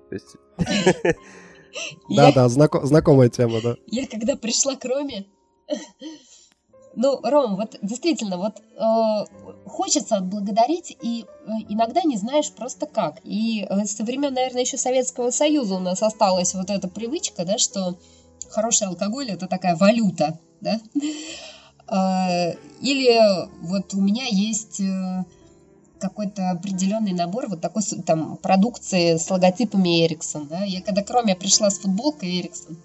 E: Да, да, знакомая тема, да.
C: Я когда пришла к Роме, ну, Ром, вот действительно, вот э, хочется отблагодарить, и э, иногда не знаешь просто как. И э, со времен, наверное, еще Советского Союза у нас осталась вот эта привычка, да, что хороший алкоголь это такая валюта, да. Э, или вот у меня есть э, какой-то определенный набор вот такой там продукции с логотипами Эриксон, да. Я когда кроме пришла с футболкой Эриксон,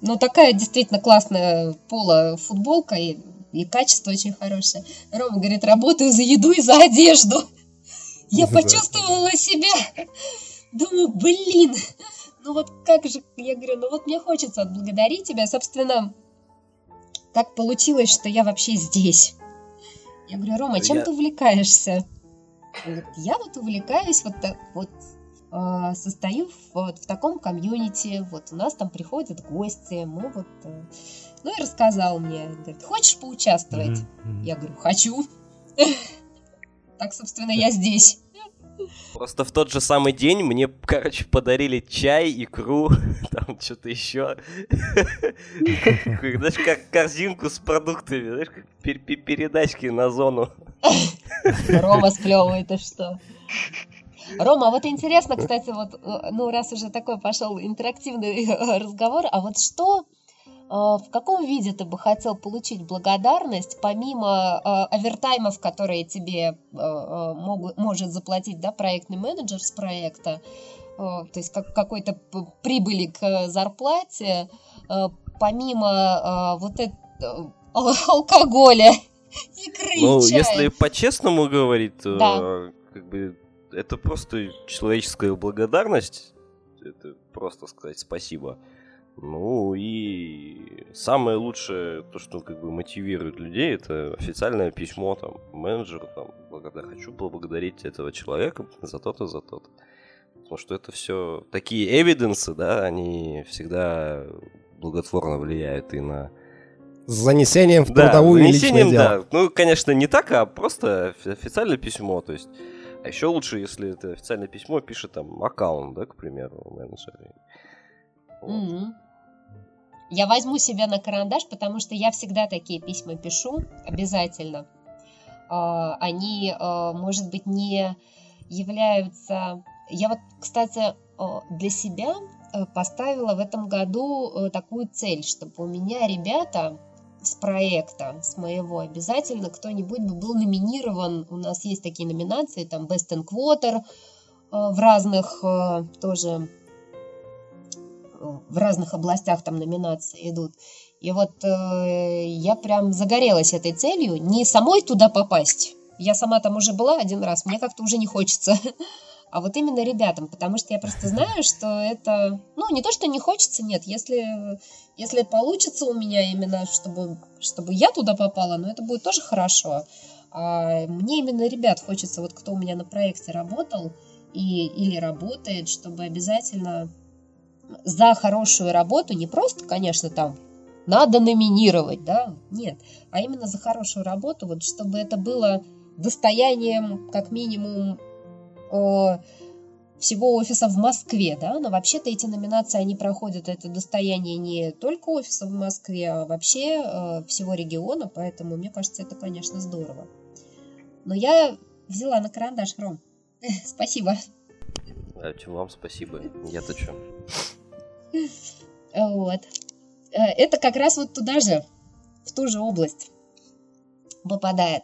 C: ну, такая действительно классная пола футболка, и и качество очень хорошее. Рома говорит, работаю за еду и за одежду. Я почувствовала себя. Думаю, блин, ну вот как же, я говорю, ну вот мне хочется отблагодарить тебя, собственно, так получилось, что я вообще здесь. Я говорю, Рома, чем я... ты увлекаешься? Говорит, я вот увлекаюсь вот так вот э, состою вот в таком комьюнити, вот у нас там приходят гости, мы вот э, ну и рассказал мне. Говорит, хочешь поучаствовать? Mm-hmm. Я говорю, хочу. *laughs* Так, собственно, я здесь.
B: Просто в тот же самый день мне, короче, подарили чай, икру, *laughs* там что-то еще. Знаешь, как корзинку с продуктами, знаешь, как передачки на зону. *laughs*
C: Рома сплевывает, и что? Рома, а вот интересно, кстати, вот, э, ну, раз уже такой пошел интерактивный разговор, а вот что а, в каком виде ты бы хотел получить благодарность, помимо э, овертаймов, которые тебе э, могут, может заплатить да, проектный менеджер с проекта, э, то есть как, какой-то прибыли к зарплате, э, помимо э, вот этого алкоголя, *laughs* икры,
B: Ну, чая. если по-честному говорить, то да. как бы это просто человеческая благодарность, это просто сказать спасибо. Ну и самое лучшее, то, что как бы мотивирует людей, это официальное письмо там менеджеру, там, благодаря, хочу поблагодарить этого человека за то-то, за то-то. Потому что это все такие эвиденсы, да, они всегда благотворно влияют и на
E: с занесением в да, трудовую занесением, личное дело.
B: да. Ну, конечно, не так, а просто официальное письмо. То есть, а еще лучше, если это официальное письмо пишет там аккаунт, да, к примеру, менеджер.
C: Вот. Mm-hmm. Я возьму себя на карандаш, потому что я всегда такие письма пишу, обязательно. А, они, а, может быть, не являются... Я вот, кстати, а, для себя поставила в этом году такую цель, чтобы у меня ребята с проекта, с моего, обязательно кто-нибудь бы был номинирован. У нас есть такие номинации, там Best in Quarter в разных тоже в разных областях там номинации идут. И вот э, я прям загорелась этой целью, не самой туда попасть. Я сама там уже была один раз, мне как-то уже не хочется. *laughs* А вот именно ребятам, потому что я просто *laughs* знаю, что это, ну, не то, что не хочется, нет, если, если получится у меня именно, чтобы, чтобы я туда попала, ну, это будет тоже хорошо. А мне именно ребят хочется, вот кто у меня на проекте работал и, или работает, чтобы обязательно за хорошую работу, не просто, конечно, там надо номинировать, да, нет, а именно за хорошую работу, вот чтобы это было достоянием, как минимум, о, всего офиса в Москве, да, но вообще-то эти номинации, они проходят, это достояние не только офиса в Москве, а вообще э, всего региона, поэтому мне кажется, это, конечно, здорово. Но я взяла на карандаш, Ром. *laughs* Спасибо.
B: А вам спасибо. Я-то что?
C: Вот. Э, это как раз вот туда же, в ту же область попадает.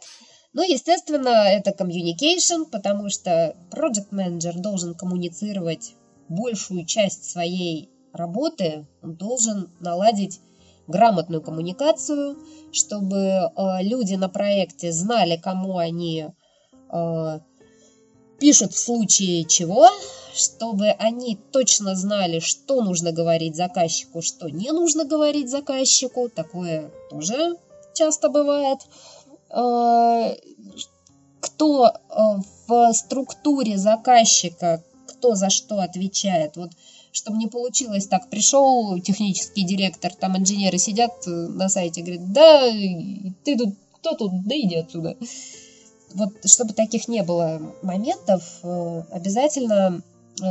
C: Ну, естественно, это communication, потому что project manager должен коммуницировать большую часть своей работы, он должен наладить грамотную коммуникацию, чтобы э, люди на проекте знали, кому они э, пишут в случае чего, чтобы они точно знали, что нужно говорить заказчику, что не нужно говорить заказчику. Такое тоже часто бывает. Э, кто э, в структуре заказчика, кто за что отвечает. Вот чтобы не получилось так, пришел технический директор, там инженеры сидят э, на сайте, говорят, да, ты тут, кто тут, да иди отсюда. Вот чтобы таких не было моментов, обязательно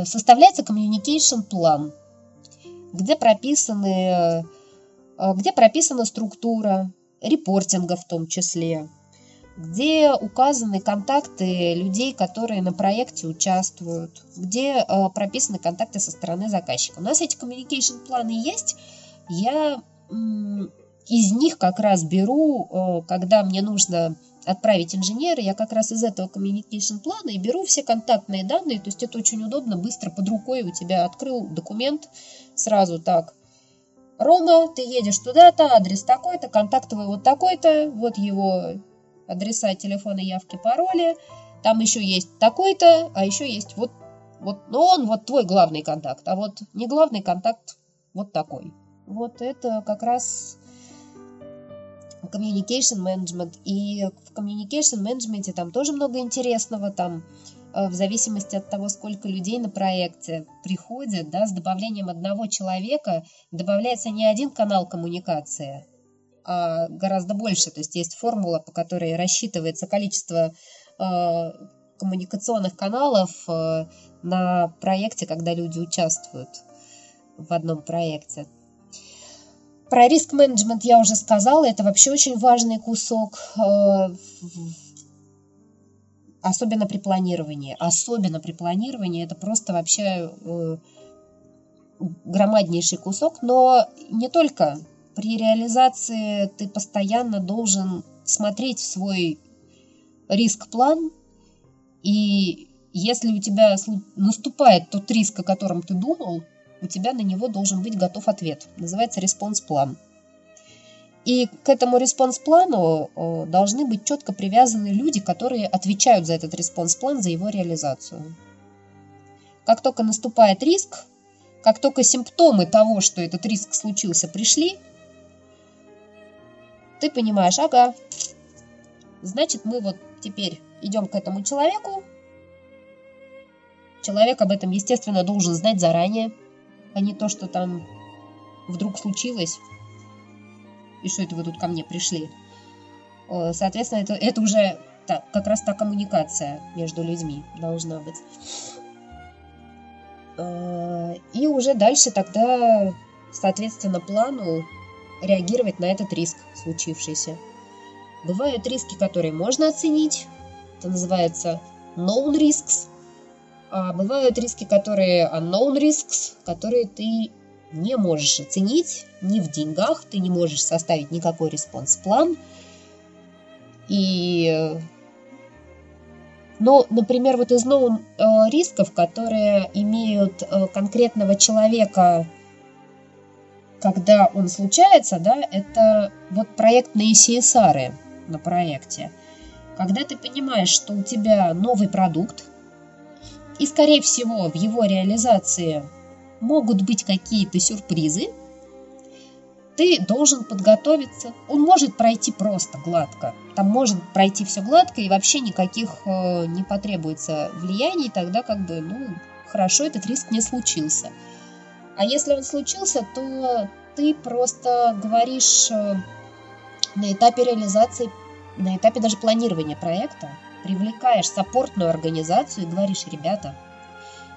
C: составляется communication план, где прописаны, э, где прописана структура, репортинга в том числе, где указаны контакты людей, которые на проекте участвуют, где э, прописаны контакты со стороны заказчика. У нас эти communication планы есть. Я из них как раз беру, э, когда мне нужно отправить инженера, я как раз из этого communication плана и беру все контактные данные, то есть это очень удобно, быстро под рукой у тебя открыл документ, сразу так, Рома, ты едешь туда-то, адрес такой-то, контактовый вот такой-то, вот его адреса, телефоны, явки, пароли, там еще есть такой-то, а еще есть вот, вот, но он вот твой главный контакт, а вот не главный контакт вот такой. Вот это как раз communication management. И в communication management там тоже много интересного, там э, в зависимости от того, сколько людей на проекте приходит, да, с добавлением одного человека добавляется не один канал коммуникации, а гораздо больше. То есть есть формула, по которой рассчитывается количество э, коммуникационных каналов э, на проекте, когда люди участвуют в одном проекте. Про риск-менеджмент я уже сказала, это вообще очень важный кусок, э, особенно при планировании. Особенно при планировании это просто вообще э, громаднейший кусок, но не только. При реализации ты постоянно должен смотреть в свой риск-план, и если у тебя наступает тот риск, о котором ты думал, у тебя на него должен быть готов ответ. Называется response-план. И к этому response-плану э, должны быть четко привязаны люди, которые отвечают за этот response-план, за его реализацию. Как только наступает риск, как только симптомы того, что этот риск случился, пришли, ты понимаешь, ага, значит, мы вот теперь идем к этому человеку. Человек об этом, естественно, должен знать заранее а не то, что там вдруг случилось, и что это вы тут ко мне пришли. Соответственно, это, это уже та, как раз та коммуникация между людьми должна быть. А, и уже дальше тогда, соответственно, плану реагировать на этот риск случившийся. Бывают риски, которые можно оценить. Это называется known risks. А бывают риски, которые unknown risks, которые ты не можешь оценить ни в деньгах, ты не можешь составить никакой response-план. И но, например, вот из новых э, рисков, которые имеют э, конкретного человека, когда он случается, да, это вот проектные CSR на проекте. Когда ты понимаешь, что у тебя новый продукт, и, скорее всего, в его реализации могут быть какие-то сюрпризы, ты должен подготовиться. Он может пройти просто гладко. Там может пройти все гладко и вообще никаких э, не потребуется влияний, тогда как бы, ну, хорошо, этот риск не случился. А если он случился, то ты просто говоришь э, на этапе реализации, на этапе даже планирования проекта, привлекаешь саппортную организацию и говоришь, ребята,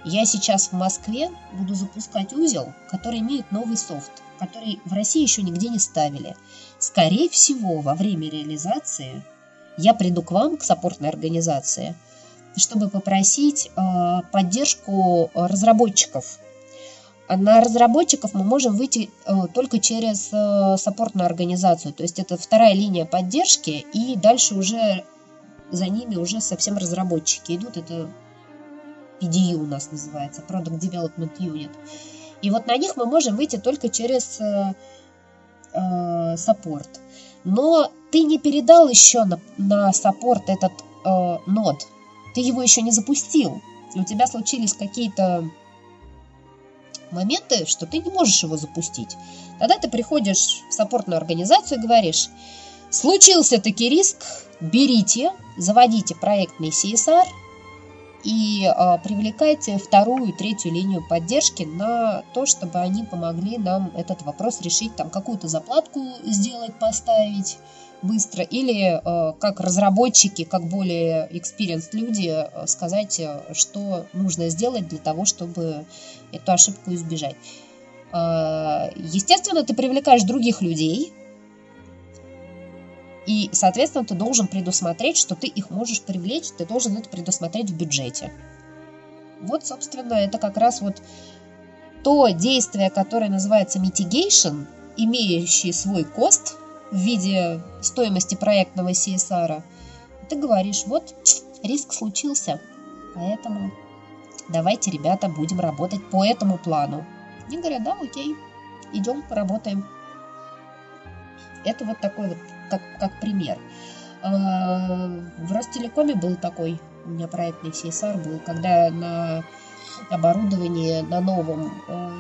C: я сейчас в Москве буду запускать узел, который имеет новый софт который в России еще нигде не ставили. Скорее всего, во время реализации я приду к вам, к саппортной организации, чтобы попросить э, поддержку разработчиков. На разработчиков мы можем выйти э, только через э, саппортную организацию, то есть это вторая линия поддержки, и дальше уже за ними уже совсем разработчики идут. Это PDU у нас называется, Product Development Unit. И вот на них мы можем выйти только через э, э, support. Но ты не передал еще на support этот э, node. Ты его еще не запустил. И у тебя случились какие-то моменты, что ты не можешь его запустить. Тогда ты приходишь в support ную организацию и говоришь, случился таки риск, берите, заводите проектный CSR – и э, привлекайте вторую третью линию поддержки на то, чтобы они помогли нам этот вопрос решить, там какую-то заплатку сделать, поставить быстро, или э, как разработчики, как более experienced люди э, сказать, что нужно сделать для того, чтобы эту ошибку избежать. Э, естественно, ты привлекаешь других людей, и, соответственно, ты должен предусмотреть, что ты их можешь привлечь, ты должен это предусмотреть в бюджете. Вот, собственно, это как раз вот то действие, которое называется mitigation, имеющий свой кост в виде стоимости проектного CSR. Ты говоришь, вот риск случился, поэтому давайте, ребята, будем работать по этому плану. Они говорят, да, окей, идем, поработаем. Это вот такой вот как, как пример. А, в Ростелекоме был такой, у меня проектный CSR был, когда на оборудовании на новом а,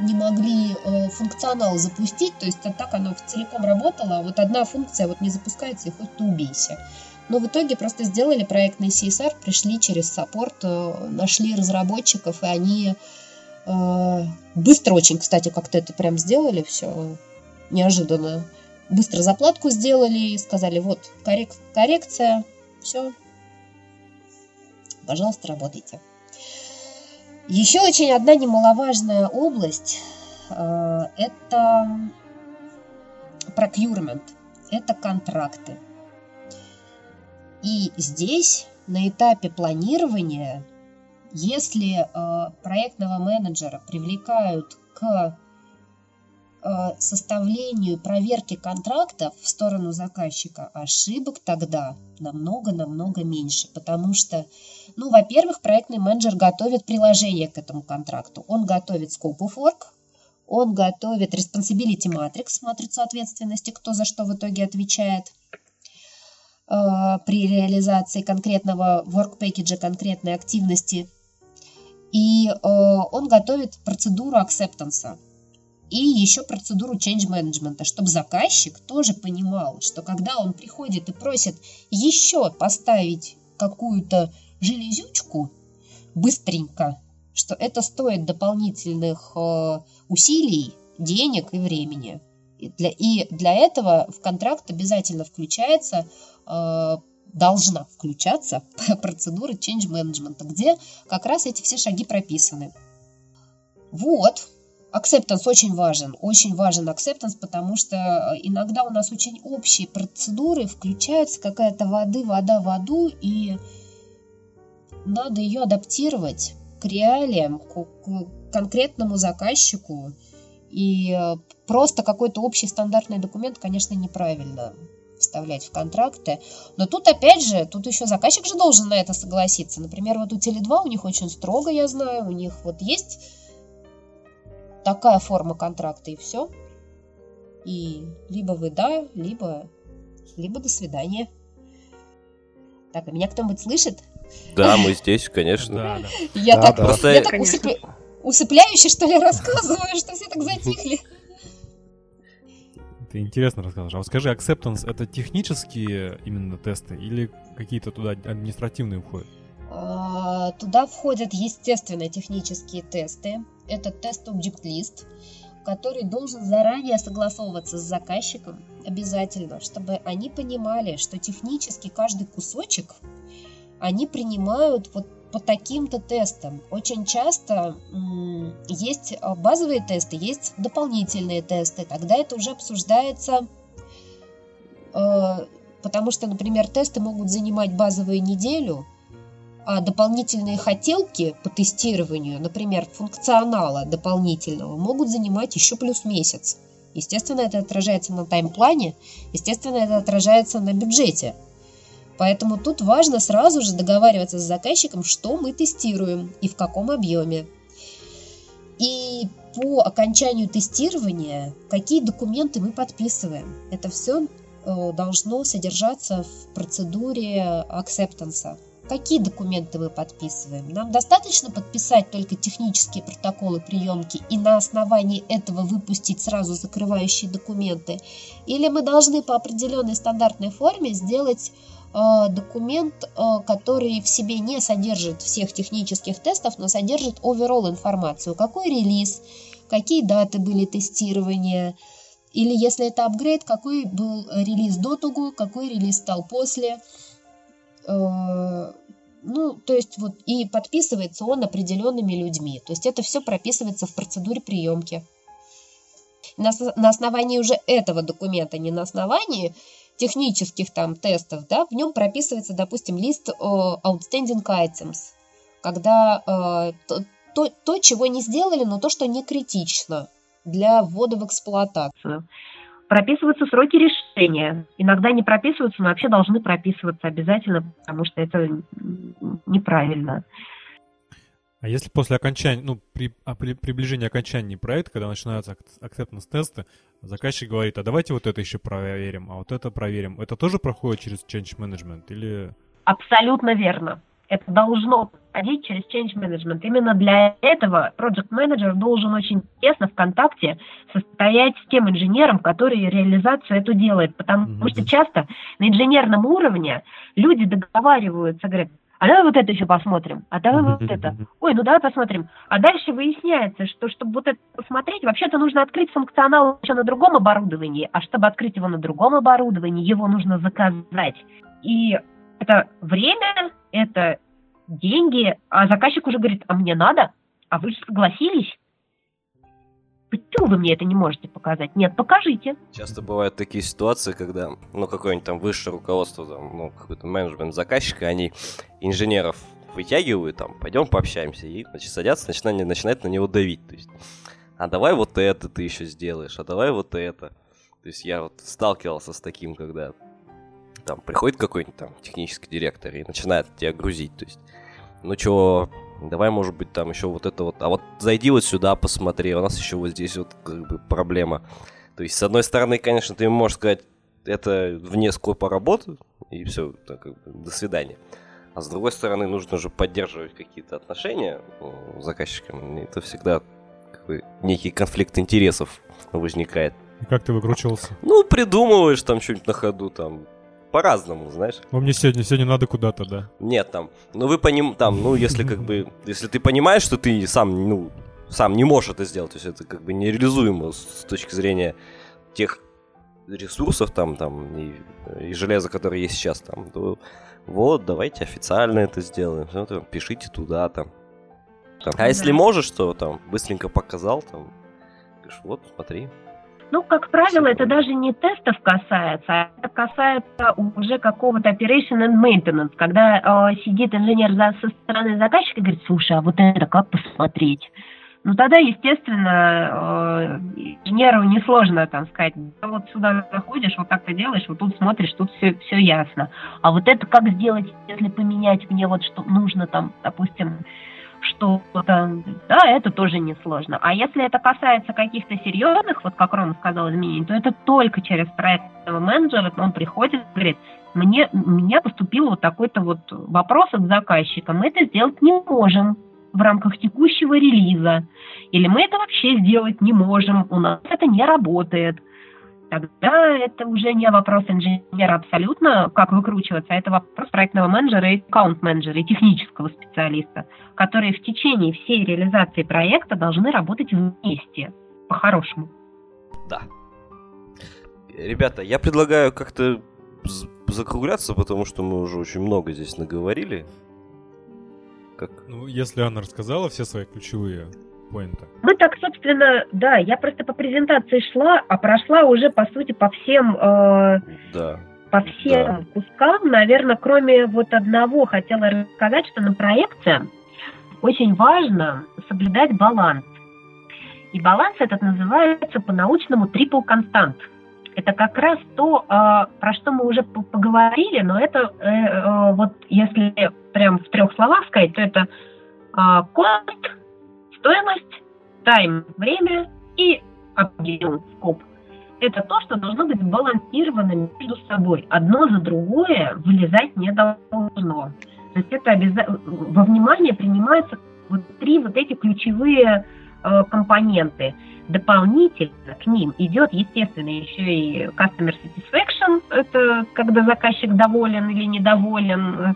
C: не могли а, функционал запустить, то есть так оно целиком работало, а вот одна функция вот не запускается и хоть ты убейся. Но в итоге просто сделали проектный CSR, пришли через саппорт, нашли разработчиков, и они быстро очень, кстати, как-то это прям сделали все неожиданно быстро заплатку сделали и сказали, вот коррек коррекция, все, пожалуйста, работайте. Еще очень одна немаловажная область э, это procurement, это контракты. И здесь на этапе планирования, если э, проектного менеджера привлекают к составлению проверки контрактов в сторону заказчика ошибок тогда намного-намного меньше, потому что, ну, во-первых, проектный менеджер готовит приложение к этому контракту, он готовит scope of work, он готовит responsibility matrix, матрицу ответственности, кто за что в итоге отвечает э, при реализации конкретного work package, конкретной активности, и э, он готовит процедуру acceptance, и еще процедуру change management, чтобы заказчик тоже понимал, что когда он приходит и просит еще поставить какую-то железючку быстренько, что это стоит дополнительных э, усилий, денег и времени. И для, и для этого в контракт обязательно включается, э, должна включаться *laughs* процедура change management, где как раз эти все шаги прописаны. Вот, Acceptance очень важен, очень важен acceptance, потому что э, иногда у нас очень общие процедуры, включается какая-то воды, вода в аду, и надо ее адаптировать к реалиям, к, к, конкретному заказчику, и э, просто какой-то общий стандартный документ, конечно, неправильно вставлять в контракты. Но тут, опять же, тут еще заказчик же должен на это согласиться. Например, вот у Теле2 у них очень строго, я знаю, у них вот есть такая форма контракта, и все. И либо вы да, либо, либо до свидания. Так, а меня кто-нибудь слышит?
B: Да, мы здесь, конечно.
C: Да, да. Я да, так, да. Просто... я так усыпляюще, что ли, рассказываю, что все так затихли.
A: Ты интересно рассказываешь. А вот скажи, acceptance это технические именно тесты или какие-то туда административные входят?
C: А, туда входят, естественно, технические тесты. Это тест Object List, который должен заранее согласовываться с заказчиком обязательно, чтобы они понимали, что технически каждый кусочек они принимают вот по таким-то тестам. Очень часто есть а, базовые тесты, есть дополнительные тесты. Тогда это уже обсуждается, э, потому что, например, тесты могут занимать базовую неделю, дополнительные хотелки по тестированию, например, функционала дополнительного, могут занимать еще плюс месяц. Естественно, это отражается на таймплане, естественно, это отражается на бюджете – Поэтому тут важно сразу же договариваться с заказчиком, что мы тестируем и в каком объеме. И по окончанию тестирования, какие документы мы подписываем. Это все э, должно содержаться в процедуре акцептанса. Какие документы мы подписываем? Нам достаточно подписать только технические протоколы приемки и на основании этого выпустить сразу закрывающие документы? Или мы должны по определенной стандартной форме сделать Э, документ, э, который в себе не содержит всех технических тестов, но содержит overall информацию. Какой релиз, какие даты были тестирования, или если это апгрейд, какой был релиз до того, какой релиз стал после. Э, ну, то есть вот и подписывается он определенными людьми. То есть это все прописывается в процедуре приемки. На, на основании уже этого документа, не на основании технических там тестов, да, в нем прописывается, допустим, лист outstanding items, когда э, то, то, то, чего не сделали, но то, что не критично для ввода в эксплуатацию. Прописываются сроки решения. Иногда не прописываются, но вообще должны прописываться обязательно, потому что это неправильно.
A: А если после окончания, ну, при, а при приближении окончания проекта, когда начинаются acceptance-тесты, заказчик говорит, а давайте вот это еще проверим, а вот это проверим. Это тоже проходит через change management или...
C: Абсолютно верно. Это должно проходить через change management. Именно для этого project manager должен очень тесно в контакте состоять с тем инженером, который реализацию эту делает. Потому mm-hmm. что часто на инженерном уровне люди договариваются, говорят, а давай вот это еще посмотрим, а давай вот это, ой, ну давай посмотрим. А дальше выясняется, что чтобы вот это посмотреть, вообще-то нужно открыть функционал еще на другом оборудовании, а чтобы открыть его на другом оборудовании, его нужно заказать. И это время, это деньги, а заказчик уже говорит, а мне надо, а вы же согласились. Почему вы мне это не можете показать? Нет, покажите.
B: Часто бывают такие ситуации, когда, ну, какое-нибудь там высшее руководство, там, ну, какой-то менеджмент заказчика, они инженеров вытягивают, там, пойдем пообщаемся, и, значит, садятся, начинают, начинают на него давить, то есть, а давай вот это ты еще сделаешь, а давай вот это. То есть я вот сталкивался с таким, когда там приходит какой-нибудь там технический директор и начинает тебя грузить, то есть, ну чё, Давай, может быть, там еще вот это вот. А вот зайди вот сюда, посмотри. У нас еще вот здесь вот как бы проблема. То есть, с одной стороны, конечно, ты можешь сказать, это вне скопа работы, и все, так, как бы, до свидания. А с другой стороны, нужно же поддерживать какие-то отношения с заказчиком. Это всегда как бы, некий конфликт интересов возникает.
A: И как ты выкручивался?
B: Ну, придумываешь там что-нибудь на ходу, там, по-разному, знаешь.
A: Ну, мне сегодня, сегодня надо куда-то, да.
B: Нет, там, ну вы поним, там, ну если как бы, если ты понимаешь, что ты сам, ну, сам не можешь это сделать, то есть это как бы нереализуемо с точки зрения тех ресурсов там, там, и, и железа, которые есть сейчас там, то вот, давайте официально это сделаем, все, там, пишите туда там. там. А если можешь, то там, быстренько показал, там, пишешь, вот, смотри,
C: ну, как правило, это даже не тестов касается, а это касается уже какого-то operation and maintenance, когда э, сидит инженер за, со стороны заказчика и говорит, слушай, а вот это как посмотреть? ну тогда, естественно, э, инженеру несложно там сказать, да вот сюда заходишь, вот так ты делаешь, вот тут смотришь, тут все, все ясно. А вот это как сделать, если поменять мне вот что нужно там, допустим, что-то, да, это тоже несложно. А если это касается каких-то серьезных, вот как Рома сказал, изменений, то это только через проектного менеджера, он приходит и говорит, мне, меня поступил вот такой-то вот вопрос от заказчика, мы это сделать не можем в рамках текущего релиза, или мы это вообще сделать не можем, у нас это не работает тогда это уже не вопрос инженера абсолютно, как выкручиваться, а это вопрос проектного менеджера и аккаунт-менеджера, и технического специалиста, которые в течение всей реализации проекта должны работать вместе, по-хорошему.
B: Да. Ребята, я предлагаю как-то закругляться, потому что мы уже очень много здесь наговорили.
A: Как? Ну, если Анна рассказала все свои ключевые поинта.
C: Мы так, собственно, да, я просто по презентации шла, а прошла уже, по сути, по всем... Э,
B: да.
C: По всем да. кускам, наверное, кроме вот одного, хотела рассказать, что на проекте очень важно соблюдать баланс. И баланс этот называется по-научному triple constant. Это как раз то, э, про что мы уже поговорили, но это э, э, вот если прям в трех словах сказать, то это cost, Стоимость, тайм, время и объем, скоп. Это то, что должно быть сбалансировано между собой. Одно за другое вылезать не должно. То есть это обяза... во внимание принимаются вот три вот эти ключевые э, компоненты. Дополнительно к ним идет, естественно, еще и customer satisfaction, это когда заказчик доволен или недоволен,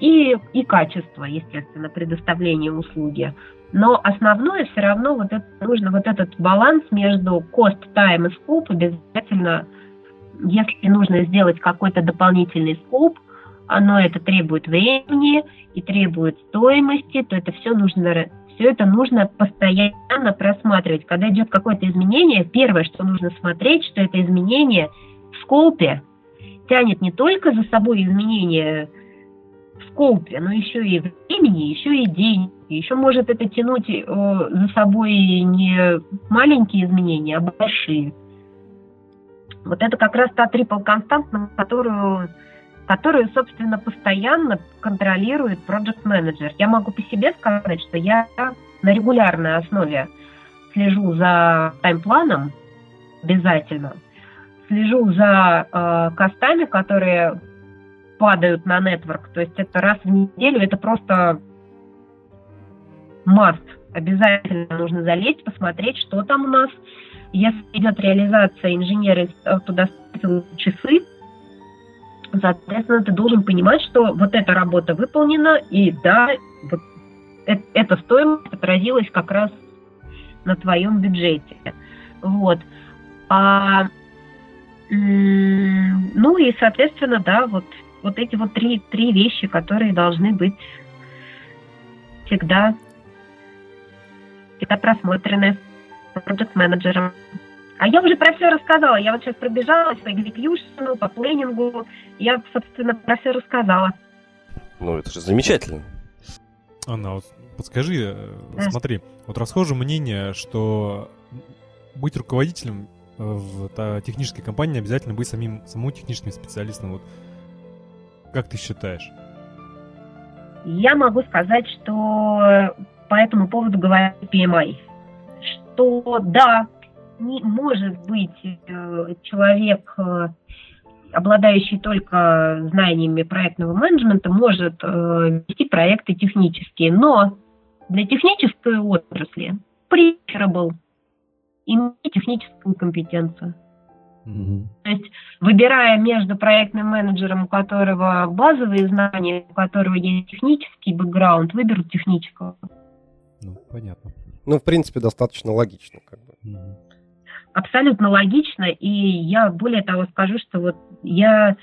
C: и, и качество, естественно, предоставления услуги. Но основное все равно вот это, нужно вот этот баланс между cost, time и scope обязательно, если нужно сделать какой-то дополнительный scope, оно это требует времени и требует стоимости, то это все нужно все это нужно постоянно просматривать. Когда идет какое-то изменение, первое, что нужно смотреть, что это изменение в скопе тянет не только за собой изменение в скопе, но еще и времени, еще и денег, еще может это тянуть э, за собой не маленькие изменения, а большие. Вот это как раз та трипл константа, которую, которую, собственно, постоянно контролирует проект менеджер. Я могу по себе сказать, что я на регулярной основе слежу за таймпланом обязательно, слежу за э, костами, которые падают на нетворк. То есть это раз в неделю, это просто must. Обязательно нужно залезть, посмотреть, что там у нас. Если идет реализация, инженеры туда ставят часы, соответственно, ты должен понимать, что вот эта работа выполнена, и да, вот эта стоимость отразилась как раз на твоем бюджете. Вот. А, ну и, соответственно, да, вот, вот эти вот три, три вещи, которые должны быть всегда всегда просмотрены проект-менеджером. А я уже про все рассказала. Я вот сейчас пробежалась по экзекьюшену, по плейнингу. Я, собственно, про все рассказала.
B: Ну, это же замечательно.
A: Анна, вот подскажи, э, да. смотри, вот расхоже мнение, что быть руководителем э, в технической компании обязательно быть самим, самому техническим специалистом. Вот как ты считаешь?
C: Я могу сказать, что по этому поводу говорит PMI, что да, не может быть э, человек, э, обладающий только знаниями проектного менеджмента, может э, вести проекты технические, но для технической отрасли preferable иметь техническую компетенцию. Mm-hmm. То есть, выбирая между проектным менеджером, у которого базовые знания, у которого есть технический бэкграунд, выберут технического.
A: Ну, понятно.
E: Ну, в принципе, достаточно логично. Как бы.
C: Абсолютно логично, и я более того скажу, что вот я...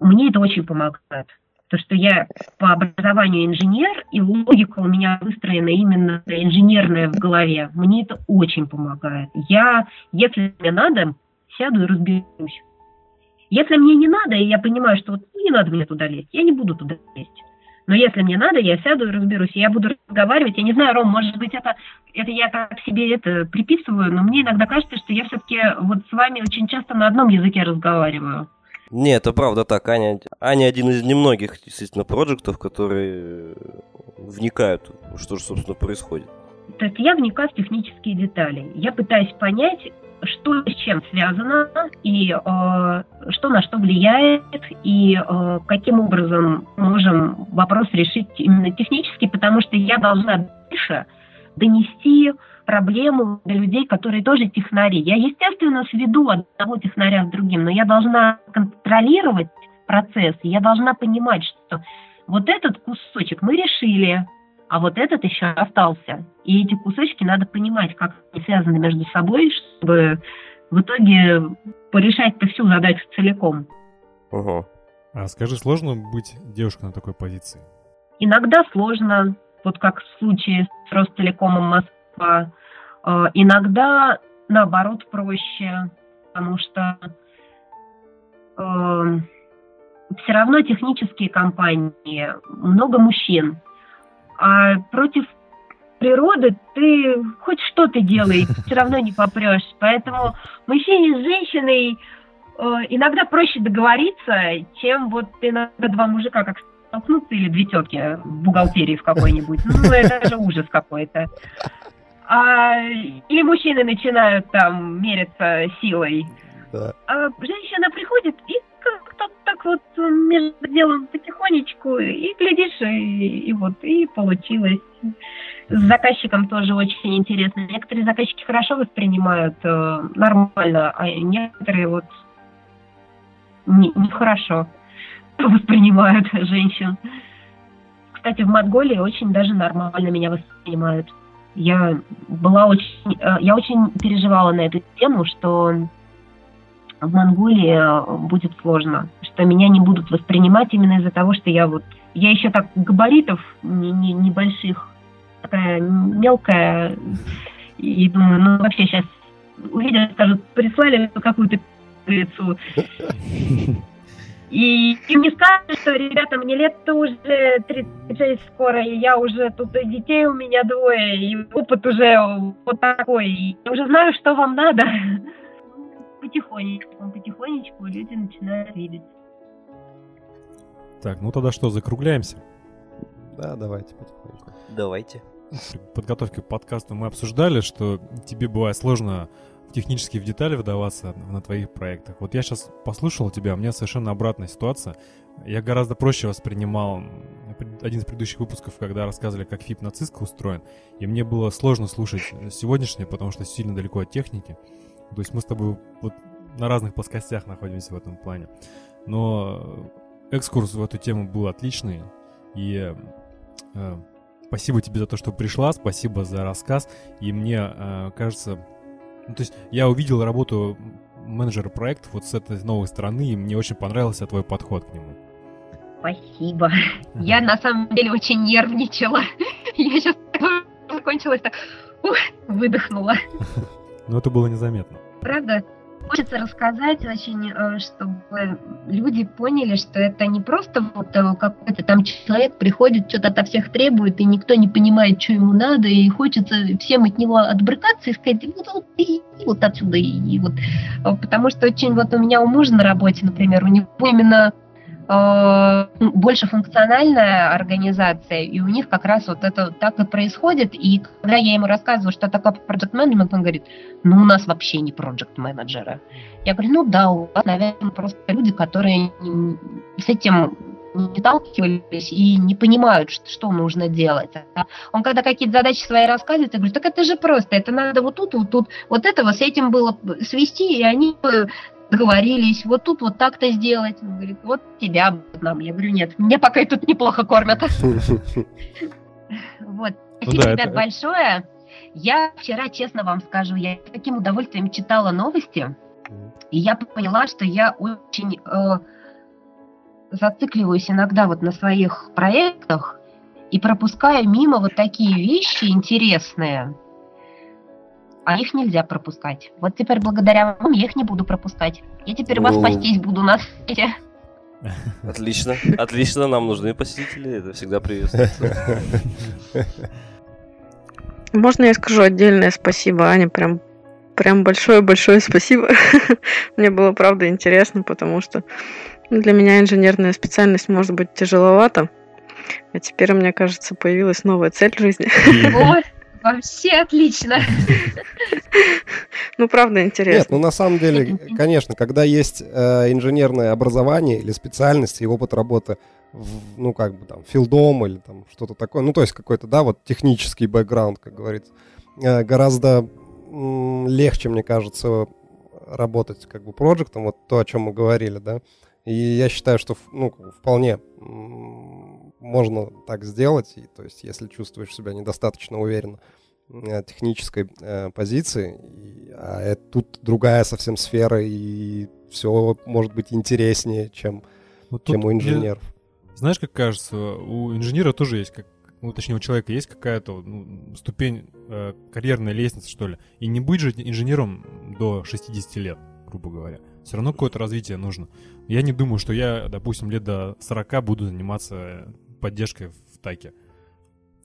C: Мне это очень помогает. То, что я по образованию инженер, и логика у меня выстроена именно инженерная в голове, мне это очень помогает. Я, если мне надо, сяду и разберусь. Если мне не надо, и я понимаю, что вот не надо мне туда лезть, я не буду туда лезть. Но если мне надо, я сяду и разберусь. Я буду разговаривать. Я не знаю, Ром, может быть, это, это я как себе это приписываю, но мне иногда кажется, что я все-таки вот с вами очень часто на одном языке разговариваю.
B: Нет, это правда так. Аня, Аня один из немногих, действительно, проектов, которые вникают, что же, собственно, происходит.
C: То есть я вникаю в технические детали. Я пытаюсь понять, что с чем связано и э, что на что влияет и э, каким образом можем вопрос решить именно технически, потому что я должна дальше донести проблему для людей, которые тоже технари. Я, естественно, сведу одного технаря с другим, но я должна контролировать процесс, я должна понимать, что вот этот кусочек мы решили, а вот этот еще остался. И эти кусочки надо понимать, как они связаны между собой, чтобы в итоге порешать-то всю задачу целиком.
A: Угу. А скажи, сложно быть девушкой на такой позиции?
C: Иногда сложно, вот как в случае с Ростелекомом Москва. Э, иногда, наоборот, проще, потому что э, все равно технические компании, много мужчин, а против природы ты хоть что ты делай, *laughs* все равно не попрешь. Поэтому мужчине с женщиной э, иногда проще договориться, чем вот иногда два мужика как столкнуться или две тетки в бухгалтерии в какой-нибудь. Ну, это же ужас какой-то. А, или мужчины начинают там мериться силой. Да. А женщина приходит и как-то так вот между делом потихонечку, и глядишь, и, и вот, и получилось. С заказчиком тоже очень интересно. Некоторые заказчики хорошо воспринимают э, нормально, а некоторые вот не, не хорошо *laughs* воспринимают женщин. Кстати, в Монголии очень даже нормально меня воспринимают. Я была очень, э, я очень переживала на эту тему, что в Монголии э, будет сложно, что меня не будут воспринимать именно из-за того, что я вот... Я еще так габаритов не, не, небольших, такая мелкая, и думаю, ну вообще сейчас увидят, скажут, прислали какую-то лицу. И, и мне скажут, что, ребята, мне лет-то уже 36 скоро, и я уже тут и детей у меня двое, и опыт уже вот такой. И я уже знаю, что вам надо потихонечку, потихонечку люди начинают видеть.
A: Так, ну тогда что, закругляемся?
E: Да, давайте потихоньку.
B: Давайте.
A: При подготовке к подкасту мы обсуждали, что тебе бывает сложно технически в детали вдаваться на твоих проектах. Вот я сейчас послушал тебя, у меня совершенно обратная ситуация. Я гораздо проще воспринимал один из предыдущих выпусков, когда рассказывали, как FIP на Cisco устроен, и мне было сложно слушать сегодняшнее, потому что сильно далеко от техники. То есть мы с тобой вот на разных плоскостях находимся в этом плане. Но экскурс в эту тему был отличный. И э, спасибо тебе за то, что пришла, спасибо за рассказ. И мне э, кажется, ну, то есть я увидел работу менеджера проектов вот с этой новой стороны, и мне очень понравился твой подход к нему.
C: Спасибо. Я на самом деле очень нервничала. *laughs* Я сейчас закончилась так, выдохнула. *laughs*
A: Но это было незаметно.
C: Правда? Хочется рассказать очень, э, чтобы люди поняли, что это не просто вот э, какой-то там человек приходит, что-то от всех требует, и никто не понимает, что ему надо, и хочется всем от него отбрыкаться и сказать, вот, вот, и, вот отсюда, и, и вот. Э, потому что очень вот у меня у мужа на работе, например, у него именно больше функциональная организация, и у них как раз вот это так и происходит. И когда я ему рассказываю, что такое project management, он говорит, ну у нас вообще не project менеджеры. Я говорю, ну да, у вас, наверное, просто люди, которые с этим не сталкивались и не понимают, что, нужно делать. Он когда какие-то задачи свои рассказывает, я говорю, так это же просто, это надо вот тут, вот тут, вот этого с этим было свести, и они договорились, вот тут вот так-то сделать. Он говорит, вот тебя нам. Я говорю, нет, меня пока и тут неплохо кормят. *laughs* Вот. Ну Спасибо, ребят, большое. Я вчера, честно вам скажу, я с таким удовольствием читала новости, и я поняла, что я очень э, зацикливаюсь иногда вот на своих проектах и пропускаю мимо вот такие вещи интересные, а их нельзя пропускать. Вот теперь благодаря вам я их не буду пропускать. Я теперь вас ну. пастись буду на свете.
B: Отлично, отлично, нам нужны посетители, это всегда приветствуется. *laughs*
D: Можно я скажу отдельное спасибо, Аня, прям прям большое-большое спасибо. *laughs* Мне было правда интересно, потому что для меня инженерная специальность может быть тяжеловато. А теперь, мне кажется, появилась новая цель в жизни.
C: Вообще отлично.
D: Ну, правда, интересно. Нет,
E: ну на самом деле, конечно, когда есть э, инженерное образование или специальность и опыт работы, в, ну, как бы там, филдом или там что-то такое, ну, то есть какой-то, да, вот технический бэкграунд, как говорится, э, гораздо м, легче, мне кажется, работать как бы проектом, вот то, о чем мы говорили, да, и я считаю, что, ну, вполне можно так сделать, и, то есть если чувствуешь себя недостаточно уверенно технической э, позиции, а это, тут другая совсем сфера, и все может быть интереснее, чем, вот чем у инженеров.
A: Мне, знаешь, как кажется, у инженера тоже есть, как, ну, точнее, у человека есть какая-то ну, ступень э, карьерной лестницы, что ли. И не быть же инженером до 60 лет, грубо говоря. Все равно какое-то развитие нужно. Я не думаю, что я, допустим, лет до 40 буду заниматься поддержкой в таке.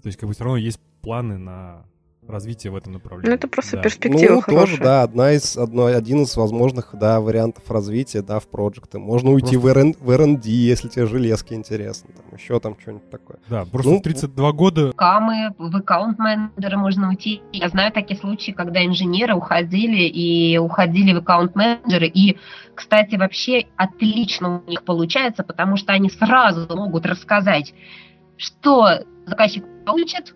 A: То есть, как бы все равно есть планы на развитие в этом направлении.
D: Ну, это просто да. перспектива ну,
E: хорошая. тоже, да, одна из, одно, один из возможных, да, вариантов развития, да, в проекты. Можно уйти просто... в, R&D, если тебе железки интересны, там, еще там что-нибудь такое.
A: Да, просто ну, в 32 года...
C: Камы, в аккаунт-менеджеры можно уйти. Я знаю такие случаи, когда инженеры уходили и уходили в аккаунт-менеджеры, и, кстати, вообще отлично у них получается, потому что они сразу могут рассказать, что заказчик получит,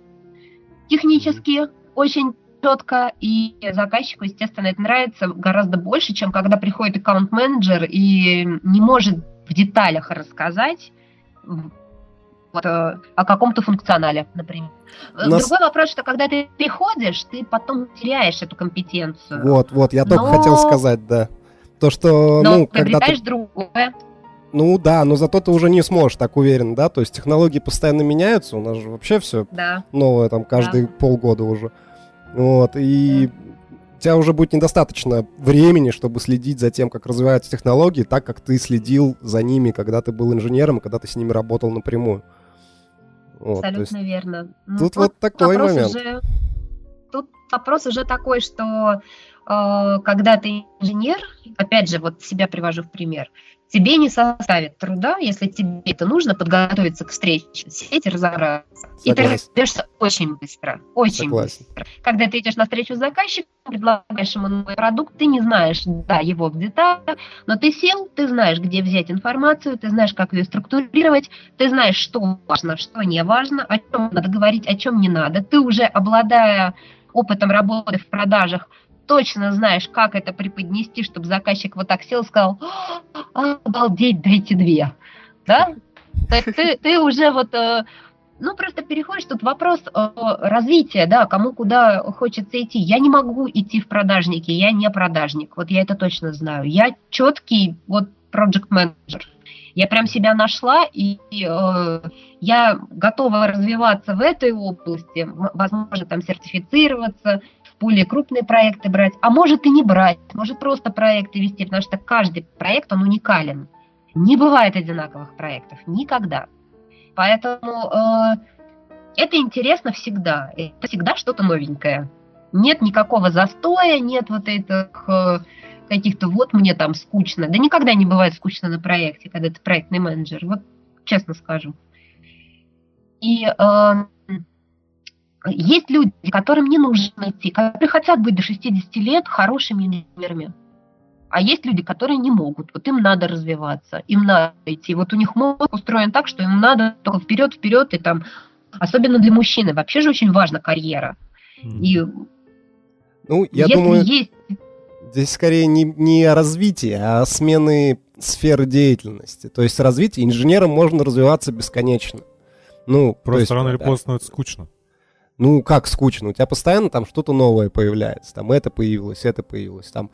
C: технически очень четко, и заказчику, естественно, это нравится гораздо больше, чем когда приходит аккаунт-менеджер и не может в деталях рассказать вот, э, о каком-то функционале, например. Нас... Другой вопрос, что когда ты приходишь, ты потом теряешь эту компетенцию.
E: Вот, вот, я только но... хотел сказать, да. То, что, но ну,
C: когда ты... другое.
E: Ну да, но зато ты уже не сможешь так уверен, да? То есть технологии постоянно меняются, у нас же вообще все да. новое там каждые да. полгода уже. Вот, и у тебя уже будет недостаточно времени, чтобы следить за тем, как развиваются технологии, так как ты следил за ними, когда ты был инженером когда ты с ними работал напрямую.
C: Вот, Абсолютно есть... верно.
E: Ну, тут вот такой момент. Уже,
C: тут вопрос уже такой, что э, когда ты инженер, опять же, вот себя привожу в пример, тебе не составит труда, если тебе это нужно, подготовиться к встрече, сети разобраться. Согласен. И ты разберешься очень быстро, очень Согласен. быстро. Когда ты идешь на встречу с заказчиком, предлагаешь ему новый продукт, ты не знаешь, да, его в деталях, но ты сел, ты знаешь, где взять информацию, ты знаешь, как ее структурировать, ты знаешь, что важно, что не важно, о чем надо говорить, о чем не надо. Ты уже, обладая опытом работы в продажах, точно знаешь, как это преподнести, чтобы заказчик вот так сел и сказал, «А, обалдеть, дайте две. Да? Ты, ты уже вот, э, ну, просто переходишь, тут вопрос э, развития, да, кому куда хочется идти. Я не могу идти в продажники, я не продажник, вот я это точно знаю. Я четкий вот project менеджер Я прям себя нашла, и э, я готова развиваться в этой области, возможно, там сертифицироваться, более крупные проекты брать, а может и не брать, может просто проекты вести, потому что каждый проект, он уникален. Не бывает одинаковых проектов, никогда. Поэтому э, это интересно всегда, это всегда что-то новенькое. Нет никакого застоя, нет вот этих э, каких-то вот мне там скучно. Да никогда не бывает скучно на проекте, когда ты проектный менеджер, вот честно скажу. И э, есть люди, которым не нужно идти, которые хотят быть до 60 лет хорошими инженерами. А есть люди, которые не могут. Вот им надо развиваться, им надо идти. Вот у них мозг устроен так, что им надо только вперед, вперед, и там, особенно для мужчины, вообще же очень важна карьера. И
E: ну, я думаю, есть... здесь скорее не, не развитие, а смены сферы деятельности. То есть развитие инженером можно развиваться бесконечно. Ну,
A: просто есть, рано да, или поздно становится скучно
E: ну, как скучно, у тебя постоянно там что-то новое появляется, там это появилось, это появилось, там,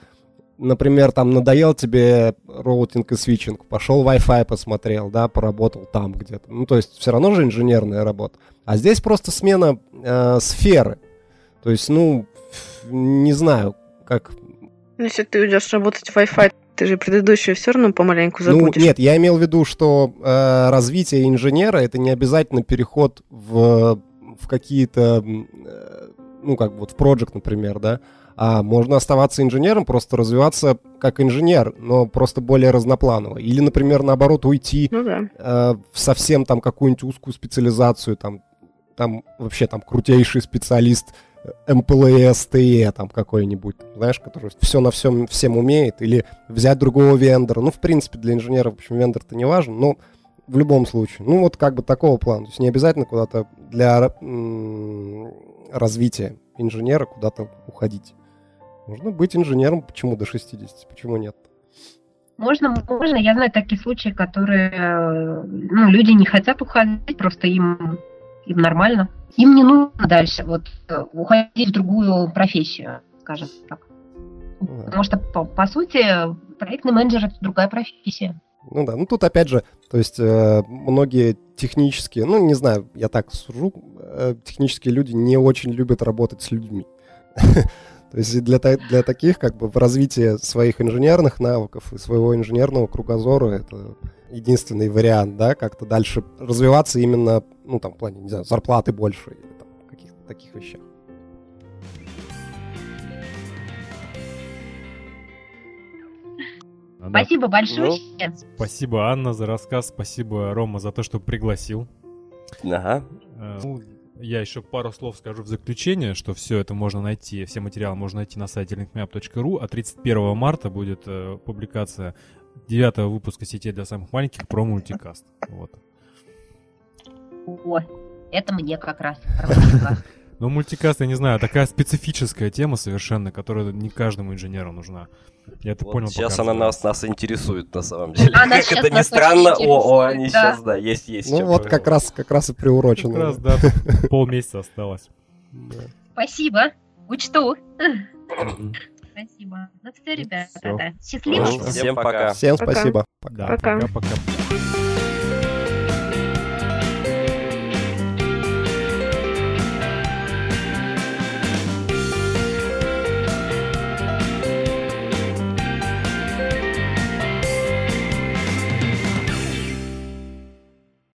E: например, там надоел тебе роутинг и свитчинг, пошел Wi-Fi посмотрел, да, поработал там где-то, ну, то есть все равно же инженерная работа, а здесь просто смена э, сферы, то есть, ну, не знаю, как...
D: Если ты уйдешь работать в Wi-Fi, Ты же предыдущую все равно помаленьку ну, забудешь.
E: Ну, нет, я имел в виду, что э, развитие инженера это не обязательно переход в, в какие-то, э, ну, как вот в проект, например, да, а можно оставаться инженером, просто развиваться как инженер, но просто более разнопланово. Или, например, наоборот, уйти ну, да. э, в совсем там какую-нибудь узкую специализацию, там, там вообще там крутейший специалист МПЛС, ТЕ там какой-нибудь, знаешь, который все на всем всем умеет, или взять другого вендора. Ну, в принципе, для инженеров, в общем, вендор-то не важен, но в любом случае. Ну, вот как бы такого плана. То есть не обязательно куда-то для развития инженера куда-то уходить. Можно быть инженером, почему до 60, почему нет?
C: Можно, можно. Я знаю такие случаи, которые, ну, люди не хотят уходить, просто им, им нормально. Им не нужно дальше вот уходить в другую профессию, скажем так. Да. Потому что, по, по сути, проектный менеджер это другая профессия.
E: Ну да, ну тут опять же, то есть э, многие технические, ну не знаю, я так сужу, э, технические люди не очень любят работать с людьми. *laughs* То есть для, для таких, как бы, в развитии своих инженерных навыков и своего инженерного кругозора это единственный вариант, да, как-то дальше развиваться именно, ну, там, в плане, не знаю, зарплаты больше или там каких-то таких вещах.
C: Спасибо большое.
A: Ну, спасибо, Анна, за рассказ. Спасибо, Рома, за то, что пригласил.
B: Ага.
A: Э, ну, я еще пару слов скажу в заключение, что все это можно найти, все материалы можно найти на сайте linkmap.ru, а 31 марта будет э, публикация девятого выпуска сетей для самых маленьких про мультикаст. Вот.
C: О, это мне как раз.
A: Ну, мультикаст, я не знаю, такая специфическая тема совершенно, которая не каждому инженеру нужна. Я это вот понял.
B: Сейчас она нас, нас интересует на самом деле. Она как это ни странно, о, о, они да. сейчас, да, есть, есть.
E: Ну вот как раз, как раз и приурочено.
A: Как раз, да, *laughs* полмесяца осталось.
C: Спасибо, учту. Спасибо. Ну все, ребята, счастливо.
B: Всем пока.
E: Всем спасибо.
A: Пока. Пока. Пока.